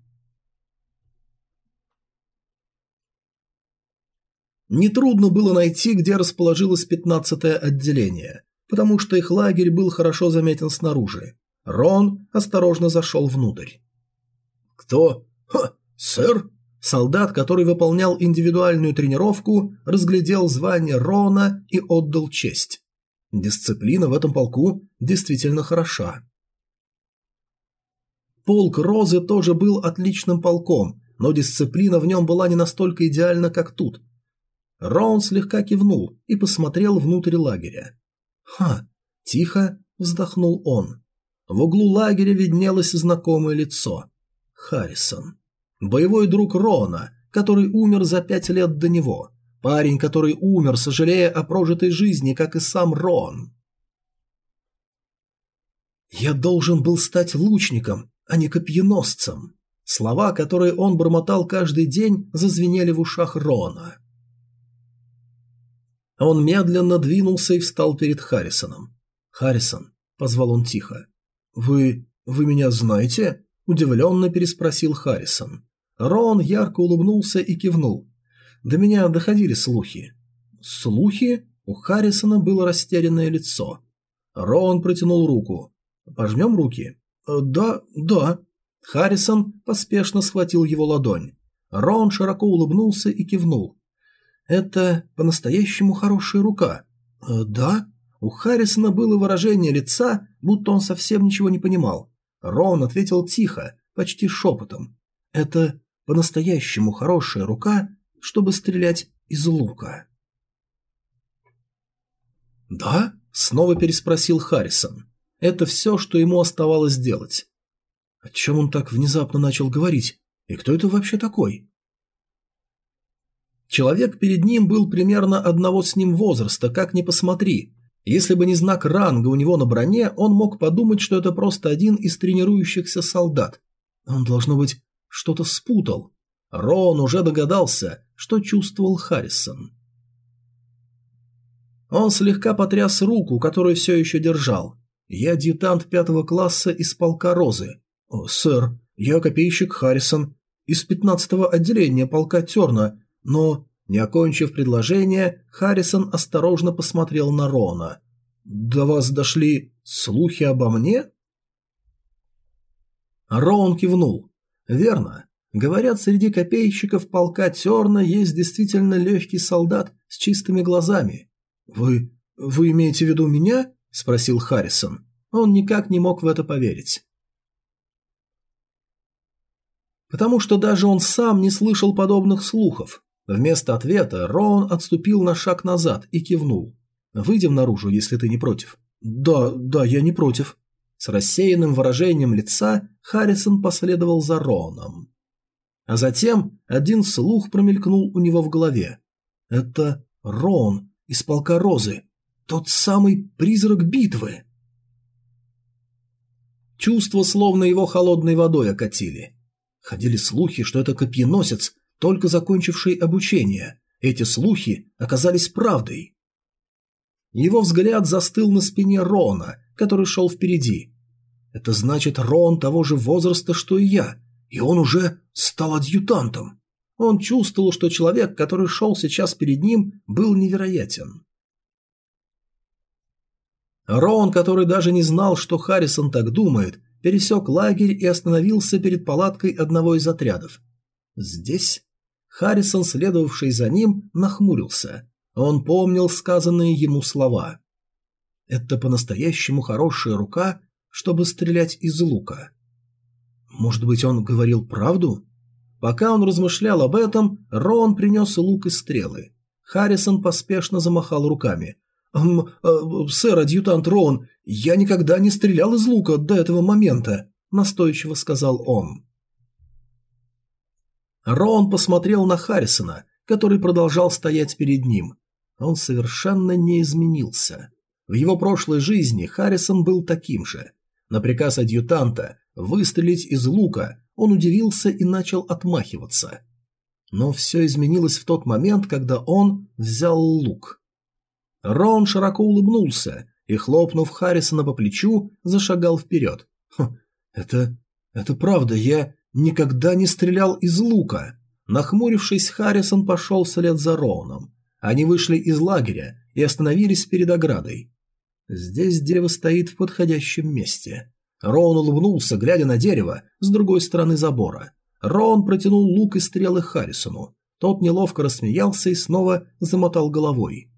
Speaker 1: Нетрудно было найти, где расположилось пятнадцатое отделение, потому что их лагерь был хорошо заметен снаружи. Рон осторожно зашел внутрь. «Кто? Ха, сэр?» Солдат, который выполнял индивидуальную тренировку, разглядел звание Рона и отдал честь. Дисциплина в этом полку действительно хороша. Полк Розы тоже был отличным полком, но дисциплина в нем была не настолько идеальна, как тут. Рон слегка кивнул и посмотрел внутрь лагеря. «Ха!» – тихо вздохнул он. В углу лагеря виднелось знакомое лицо. Харрисон. Боевой друг Рона, который умер за пять лет до него. Парень, который умер, сожалея о прожитой жизни, как и сам Рон. «Я должен был стать лучником, а не копьеносцем». Слова, которые он бормотал каждый день, зазвенели в ушах Рона. Он медленно двинулся и встал перед Харрисоном. «Харрисон», — позвал он тихо, — «вы... вы меня знаете?» — удивленно переспросил Харрисон. Рон ярко улыбнулся и кивнул. До меня доходили слухи. Слухи? У Харрисона было растерянное лицо. Рон протянул руку. «Пожмем руки?» «Э, «Да, да». Харрисон поспешно схватил его ладонь. Рон широко улыбнулся и кивнул. «Это по-настоящему хорошая рука». «Э, «Да». У Харрисона было выражение лица, будто он совсем ничего не понимал. Рон ответил тихо, почти шепотом. «Это по-настоящему хорошая рука, чтобы стрелять из лука. «Да?» – снова переспросил Харрисон. Это все, что ему оставалось делать. О чем он так внезапно начал говорить? И кто это вообще такой? Человек перед ним был примерно одного с ним возраста, как ни посмотри. Если бы не знак ранга у него на броне, он мог подумать, что это просто один из тренирующихся солдат. Он, должно быть, что-то спутал. Рон уже догадался, что чувствовал Харрисон. Он слегка потряс руку, которую все еще держал. «Я адъютант пятого класса из полка Розы». О, «Сэр, я копейщик Харрисон из пятнадцатого отделения полка Терна, но...» Не окончив предложение, Харрисон осторожно посмотрел на Рона. «До вас дошли слухи обо мне?» Рон кивнул. «Верно. Говорят, среди копейщиков полка Терна есть действительно легкий солдат с чистыми глазами. «Вы... вы имеете в виду меня?» – спросил Харрисон. Он никак не мог в это поверить. Потому что даже он сам не слышал подобных слухов. Вместо ответа Роун отступил на шаг назад и кивнул. «Выйдем наружу, если ты не против». «Да, да, я не против». С рассеянным выражением лица Харрисон последовал за Роуном. А затем один слух промелькнул у него в голове. Это Рон из полка Розы, тот самый призрак битвы. Чувства словно его холодной водой окатили. Ходили слухи, что это копьеносец, только закончивший обучение. Эти слухи оказались правдой. Его взгляд застыл на спине Рона, который шел впереди. Это значит, Рон того же возраста, что и я, и он уже стал адъютантом. Он чувствовал, что человек, который шел сейчас перед ним, был невероятен. Роун, который даже не знал, что Харрисон так думает, пересек лагерь и остановился перед палаткой одного из отрядов. Здесь Харрисон, следовавший за ним, нахмурился. Он помнил сказанные ему слова. «Это по-настоящему хорошая рука, чтобы стрелять из лука». Может быть, он говорил правду? Пока он размышлял об этом, Рон принес лук и стрелы. Харрисон поспешно замахал руками. «Эм, э, «Сэр-адъютант Рон, я никогда не стрелял из лука до этого момента», – настойчиво сказал он. Рон посмотрел на Харрисона, который продолжал стоять перед ним. Он совершенно не изменился. В его прошлой жизни Харрисон был таким же. На приказ адъютанта выстрелить из лука он удивился и начал отмахиваться. Но все изменилось в тот момент, когда он взял лук. Рон широко улыбнулся и, хлопнув Харрисона по плечу, зашагал вперед. «Хм, это... это правда, я никогда не стрелял из лука». Нахмурившись, Харрисон пошел вслед за Роуном. Они вышли из лагеря и остановились перед оградой. Здесь дерево стоит в подходящем месте. Роун улыбнулся, глядя на дерево с другой стороны забора. Роун протянул лук и стрелы Харрисону. Тот неловко рассмеялся и снова замотал головой.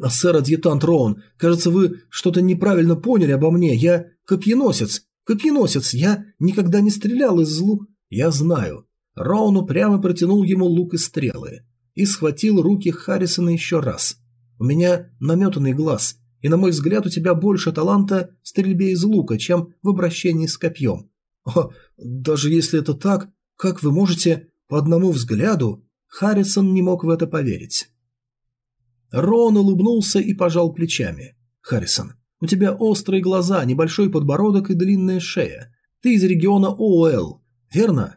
Speaker 1: «А, «Сэр-адъютант Роун, кажется, вы что-то неправильно поняли обо мне. Я копьеносец. Копьеносец. Я никогда не стрелял из лук...» «Я знаю». Роуну прямо протянул ему лук и стрелы. И схватил руки Харрисона еще раз. «У меня наметанный глаз, и, на мой взгляд, у тебя больше таланта в стрельбе из лука, чем в обращении с копьем. О, даже если это так, как вы можете по одному взгляду...» Харрисон не мог в это поверить. Рон улыбнулся и пожал плечами. «Харрисон, у тебя острые глаза, небольшой подбородок и длинная шея. Ты из региона ООЛ, верно?»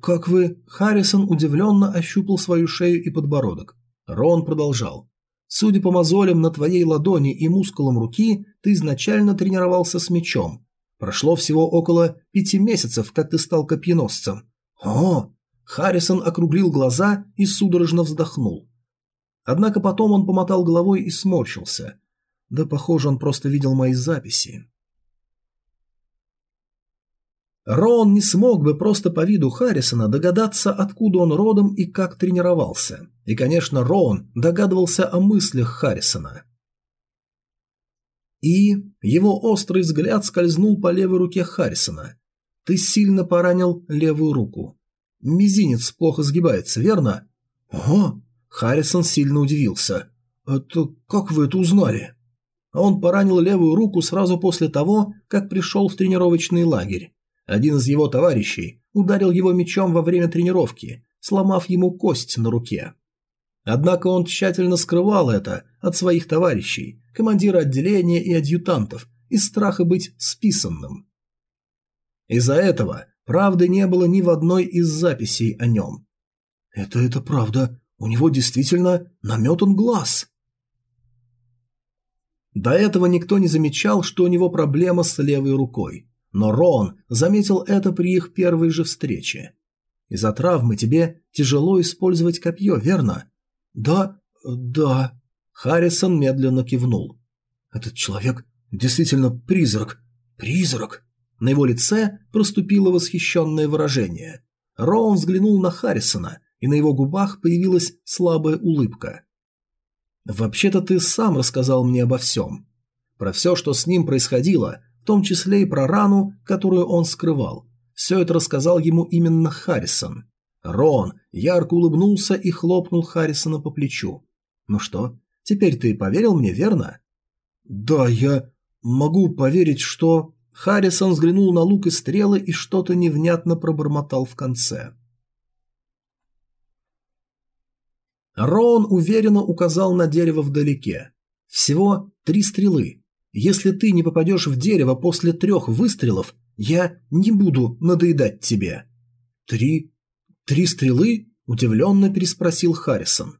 Speaker 1: «Как вы...» Харрисон удивленно ощупал свою шею и подбородок. Рон продолжал. Судя по мозолям на твоей ладони и мускулам руки, ты изначально тренировался с мечом. Прошло всего около пяти месяцев, как ты стал копьеносцем. О! Харрисон округлил глаза и судорожно вздохнул. Однако потом он помотал головой и сморщился. Да, похоже, он просто видел мои записи. Рон не смог бы просто по виду Харрисона догадаться, откуда он родом и как тренировался. И, конечно, Рон догадывался о мыслях Харрисона. И его острый взгляд скользнул по левой руке Харрисона. «Ты сильно поранил левую руку. Мизинец плохо сгибается, верно?» «Ага». Харрисон сильно удивился. «Это как вы это узнали?» Он поранил левую руку сразу после того, как пришел в тренировочный лагерь. Один из его товарищей ударил его мечом во время тренировки, сломав ему кость на руке. Однако он тщательно скрывал это от своих товарищей, командира отделения и адъютантов, из страха быть списанным. Из-за этого правды не было ни в одной из записей о нем. «Это это правда, у него действительно наметан глаз». До этого никто не замечал, что у него проблема с левой рукой. Но Рон заметил это при их первой же встрече. Из-за травмы тебе тяжело использовать копье, верно? Да, да. Харрисон медленно кивнул. Этот человек действительно призрак. Призрак. На его лице проступило восхищенное выражение. Роун взглянул на Харрисона, и на его губах появилась слабая улыбка. «Вообще-то ты сам рассказал мне обо всем. Про все, что с ним происходило, в том числе и про рану, которую он скрывал. Все это рассказал ему именно Харрисон. Рон ярко улыбнулся и хлопнул Харрисона по плечу. «Ну что, теперь ты поверил мне, верно?» «Да, я могу поверить, что...» Харрисон взглянул на лук и стрелы и что-то невнятно пробормотал в конце. Рон уверенно указал на дерево вдалеке. Всего три стрелы, если ты не попадешь в дерево после трех выстрелов, я не буду надоедать тебе». «Три... три стрелы?» – удивленно переспросил Харрисон.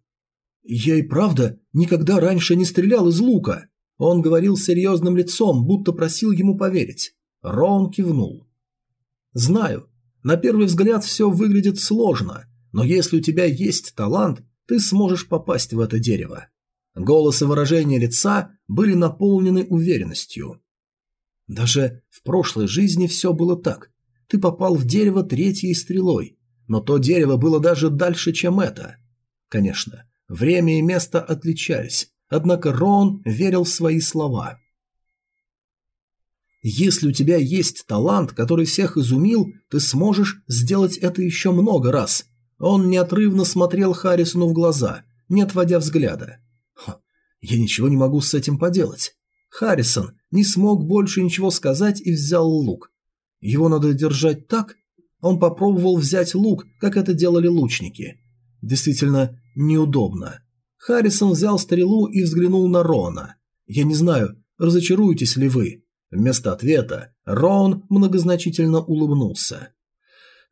Speaker 1: «Я и правда никогда раньше не стрелял из лука». Он говорил серьезным лицом, будто просил ему поверить. Рон кивнул. «Знаю, на первый взгляд все выглядит сложно, но если у тебя есть талант, ты сможешь попасть в это дерево». Голос и выражение лица были наполнены уверенностью. Даже в прошлой жизни все было так. Ты попал в дерево третьей стрелой, но то дерево было даже дальше, чем это. Конечно, время и место отличались, однако Рон верил в свои слова. Если у тебя есть талант, который всех изумил, ты сможешь сделать это еще много раз. Он неотрывно смотрел Харрисону в глаза, не отводя взгляда. Я ничего не могу с этим поделать. Харрисон не смог больше ничего сказать и взял лук. Его надо держать так? Он попробовал взять лук, как это делали лучники. Действительно неудобно. Харрисон взял стрелу и взглянул на Рона. Я не знаю, разочаруетесь ли вы. Вместо ответа Рон многозначительно улыбнулся.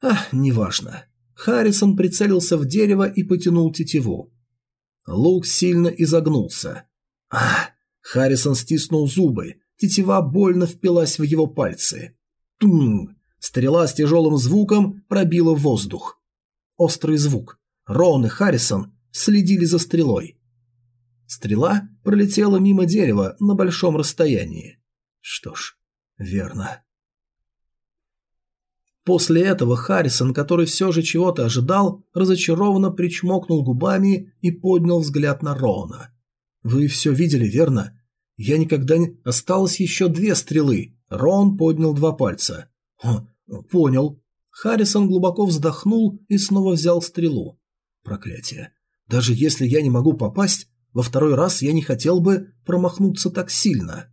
Speaker 1: Ах, неважно. Харрисон прицелился в дерево и потянул тетиву. Лук сильно изогнулся. А! Харрисон стиснул зубы. Тетива больно впилась в его пальцы. Тунг! Стрела с тяжелым звуком пробила воздух. Острый звук. Рон и Харрисон следили за стрелой. Стрела пролетела мимо дерева на большом расстоянии. Что ж, верно. После этого Харрисон, который все же чего-то ожидал, разочарованно причмокнул губами и поднял взгляд на Роуна. «Вы все видели, верно? Я никогда не... Осталось еще две стрелы». Роун поднял два пальца. «О, понял». Харрисон глубоко вздохнул и снова взял стрелу. «Проклятие. Даже если я не могу попасть, во второй раз я не хотел бы промахнуться так сильно».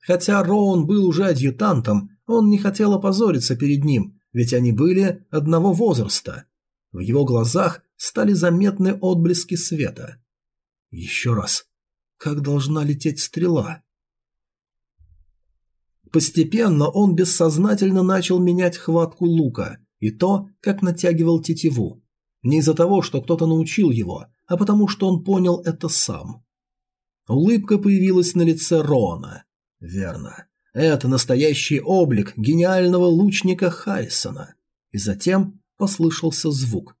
Speaker 1: Хотя Роун был уже адъютантом, он не хотел опозориться перед ним, ведь они были одного возраста. В его глазах стали заметны отблески света. Еще раз. Как должна лететь стрела? Постепенно он бессознательно начал менять хватку лука и то, как натягивал тетиву. Не из-за того, что кто-то научил его, а потому что он понял это сам. Улыбка появилась на лице Рона. Верно. Это настоящий облик гениального лучника Харрисона. И затем послышался звук.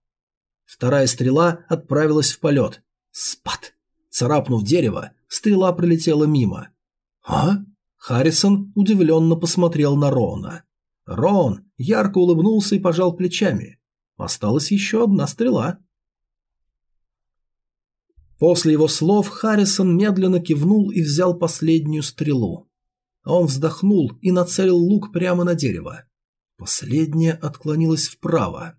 Speaker 1: Вторая стрела отправилась в полет. Спад! Царапнув дерево, стрела пролетела мимо. «А?» Харрисон удивленно посмотрел на Рона. Рон ярко улыбнулся и пожал плечами. Осталась еще одна стрела. После его слов Харрисон медленно кивнул и взял последнюю стрелу. Он вздохнул и нацелил лук прямо на дерево. Последняя отклонилась вправо.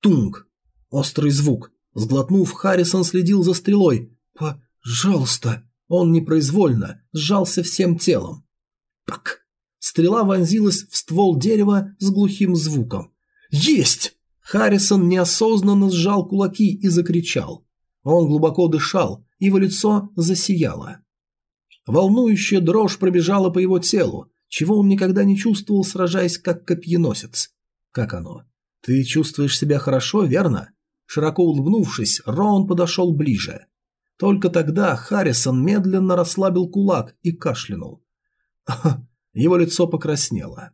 Speaker 1: Тунг! Острый звук. Сглотнув, Харрисон следил за стрелой. «Пожалуйста!» Он непроизвольно сжался всем телом. Пак! Стрела вонзилась в ствол дерева с глухим звуком. «Есть!» Харрисон неосознанно сжал кулаки и закричал. Он глубоко дышал, его лицо засияло. Волнующая дрожь пробежала по его телу, чего он никогда не чувствовал, сражаясь как копьеносец. Как оно? Ты чувствуешь себя хорошо, верно? Широко улыбнувшись, Роун подошел ближе. Только тогда Харрисон медленно расслабил кулак и кашлянул. Его лицо покраснело.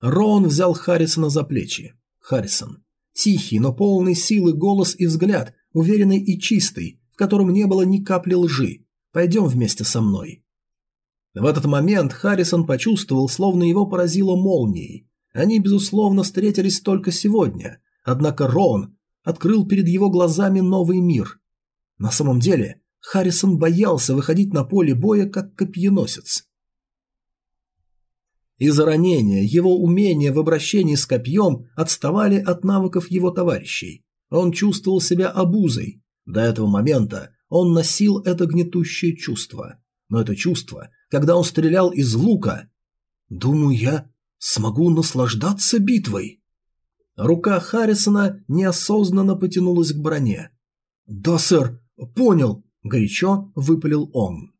Speaker 1: Роун взял Харрисона за плечи. Харрисон. Тихий, но полный силы голос и взгляд, уверенный и чистый, котором не было ни капли лжи. Пойдем вместе со мной». В этот момент Харрисон почувствовал, словно его поразило молнией. Они, безусловно, встретились только сегодня, однако Рон открыл перед его глазами новый мир. На самом деле, Харрисон боялся выходить на поле боя как копьеносец. Из-за ранения его умения в обращении с копьем отставали от навыков его товарищей. Он чувствовал себя обузой, до этого момента он носил это гнетущее чувство. Но это чувство, когда он стрелял из лука... Думаю, я смогу наслаждаться битвой. Рука Харрисона неосознанно потянулась к броне. «Да, сэр, понял», — горячо выпалил он.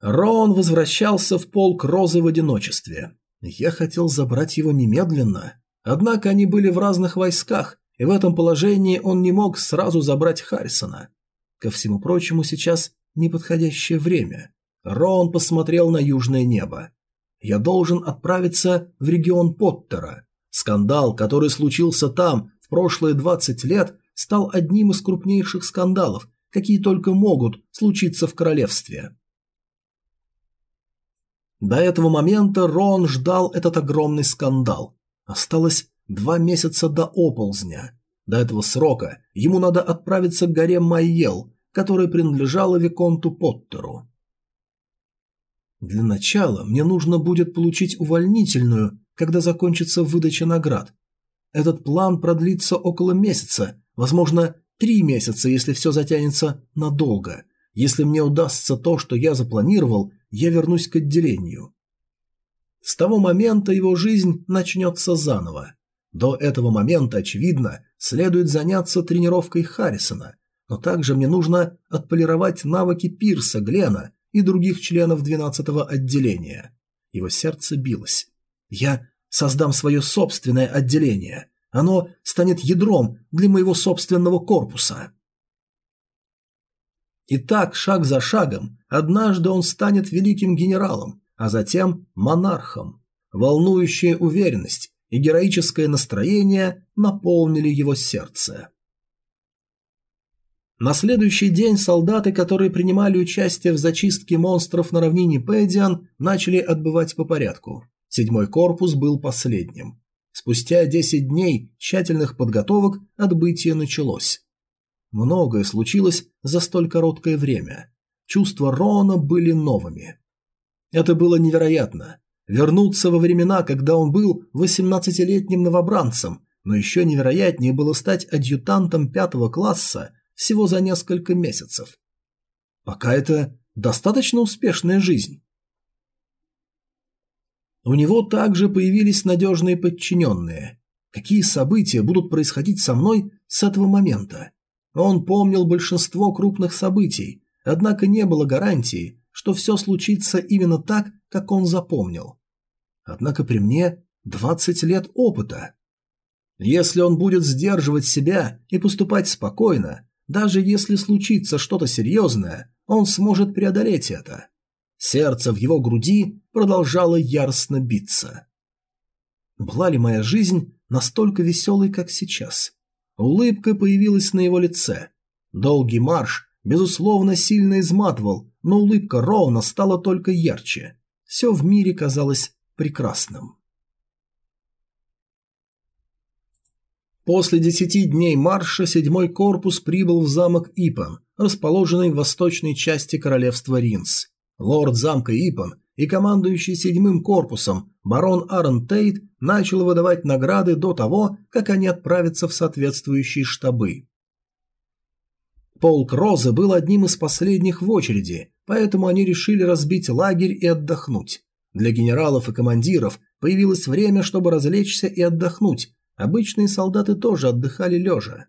Speaker 1: Рон возвращался в полк Розы в одиночестве. Я хотел забрать его немедленно. Однако они были в разных войсках, и в этом положении он не мог сразу забрать Харрисона. Ко всему прочему, сейчас неподходящее время. Рон посмотрел на южное небо. «Я должен отправиться в регион Поттера. Скандал, который случился там, в прошлые 20 лет стал одним из крупнейших скандалов, какие только могут случиться в королевстве. До этого момента Рон ждал этот огромный скандал. Осталось два месяца до оползня. До этого срока ему надо отправиться к горе Майел, которая принадлежала Виконту Поттеру. Для начала мне нужно будет получить увольнительную, когда закончится выдача наград. Этот план продлится около месяца, возможно, три месяца, если все затянется надолго. Если мне удастся то, что я запланировал, я вернусь к отделению. С того момента его жизнь начнется заново. До этого момента, очевидно, следует заняться тренировкой Харрисона, но также мне нужно отполировать навыки Пирса, Глена и других членов 12-го отделения. Его сердце билось. Я создам свое собственное отделение. Оно станет ядром для моего собственного корпуса. И так, шаг за шагом, однажды он станет великим генералом, а затем монархом. Волнующая уверенность и героическое настроение наполнили его сердце. На следующий день солдаты, которые принимали участие в зачистке монстров на равнине Пэдиан, начали отбывать по порядку. Седьмой корпус был последним. Спустя 10 дней тщательных подготовок отбытие началось. Многое случилось за столь короткое время. Чувства Рона были новыми. Это было невероятно. Вернуться во времена, когда он был 18-летним новобранцем, но еще невероятнее было стать адъютантом пятого класса всего за несколько месяцев. Пока это достаточно успешная жизнь. У него также появились надежные подчиненные. Какие события будут происходить со мной с этого момента? Он помнил большинство крупных событий, однако не было гарантии, что все случится именно так, как он запомнил. Однако при мне 20 лет опыта. Если он будет сдерживать себя и поступать спокойно, даже если случится что-то серьезное, он сможет преодолеть это. Сердце в его груди продолжало яростно биться. Была ли моя жизнь настолько веселой, как сейчас? Улыбка появилась на его лице. Долгий марш, безусловно, сильно изматывал, но улыбка ровно стала только ярче. Все в мире казалось прекрасным. После десяти дней марша седьмой корпус прибыл в замок Ипан, расположенный в восточной части королевства Ринс. Лорд замка Ипан и командующий седьмым корпусом барон Аарон Тейт начал выдавать награды до того, как они отправятся в соответствующие штабы. Полк Розы был одним из последних в очереди, поэтому они решили разбить лагерь и отдохнуть. Для генералов и командиров появилось время, чтобы развлечься и отдохнуть, Обычные солдаты тоже отдыхали лежа.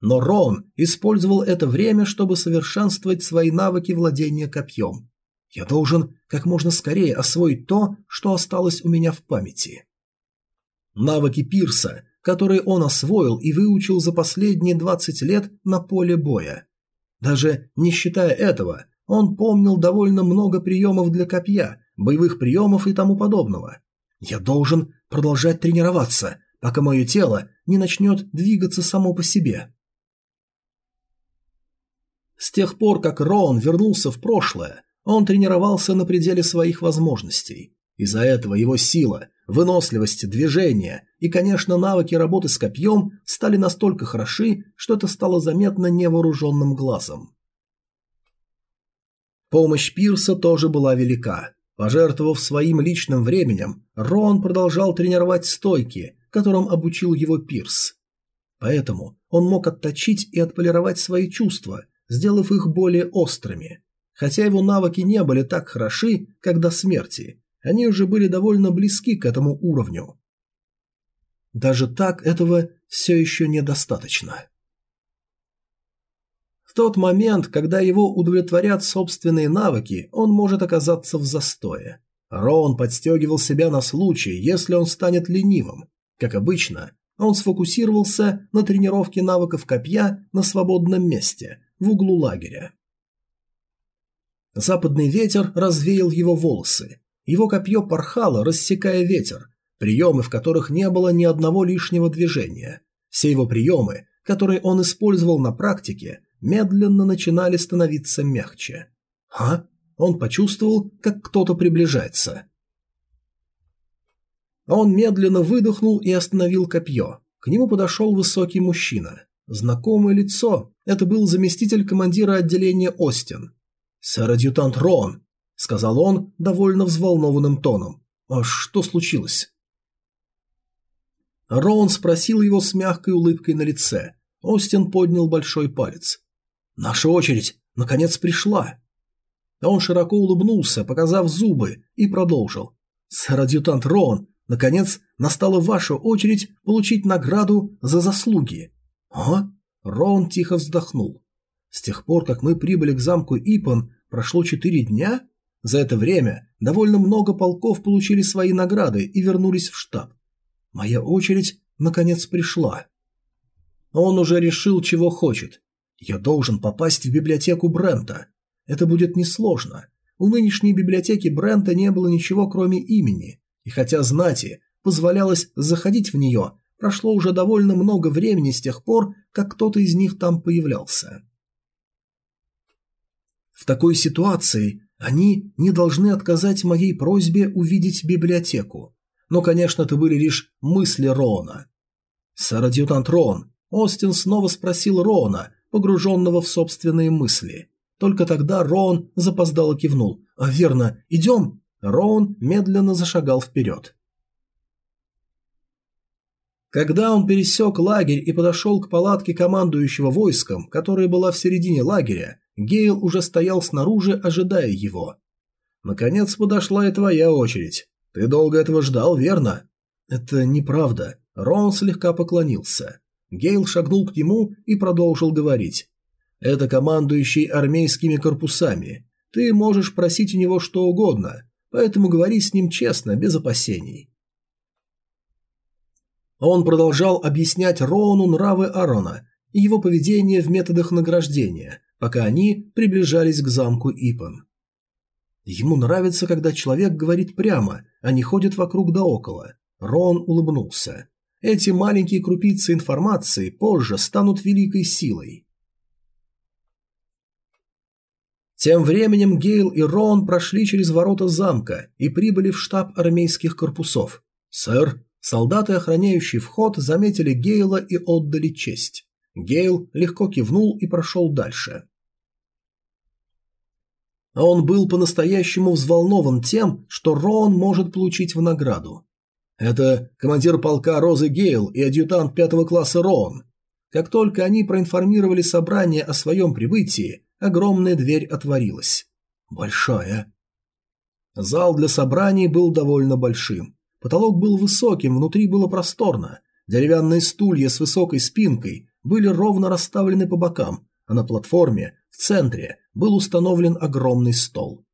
Speaker 1: Но Рон использовал это время, чтобы совершенствовать свои навыки владения копьем. Я должен как можно скорее освоить то, что осталось у меня в памяти. Навыки Пирса, которые он освоил и выучил за последние 20 лет на поле боя. Даже не считая этого, он помнил довольно много приемов для копья, боевых приемов и тому подобного. Я должен продолжать тренироваться, пока мое тело не начнет двигаться само по себе. С тех пор, как Роун вернулся в прошлое, он тренировался на пределе своих возможностей. Из-за этого его сила, выносливость движения и, конечно, навыки работы с копьем стали настолько хороши, что это стало заметно невооруженным глазом. Помощь Пирса тоже была велика. Пожертвовав своим личным временем, Рон продолжал тренировать стойки, которым обучил его Пирс. Поэтому он мог отточить и отполировать свои чувства, сделав их более острыми. Хотя его навыки не были так хороши, как до смерти, они уже были довольно близки к этому уровню. Даже так этого все еще недостаточно. В тот момент, когда его удовлетворят собственные навыки, он может оказаться в застое. Роун подстегивал себя на случай, если он станет ленивым. Как обычно, он сфокусировался на тренировке навыков копья на свободном месте, в углу лагеря. Западный ветер развеял его волосы. Его копье порхало, рассекая ветер. Приемы, в которых не было ни одного лишнего движения. Все его приемы, которые он использовал на практике, медленно начинали становиться мягче. А? Он почувствовал, как кто-то приближается. Он медленно выдохнул и остановил копье. К нему подошел высокий мужчина. Знакомое лицо. Это был заместитель командира отделения Остин. «Сэр-адъютант Рон», — сказал он довольно взволнованным тоном. «А что случилось?» Роун спросил его с мягкой улыбкой на лице. Остин поднял большой палец. «Наша очередь, наконец, пришла!» Он широко улыбнулся, показав зубы, и продолжил. «Сэр-адъютант Роун, наконец, настала ваша очередь получить награду за заслуги!» «А?» Роун тихо вздохнул. «С тех пор, как мы прибыли к замку Ипан, прошло четыре дня? За это время довольно много полков получили свои награды и вернулись в штаб. Моя очередь, наконец, пришла. Он уже решил, чего хочет. Я должен попасть в библиотеку Брента. Это будет несложно. У нынешней библиотеки Брента не было ничего, кроме имени. И хотя знати позволялось заходить в нее, прошло уже довольно много времени с тех пор, как кто-то из них там появлялся. В такой ситуации они не должны отказать моей просьбе увидеть библиотеку. Но, конечно, это были лишь мысли Рона. «Сэр-адъютант Рон», Остин снова спросил Рона, погруженного в собственные мысли. Только тогда Рон запоздало кивнул. «А верно, идем?» Рон медленно зашагал вперед. Когда он пересек лагерь и подошел к палатке командующего войском, которая была в середине лагеря, Гейл уже стоял снаружи, ожидая его. «Наконец подошла и твоя очередь. Ты долго этого ждал, верно?» «Это неправда». Рон слегка поклонился. Гейл шагнул к нему и продолжил говорить. «Это командующий армейскими корпусами. Ты можешь просить у него что угодно, поэтому говори с ним честно, без опасений». Он продолжал объяснять Роуну нравы Арона и его поведение в методах награждения, пока они приближались к замку Ипан. Ему нравится, когда человек говорит прямо, а не ходит вокруг да около. Рон улыбнулся. Эти маленькие крупицы информации позже станут великой силой. Тем временем Гейл и Рон прошли через ворота замка и прибыли в штаб армейских корпусов. «Сэр, солдаты, охраняющие вход, заметили Гейла и отдали честь. Гейл легко кивнул и прошел дальше. Он был по-настоящему взволнован тем, что Рон может получить в награду. Это командир полка Розы Гейл и адъютант пятого класса Рон. Как только они проинформировали собрание о своем прибытии, огромная дверь отворилась. Большая. Зал для собраний был довольно большим. Потолок был высоким, внутри было просторно. Деревянные стулья с высокой спинкой были ровно расставлены по бокам, а на платформе, в центре, был установлен огромный стол.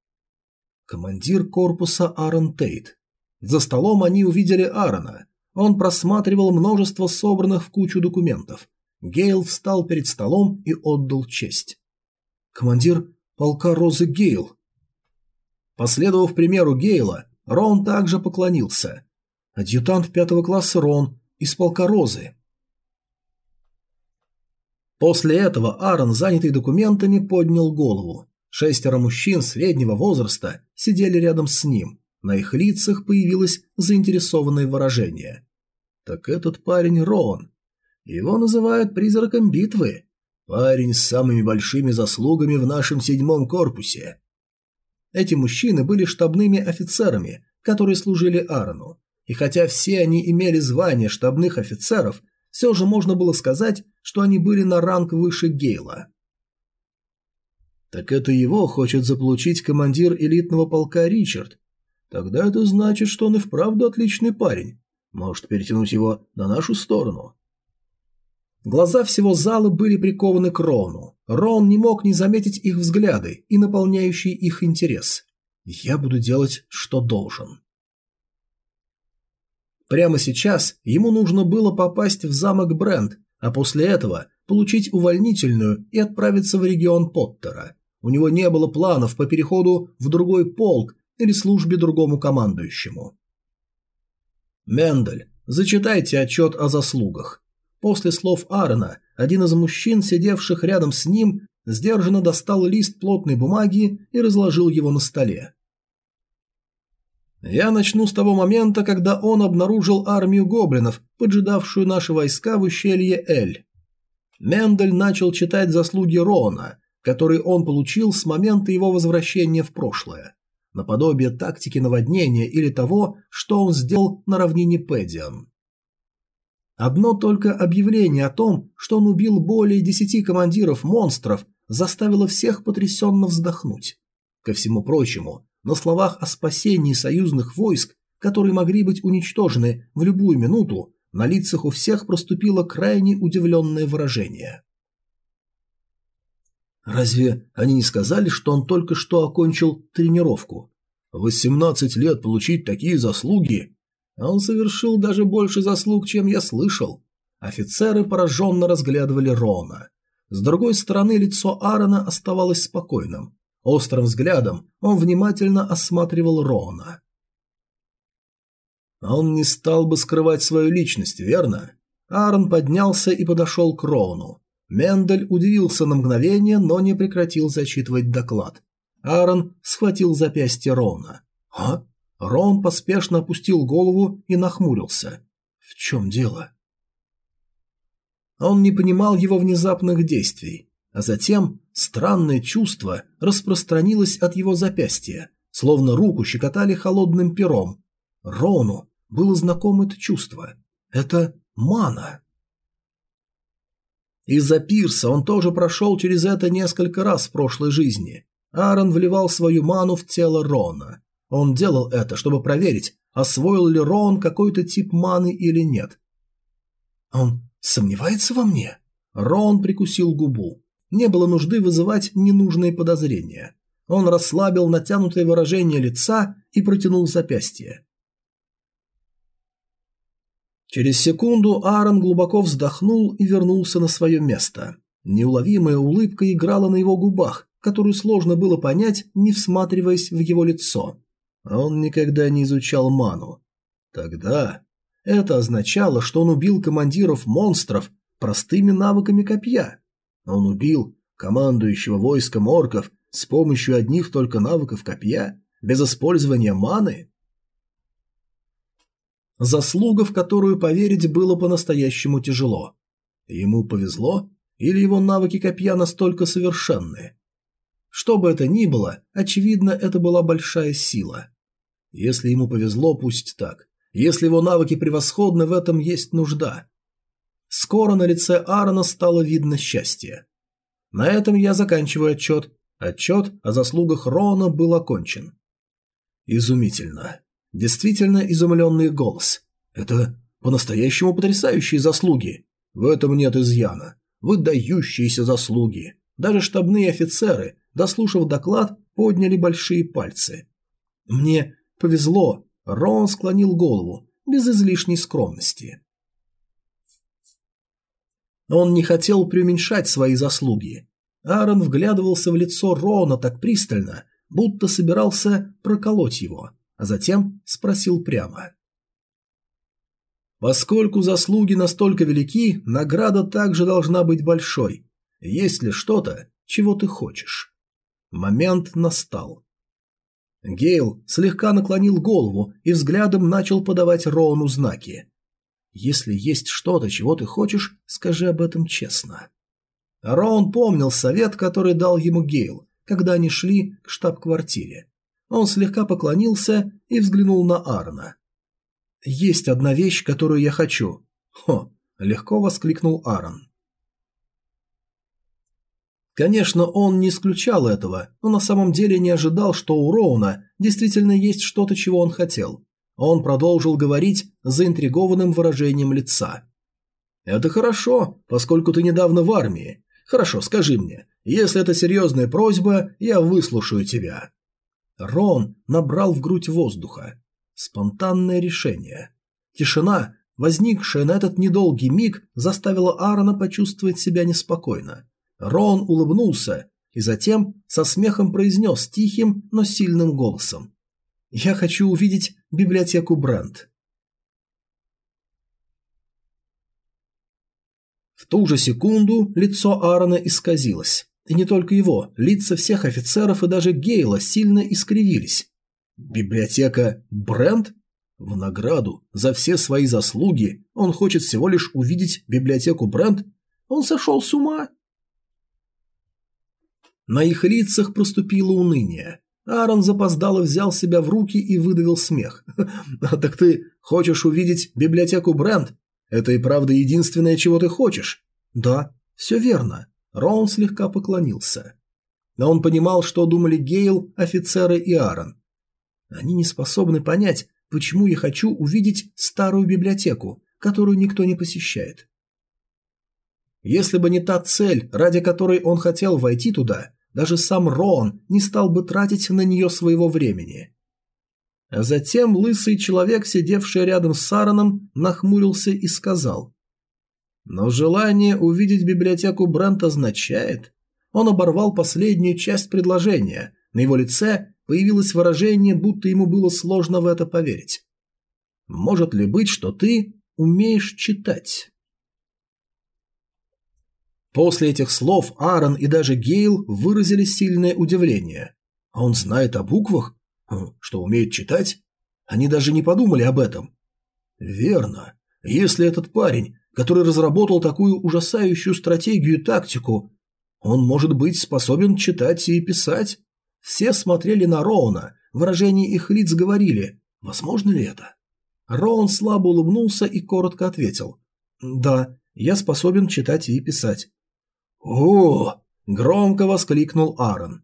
Speaker 1: Командир корпуса Аарон Тейт. За столом они увидели Аарона. Он просматривал множество собранных в кучу документов. Гейл встал перед столом и отдал честь. «Командир полка Розы Гейл». Последовав примеру Гейла, Рон также поклонился. «Адъютант пятого класса Рон из полка Розы». После этого Аарон, занятый документами, поднял голову. Шестеро мужчин среднего возраста сидели рядом с ним. На их лицах появилось заинтересованное выражение. «Так этот парень Роан. Его называют призраком битвы. Парень с самыми большими заслугами в нашем седьмом корпусе». Эти мужчины были штабными офицерами, которые служили Аарону. И хотя все они имели звание штабных офицеров, все же можно было сказать, что они были на ранг выше Гейла. Так это его хочет заполучить командир элитного полка Ричард. Тогда это значит, что он и вправду отличный парень. Может перетянуть его на нашу сторону. Глаза всего зала были прикованы к Рону. Рон не мог не заметить их взгляды и наполняющий их интерес. «Я буду делать, что должен». Прямо сейчас ему нужно было попасть в замок Брент, а после этого получить увольнительную и отправиться в регион Поттера. У него не было планов по переходу в другой полк или службе другому командующему. Мендель, зачитайте отчет о заслугах. После слов Аарона, один из мужчин, сидевших рядом с ним, сдержанно достал лист плотной бумаги и разложил его на столе. Я начну с того момента, когда он обнаружил армию гоблинов, поджидавшую наши войска в ущелье Эль. Мендель начал читать заслуги Рона, которые он получил с момента его возвращения в прошлое, наподобие тактики наводнения или того, что он сделал на равнине Пэдиан. Одно только объявление о том, что он убил более десяти командиров монстров, заставило всех потрясенно вздохнуть. Ко всему прочему, на словах о спасении союзных войск, которые могли быть уничтожены в любую минуту, на лицах у всех проступило крайне удивленное выражение. Разве они не сказали, что он только что окончил тренировку? 18 лет получить такие заслуги? Он совершил даже больше заслуг, чем я слышал. Офицеры пораженно разглядывали Рона. С другой стороны, лицо Аарона оставалось спокойным. Острым взглядом он внимательно осматривал Рона. Он не стал бы скрывать свою личность, верно? Аарон поднялся и подошел к Рону. Мендель удивился на мгновение, но не прекратил зачитывать доклад. Аарон схватил запястье Рона. «А?» Рон поспешно опустил голову и нахмурился. «В чем дело?» Он не понимал его внезапных действий. А затем странное чувство распространилось от его запястья, словно руку щекотали холодным пером. Рону было знакомо это чувство. Это мана. Из-за пирса он тоже прошел через это несколько раз в прошлой жизни. Аарон вливал свою ману в тело Рона. Он делал это, чтобы проверить, освоил ли Рон какой-то тип маны или нет. «Он сомневается во мне?» Рон прикусил губу. Не было нужды вызывать ненужные подозрения. Он расслабил натянутое выражение лица и протянул запястье. Через секунду Аарон глубоко вздохнул и вернулся на свое место. Неуловимая улыбка играла на его губах, которую сложно было понять, не всматриваясь в его лицо. Он никогда не изучал ману. Тогда это означало, что он убил командиров монстров простыми навыками копья. Он убил командующего войском орков с помощью одних только навыков копья, без использования маны. Заслуга, в которую поверить было по-настоящему тяжело. Ему повезло, или его навыки копья настолько совершенны? Что бы это ни было, очевидно, это была большая сила. Если ему повезло, пусть так. Если его навыки превосходны, в этом есть нужда. Скоро на лице Аарона стало видно счастье. На этом я заканчиваю отчет. Отчет о заслугах Рона был окончен. Изумительно. Действительно изумленный голос. Это по-настоящему потрясающие заслуги. В этом нет изъяна. Выдающиеся заслуги. Даже штабные офицеры, дослушав доклад, подняли большие пальцы. Мне повезло. Рон склонил голову, без излишней скромности. Он не хотел преуменьшать свои заслуги. Аарон вглядывался в лицо Рона так пристально, будто собирался проколоть его, а затем спросил прямо. «Поскольку заслуги настолько велики, награда также должна быть большой. Есть ли что-то, чего ты хочешь?» Момент настал. Гейл слегка наклонил голову и взглядом начал подавать Роуну знаки. Если есть что-то, чего ты хочешь, скажи об этом честно. Роун помнил совет, который дал ему Гейл, когда они шли к штаб-квартире. Он слегка поклонился и взглянул на Арна. «Есть одна вещь, которую я хочу». «Хо!» – легко воскликнул Аарон. Конечно, он не исключал этого, но на самом деле не ожидал, что у Роуна действительно есть что-то, чего он хотел. Он продолжил говорить заинтригованным выражением лица. «Это хорошо, поскольку ты недавно в армии. Хорошо, скажи мне, если это серьезная просьба, я выслушаю тебя». Рон набрал в грудь воздуха. Спонтанное решение. Тишина, возникшая на этот недолгий миг, заставила Аарона почувствовать себя неспокойно. Рон улыбнулся и затем со смехом произнес тихим, но сильным голосом. «Я хочу увидеть библиотеку Брандт». В ту же секунду лицо Аарона исказилось. И не только его, лица всех офицеров и даже Гейла сильно искривились. Библиотека Брент? В награду за все свои заслуги он хочет всего лишь увидеть библиотеку Брент? Он сошел с ума? На их лицах проступило уныние. Аарон запоздало взял себя в руки и выдавил смех. «А так ты хочешь увидеть библиотеку Брент? Это и правда единственное, чего ты хочешь?» «Да, все верно». Роун слегка поклонился. Но он понимал, что думали Гейл, офицеры и Аарон. Они не способны понять, почему я хочу увидеть старую библиотеку, которую никто не посещает. Если бы не та цель, ради которой он хотел войти туда, даже сам Рон не стал бы тратить на нее своего времени. А затем лысый человек, сидевший рядом с Сараном, нахмурился и сказал. «Но желание увидеть библиотеку Брент означает...» Он оборвал последнюю часть предложения. На его лице появилось выражение, будто ему было сложно в это поверить. «Может ли быть, что ты умеешь читать?» После этих слов Аарон и даже Гейл выразили сильное удивление. А он знает о буквах? Хм, что умеет читать? Они даже не подумали об этом. Верно. Если этот парень, который разработал такую ужасающую стратегию и тактику, он может быть способен читать и писать? Все смотрели на Роуна, выражения их лиц говорили, возможно ли это? Роун слабо улыбнулся и коротко ответил. «Да, я способен читать и писать. «О!» – громко воскликнул Аарон.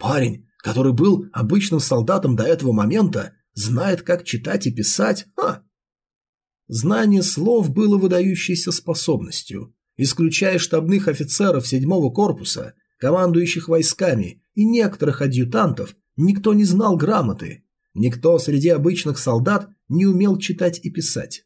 Speaker 1: «Парень, который был обычным солдатом до этого момента, знает, как читать и писать? Ха!» Знание слов было выдающейся способностью. Исключая штабных офицеров седьмого корпуса, командующих войсками и некоторых адъютантов, никто не знал грамоты. Никто среди обычных солдат не умел читать и писать.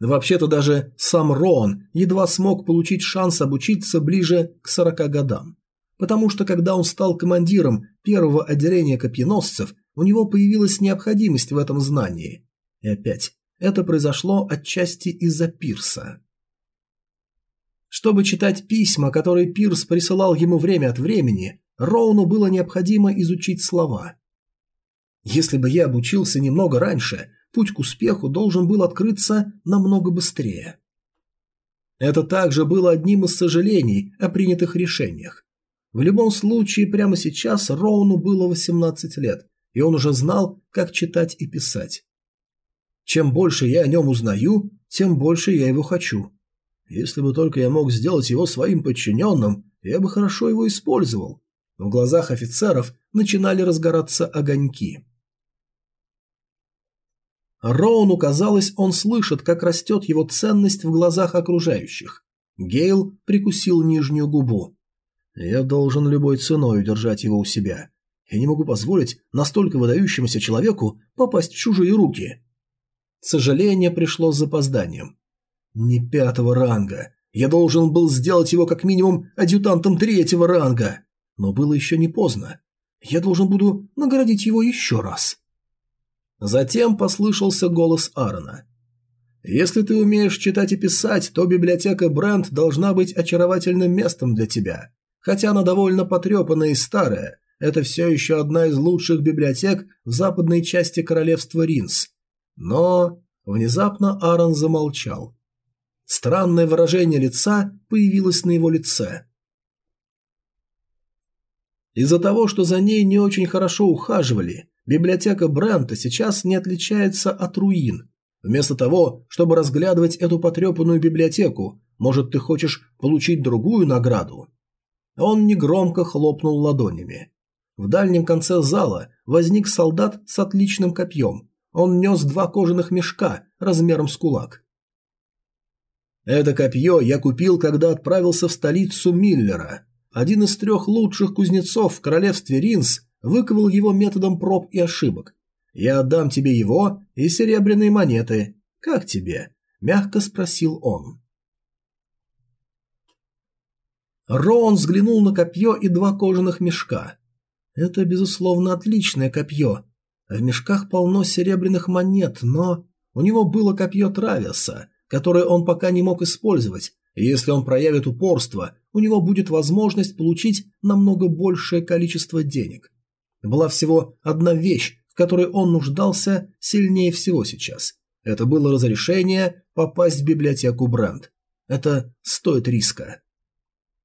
Speaker 1: Вообще-то даже сам Роан едва смог получить шанс обучиться ближе к 40 годам. Потому что когда он стал командиром первого отделения копьеносцев, у него появилась необходимость в этом знании. И опять, это произошло отчасти из-за Пирса. Чтобы читать письма, которые Пирс присылал ему время от времени, Роуну было необходимо изучить слова. Если бы я обучился немного раньше, путь к успеху должен был открыться намного быстрее. Это также было одним из сожалений о принятых решениях. В любом случае, прямо сейчас Роуну было 18 лет, и он уже знал, как читать и писать. Чем больше я о нем узнаю, тем больше я его хочу. Если бы только я мог сделать его своим подчиненным, я бы хорошо его использовал. В глазах офицеров начинали разгораться огоньки. Роуну казалось, он слышит, как растет его ценность в глазах окружающих. Гейл прикусил нижнюю губу. «Я должен любой ценой удержать его у себя. Я не могу позволить настолько выдающемуся человеку попасть в чужие руки». Сожаление пришло с запозданием. «Не пятого ранга. Я должен был сделать его как минимум адъютантом третьего ранга. Но было еще не поздно. Я должен буду наградить его еще раз». Затем послышался голос Аарона. «Если ты умеешь читать и писать, то библиотека Бранд должна быть очаровательным местом для тебя. Хотя она довольно потрепанная и старая, это все еще одна из лучших библиотек в западной части королевства Ринс. Но...» Внезапно Аарон замолчал. Странное выражение лица появилось на его лице. Из-за того, что за ней не очень хорошо ухаживали, Библиотека Брента сейчас не отличается от руин. Вместо того, чтобы разглядывать эту потрепанную библиотеку, может, ты хочешь получить другую награду?» Он негромко хлопнул ладонями. В дальнем конце зала возник солдат с отличным копьем. Он нес два кожаных мешка размером с кулак. Это копье я купил, когда отправился в столицу Миллера. Один из трех лучших кузнецов в королевстве Ринс выковал его методом проб и ошибок. Я отдам тебе его и серебряные монеты. Как тебе?» – мягко спросил он. Роун взглянул на копье и два кожаных мешка. Это, безусловно, отличное копье. В мешках полно серебряных монет, но у него было копье Трависа, которое он пока не мог использовать, и если он проявит упорство, у него будет возможность получить намного большее количество денег. Была всего одна вещь, в которой он нуждался сильнее всего сейчас. Это было разрешение попасть в библиотеку Бранд. Это стоит риска.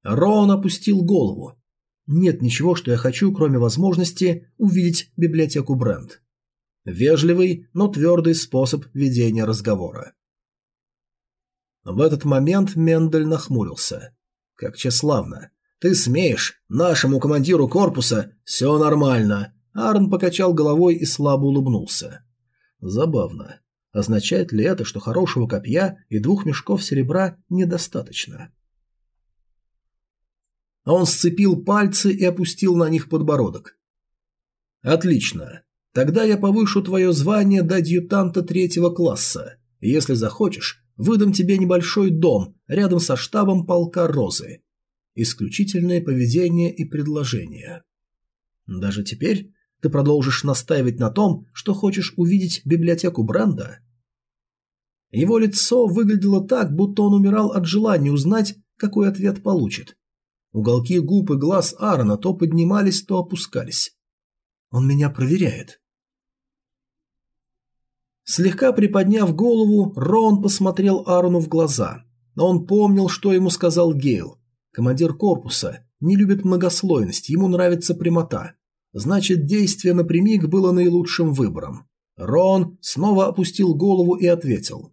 Speaker 1: Роун опустил голову. Нет ничего, что я хочу, кроме возможности увидеть библиотеку Бранд. Вежливый, но твердый способ ведения разговора. В этот момент Мендель нахмурился. «Как тщеславно. Ты смеешь? Нашему командиру корпуса все нормально». Арн покачал головой и слабо улыбнулся. Забавно. Означает ли это, что хорошего копья и двух мешков серебра недостаточно? Он сцепил пальцы и опустил на них подбородок. «Отлично. Тогда я повышу твое звание до адъютанта третьего класса. Если захочешь, выдам тебе небольшой дом рядом со штабом полка Розы. Исключительное поведение и предложение. Даже теперь ты продолжишь настаивать на том, что хочешь увидеть библиотеку Бранда? Его лицо выглядело так, будто он умирал от желания узнать, какой ответ получит. Уголки губ и глаз Аарона то поднимались, то опускались. Он меня проверяет. Слегка приподняв голову, Рон посмотрел Аарону в глаза. Он помнил, что ему сказал Гейл. Командир корпуса не любит многослойность, ему нравится прямота. Значит, действие напрямик было наилучшим выбором. Рон снова опустил голову и ответил.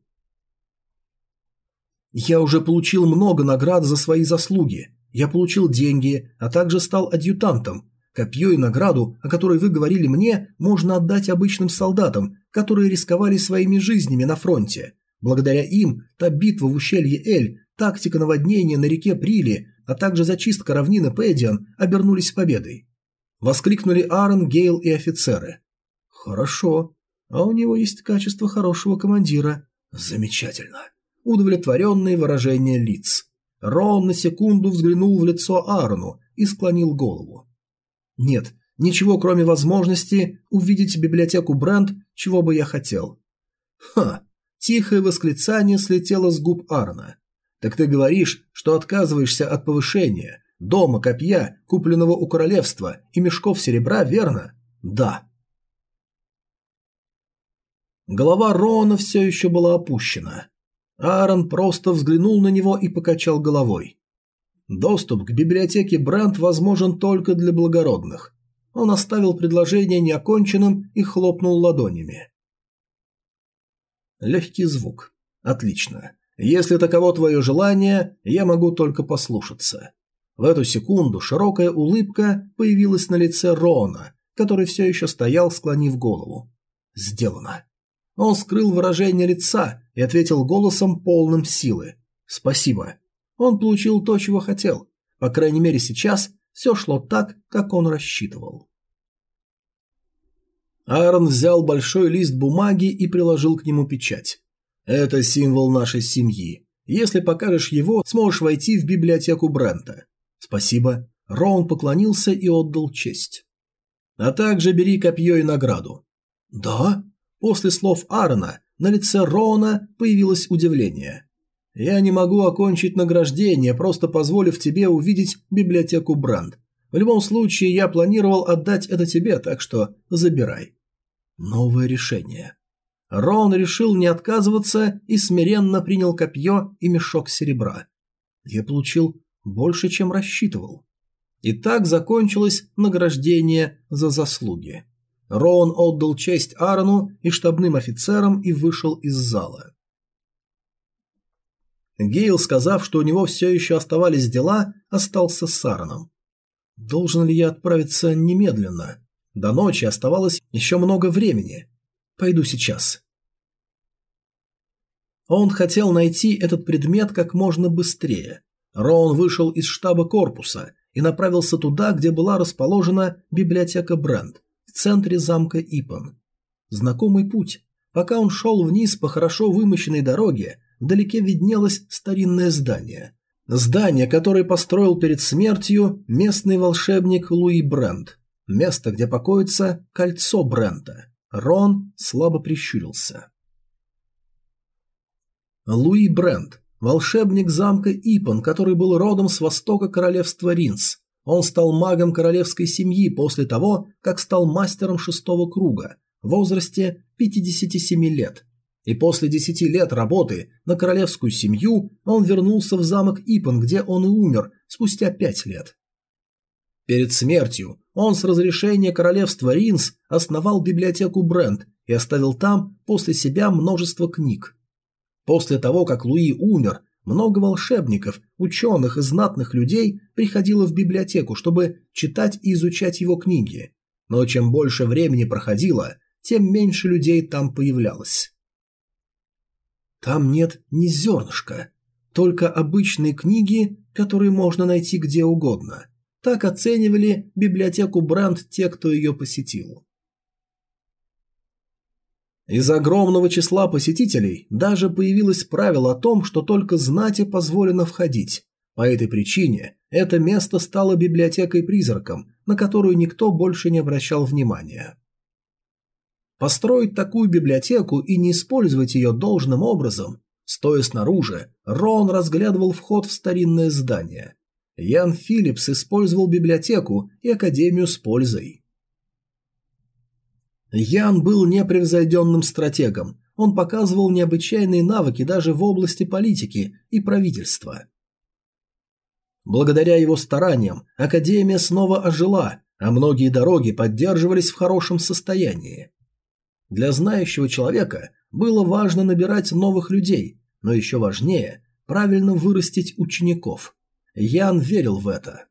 Speaker 1: «Я уже получил много наград за свои заслуги. Я получил деньги, а также стал адъютантом. Копье и награду, о которой вы говорили мне, можно отдать обычным солдатам, которые рисковали своими жизнями на фронте. Благодаря им та битва в ущелье Эль, тактика наводнения на реке Прили, а также зачистка равнины Пэдиан обернулись победой. Воскликнули Аарон, Гейл и офицеры. «Хорошо. А у него есть качество хорошего командира. Замечательно». Удовлетворенные выражения лиц. Рон на секунду взглянул в лицо Аарону и склонил голову. Нет, ничего кроме возможности увидеть библиотеку Бранд, чего бы я хотел. Ха! Тихое восклицание слетело с губ Аарона. Так ты говоришь, что отказываешься от повышения, дома, копья, купленного у королевства и мешков серебра, верно? Да. Голова Рона все еще была опущена. Аарон просто взглянул на него и покачал головой. Доступ к библиотеке Бранд возможен только для благородных. Он оставил предложение неоконченным и хлопнул ладонями. Легкий звук. Отлично. Если таково твое желание, я могу только послушаться. В эту секунду широкая улыбка появилась на лице Рона, который все еще стоял, склонив голову. Сделано. Он скрыл выражение лица и ответил голосом полным силы. «Спасибо». Он получил то, чего хотел. По крайней мере сейчас все шло так, как он рассчитывал. Аарон взял большой лист бумаги и приложил к нему печать. «Это символ нашей семьи. Если покажешь его, сможешь войти в библиотеку Брента». «Спасибо». Роун поклонился и отдал честь. «А также бери копье и награду». «Да?» После слов Аарона на лице Роуна появилось удивление. «Я не могу окончить награждение, просто позволив тебе увидеть библиотеку Бранд. В любом случае, я планировал отдать это тебе, так что забирай». Новое решение. Роун решил не отказываться и смиренно принял копье и мешок серебра. Я получил больше, чем рассчитывал. И так закончилось награждение за заслуги. Роун отдал честь Аарону и штабным офицерам и вышел из зала. Гейл, сказав, что у него все еще оставались дела, остался с Аароном. «Должен ли я отправиться немедленно? До ночи оставалось еще много времени. Пойду сейчас». Он хотел найти этот предмет как можно быстрее. Роун вышел из штаба корпуса и направился туда, где была расположена библиотека Брент в центре замка Ипан. Знакомый путь. Пока он шел вниз по хорошо вымощенной дороге, вдалеке виднелось старинное здание. Здание, которое построил перед смертью местный волшебник Луи Брент. Место, где покоится кольцо Брента. Рон слабо прищурился. Луи Брент, волшебник замка Ипан, который был родом с востока королевства Ринс. Он стал магом королевской семьи после того, как стал мастером шестого круга в возрасте 57 лет. И после 10 лет работы на королевскую семью он вернулся в замок Ипан, где он и умер спустя 5 лет. Перед смертью он с разрешения королевства Ринс основал библиотеку Брент и оставил там после себя множество книг. После того, как Луи умер, много волшебников, ученых и знатных людей приходило в библиотеку, чтобы читать и изучать его книги. Но чем больше времени проходило, тем меньше людей там появлялось. Там нет ни зернышка, только обычные книги, которые можно найти где угодно. Так оценивали библиотеку Бранд те, кто ее посетил. Из огромного числа посетителей даже появилось правило о том, что только знати позволено входить. По этой причине это место стало библиотекой-призраком, на которую никто больше не обращал внимания. Построить такую библиотеку и не использовать ее должным образом, стоя снаружи, Рон разглядывал вход в старинное здание. Ян Филлипс использовал библиотеку и академию с пользой. Ян был непревзойденным стратегом. Он показывал необычайные навыки даже в области политики и правительства. Благодаря его стараниям Академия снова ожила, а многие дороги поддерживались в хорошем состоянии. Для знающего человека было важно набирать новых людей, но еще важнее – правильно вырастить учеников. Ян верил в это.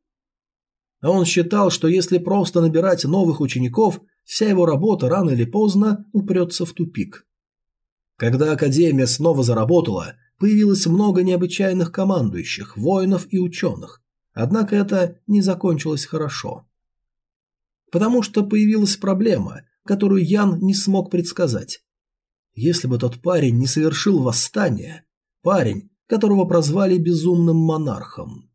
Speaker 1: Он считал, что если просто набирать новых учеников, вся его работа рано или поздно упрется в тупик. Когда Академия снова заработала, появилось много необычайных командующих, воинов и ученых. Однако это не закончилось хорошо. Потому что появилась проблема, которую Ян не смог предсказать. Если бы тот парень не совершил восстание, парень, которого прозвали безумным монархом.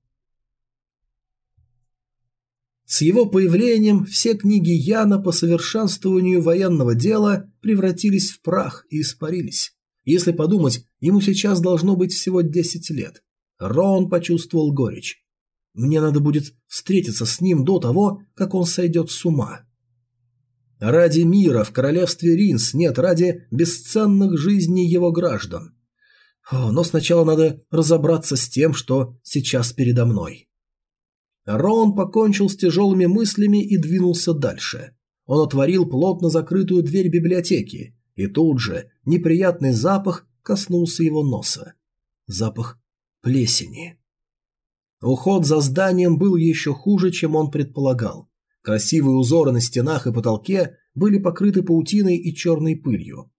Speaker 1: С его появлением все книги Яна по совершенствованию военного дела превратились в прах и испарились. Если подумать, ему сейчас должно быть всего 10 лет. Рон почувствовал горечь. Мне надо будет встретиться с ним до того, как он сойдет с ума. Ради мира в королевстве Ринс нет, ради бесценных жизней его граждан. Но сначала надо разобраться с тем, что сейчас передо мной. Рон покончил с тяжелыми мыслями и двинулся дальше. Он отворил плотно закрытую дверь библиотеки, и тут же неприятный запах коснулся его носа. Запах плесени. Уход за зданием был еще хуже, чем он предполагал. Красивые узоры на стенах и потолке были покрыты паутиной и черной пылью.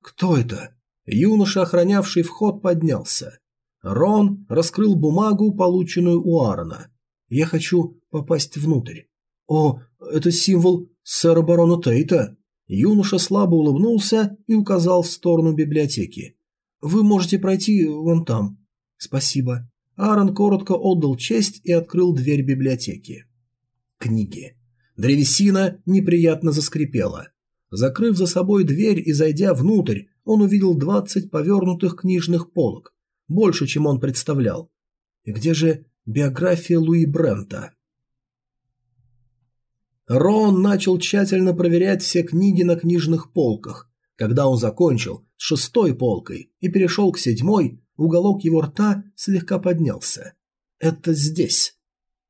Speaker 1: «Кто это?» Юноша, охранявший вход, поднялся. Рон раскрыл бумагу, полученную у Аарона. «Я хочу попасть внутрь». «О, это символ сэра барона Тейта». Юноша слабо улыбнулся и указал в сторону библиотеки. «Вы можете пройти вон там». «Спасибо». Аарон коротко отдал честь и открыл дверь библиотеки книги. Древесина неприятно заскрипела. Закрыв за собой дверь и зайдя внутрь, он увидел двадцать повернутых книжных полок. Больше, чем он представлял. И где же биография Луи Брента? Рон начал тщательно проверять все книги на книжных полках. Когда он закончил с шестой полкой и перешел к седьмой, уголок его рта слегка поднялся. Это здесь.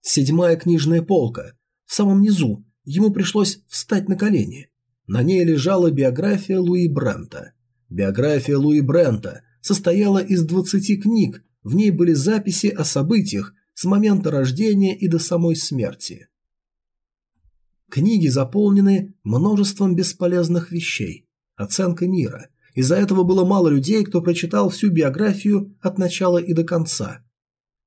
Speaker 1: Седьмая книжная полка в самом низу, ему пришлось встать на колени. На ней лежала биография Луи Брента. Биография Луи Брента состояла из 20 книг, в ней были записи о событиях с момента рождения и до самой смерти. Книги заполнены множеством бесполезных вещей. Оценка мира. Из-за этого было мало людей, кто прочитал всю биографию от начала и до конца.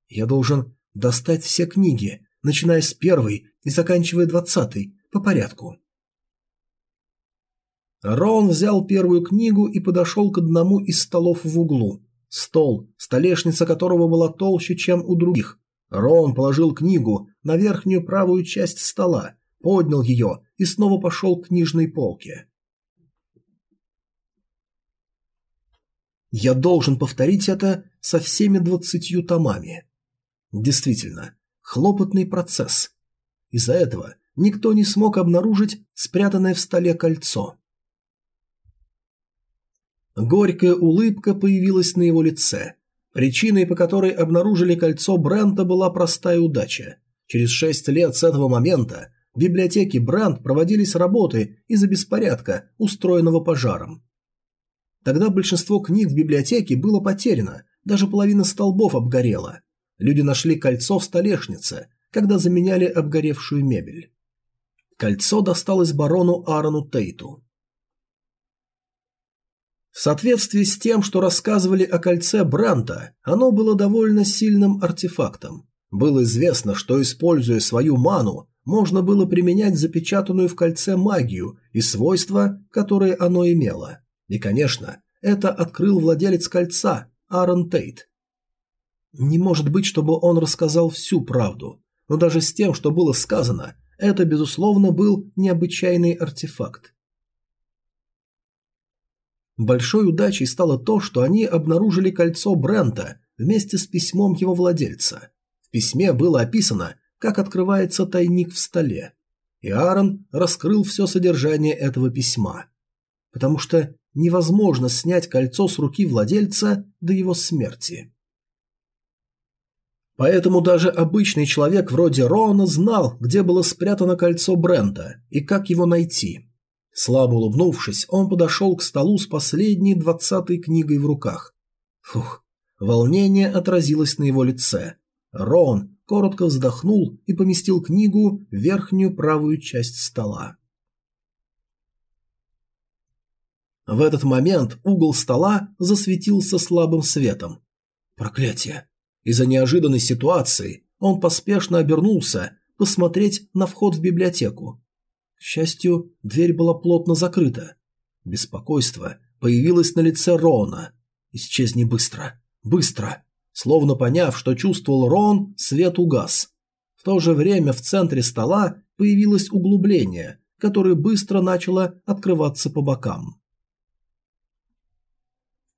Speaker 1: Я должен достать все книги, начиная с первой и заканчивая двадцатой, по порядку. Рон взял первую книгу и подошел к одному из столов в углу. Стол, столешница которого была толще, чем у других. Рон положил книгу на верхнюю правую часть стола, поднял ее и снова пошел к книжной полке. Я должен повторить это со всеми двадцатью томами. Действительно, хлопотный процесс. Из-за этого никто не смог обнаружить спрятанное в столе кольцо. Горькая улыбка появилась на его лице. Причиной, по которой обнаружили кольцо Брента, была простая удача. Через шесть лет с этого момента в библиотеке Брент проводились работы из-за беспорядка, устроенного пожаром. Тогда большинство книг в библиотеке было потеряно, даже половина столбов обгорела. Люди нашли кольцо в столешнице, когда заменяли обгоревшую мебель. Кольцо досталось барону Аарону Тейту. В соответствии с тем, что рассказывали о кольце Бранта, оно было довольно сильным артефактом. Было известно, что, используя свою ману, можно было применять запечатанную в кольце магию и свойства, которые оно имело. И, конечно, это открыл владелец кольца, Аарон Тейт. Не может быть, чтобы он рассказал всю правду, но даже с тем, что было сказано, это, безусловно, был необычайный артефакт. Большой удачей стало то, что они обнаружили кольцо Брента вместе с письмом его владельца. В письме было описано, как открывается тайник в столе. И Аарон раскрыл все содержание этого письма. Потому что невозможно снять кольцо с руки владельца до его смерти. Поэтому даже обычный человек вроде Рона знал, где было спрятано кольцо Брента и как его найти. Слабо улыбнувшись, он подошел к столу с последней двадцатой книгой в руках. Фух, волнение отразилось на его лице. Рон коротко вздохнул и поместил книгу в верхнюю правую часть стола. В этот момент угол стола засветился слабым светом. Проклятие! Из-за неожиданной ситуации он поспешно обернулся посмотреть на вход в библиотеку. К счастью, дверь была плотно закрыта. Беспокойство появилось на лице Рона. «Исчезни быстро! Быстро!» Словно поняв, что чувствовал Рон, свет угас. В то же время в центре стола появилось углубление, которое быстро начало открываться по бокам.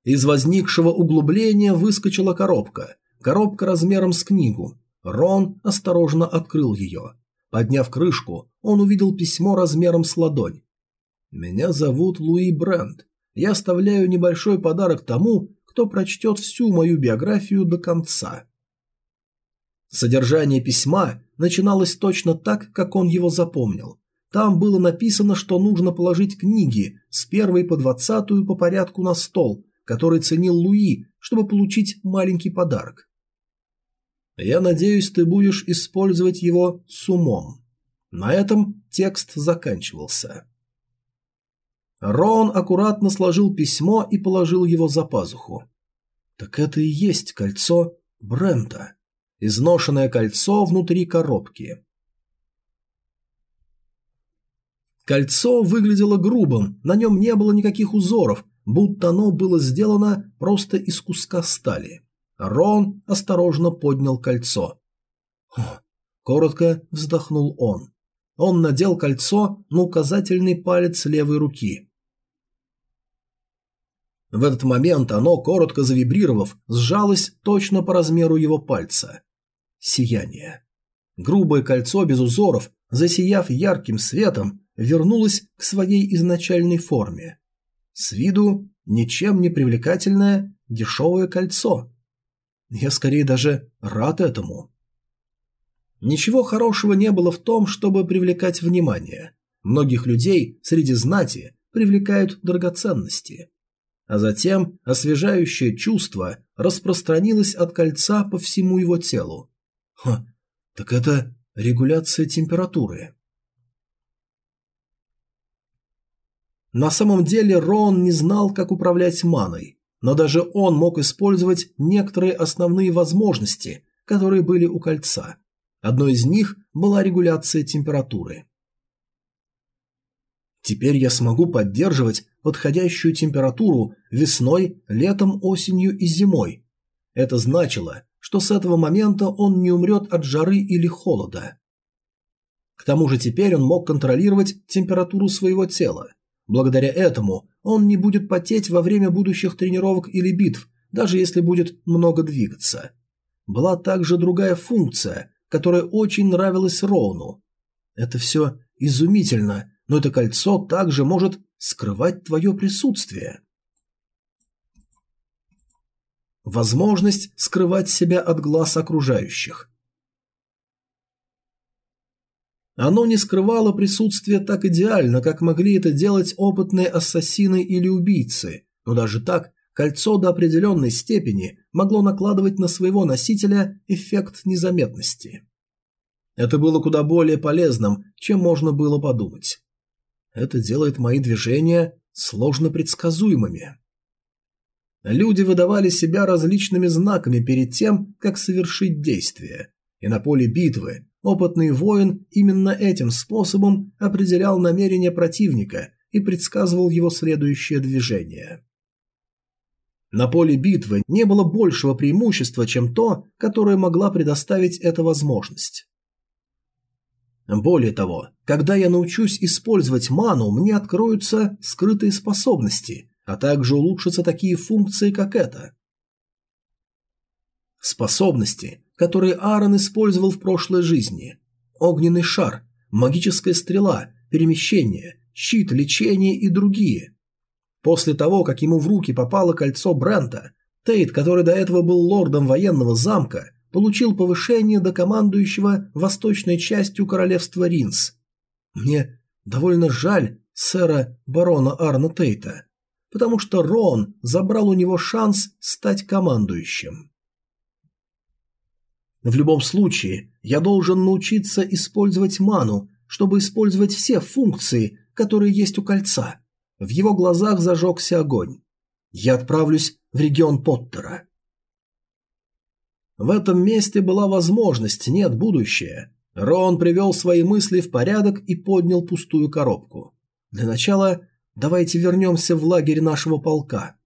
Speaker 1: Из возникшего углубления выскочила коробка. Коробка размером с книгу. Рон осторожно открыл ее. Подняв крышку, он увидел письмо размером с ладонь. «Меня зовут Луи Брент. Я оставляю небольшой подарок тому, кто прочтет всю мою биографию до конца». Содержание письма начиналось точно так, как он его запомнил. Там было написано, что нужно положить книги с первой по двадцатую по порядку на стол, который ценил Луи, чтобы получить маленький подарок. Я надеюсь, ты будешь использовать его с умом. На этом текст заканчивался. Рон аккуратно сложил письмо и положил его за пазуху. Так это и есть кольцо Брента. Изношенное кольцо внутри коробки. Кольцо выглядело грубым, на нем не было никаких узоров, будто оно было сделано просто из куска стали. Рон осторожно поднял кольцо. Коротко вздохнул он. Он надел кольцо на указательный палец левой руки. В этот момент оно, коротко завибрировав, сжалось точно по размеру его пальца. Сияние. Грубое кольцо без узоров, засияв ярким светом, вернулось к своей изначальной форме. С виду ничем не привлекательное дешевое кольцо. Я скорее даже рад этому. Ничего хорошего не было в том, чтобы привлекать внимание. Многих людей среди знати привлекают драгоценности. А затем освежающее чувство распространилось от кольца по всему его телу. Ха, так это регуляция температуры. На самом деле Рон не знал, как управлять маной но даже он мог использовать некоторые основные возможности, которые были у кольца. Одной из них была регуляция температуры. Теперь я смогу поддерживать подходящую температуру весной, летом, осенью и зимой. Это значило, что с этого момента он не умрет от жары или холода. К тому же теперь он мог контролировать температуру своего тела. Благодаря этому он не будет потеть во время будущих тренировок или битв, даже если будет много двигаться. Была также другая функция, которая очень нравилась Роуну. Это все изумительно, но это кольцо также может скрывать твое присутствие. Возможность скрывать себя от глаз окружающих. Оно не скрывало присутствие так идеально, как могли это делать опытные ассасины или убийцы, но даже так кольцо до определенной степени могло накладывать на своего носителя эффект незаметности. Это было куда более полезным, чем можно было подумать. Это делает мои движения сложно предсказуемыми. Люди выдавали себя различными знаками перед тем, как совершить действие, и на поле битвы опытный воин именно этим способом определял намерения противника и предсказывал его следующее движение. На поле битвы не было большего преимущества, чем то, которое могла предоставить эта возможность. Более того, когда я научусь использовать ману, мне откроются скрытые способности, а также улучшатся такие функции, как это. Способности, которые Аарон использовал в прошлой жизни. Огненный шар, магическая стрела, перемещение, щит, лечение и другие. После того, как ему в руки попало кольцо Брента, Тейт, который до этого был лордом военного замка, получил повышение до командующего восточной частью королевства Ринс. Мне довольно жаль сэра барона Арна Тейта, потому что Рон забрал у него шанс стать командующим. В любом случае, я должен научиться использовать ману, чтобы использовать все функции, которые есть у кольца. В его глазах зажегся огонь. Я отправлюсь в регион Поттера. В этом месте была возможность, нет будущее. Рон привел свои мысли в порядок и поднял пустую коробку. Для начала давайте вернемся в лагерь нашего полка.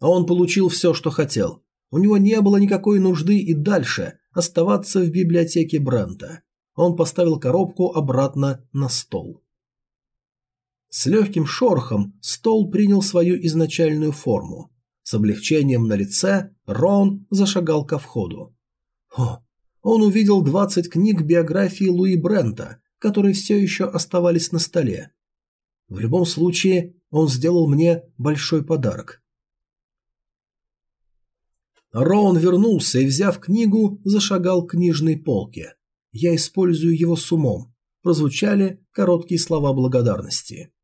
Speaker 1: А он получил все, что хотел. У него не было никакой нужды и дальше оставаться в библиотеке Брента. Он поставил коробку обратно на стол. С легким шорохом стол принял свою изначальную форму. С облегчением на лице Рон зашагал ко входу. О, он увидел 20 книг биографии Луи Брента, которые все еще оставались на столе. В любом случае, он сделал мне большой подарок. Роун вернулся и, взяв книгу, зашагал к книжной полке. «Я использую его с умом», – прозвучали короткие слова благодарности.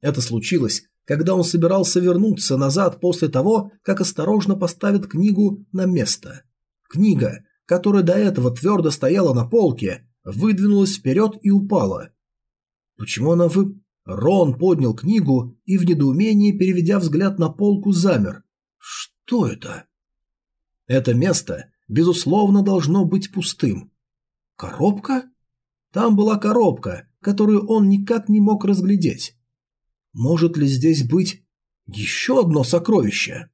Speaker 1: Это случилось, когда он собирался вернуться назад после того, как осторожно поставит книгу на место. Книга, которая до этого твердо стояла на полке, выдвинулась вперед и упала. Почему она вы... Рон поднял книгу и в недоумении, переведя взгляд на полку, замер. Что это? Это место, безусловно, должно быть пустым. Коробка? Там была коробка, которую он никак не мог разглядеть. Может ли здесь быть еще одно сокровище?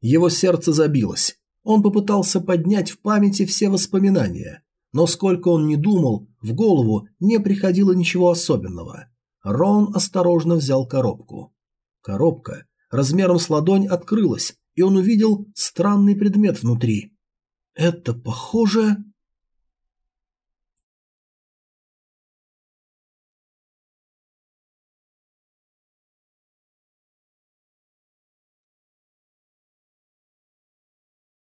Speaker 1: Его сердце забилось. Он попытался поднять в памяти все воспоминания, но сколько он ни думал, в голову не приходило ничего особенного. Рон осторожно взял коробку. Коробка размером с ладонь открылась, и он увидел странный предмет внутри. Это похоже...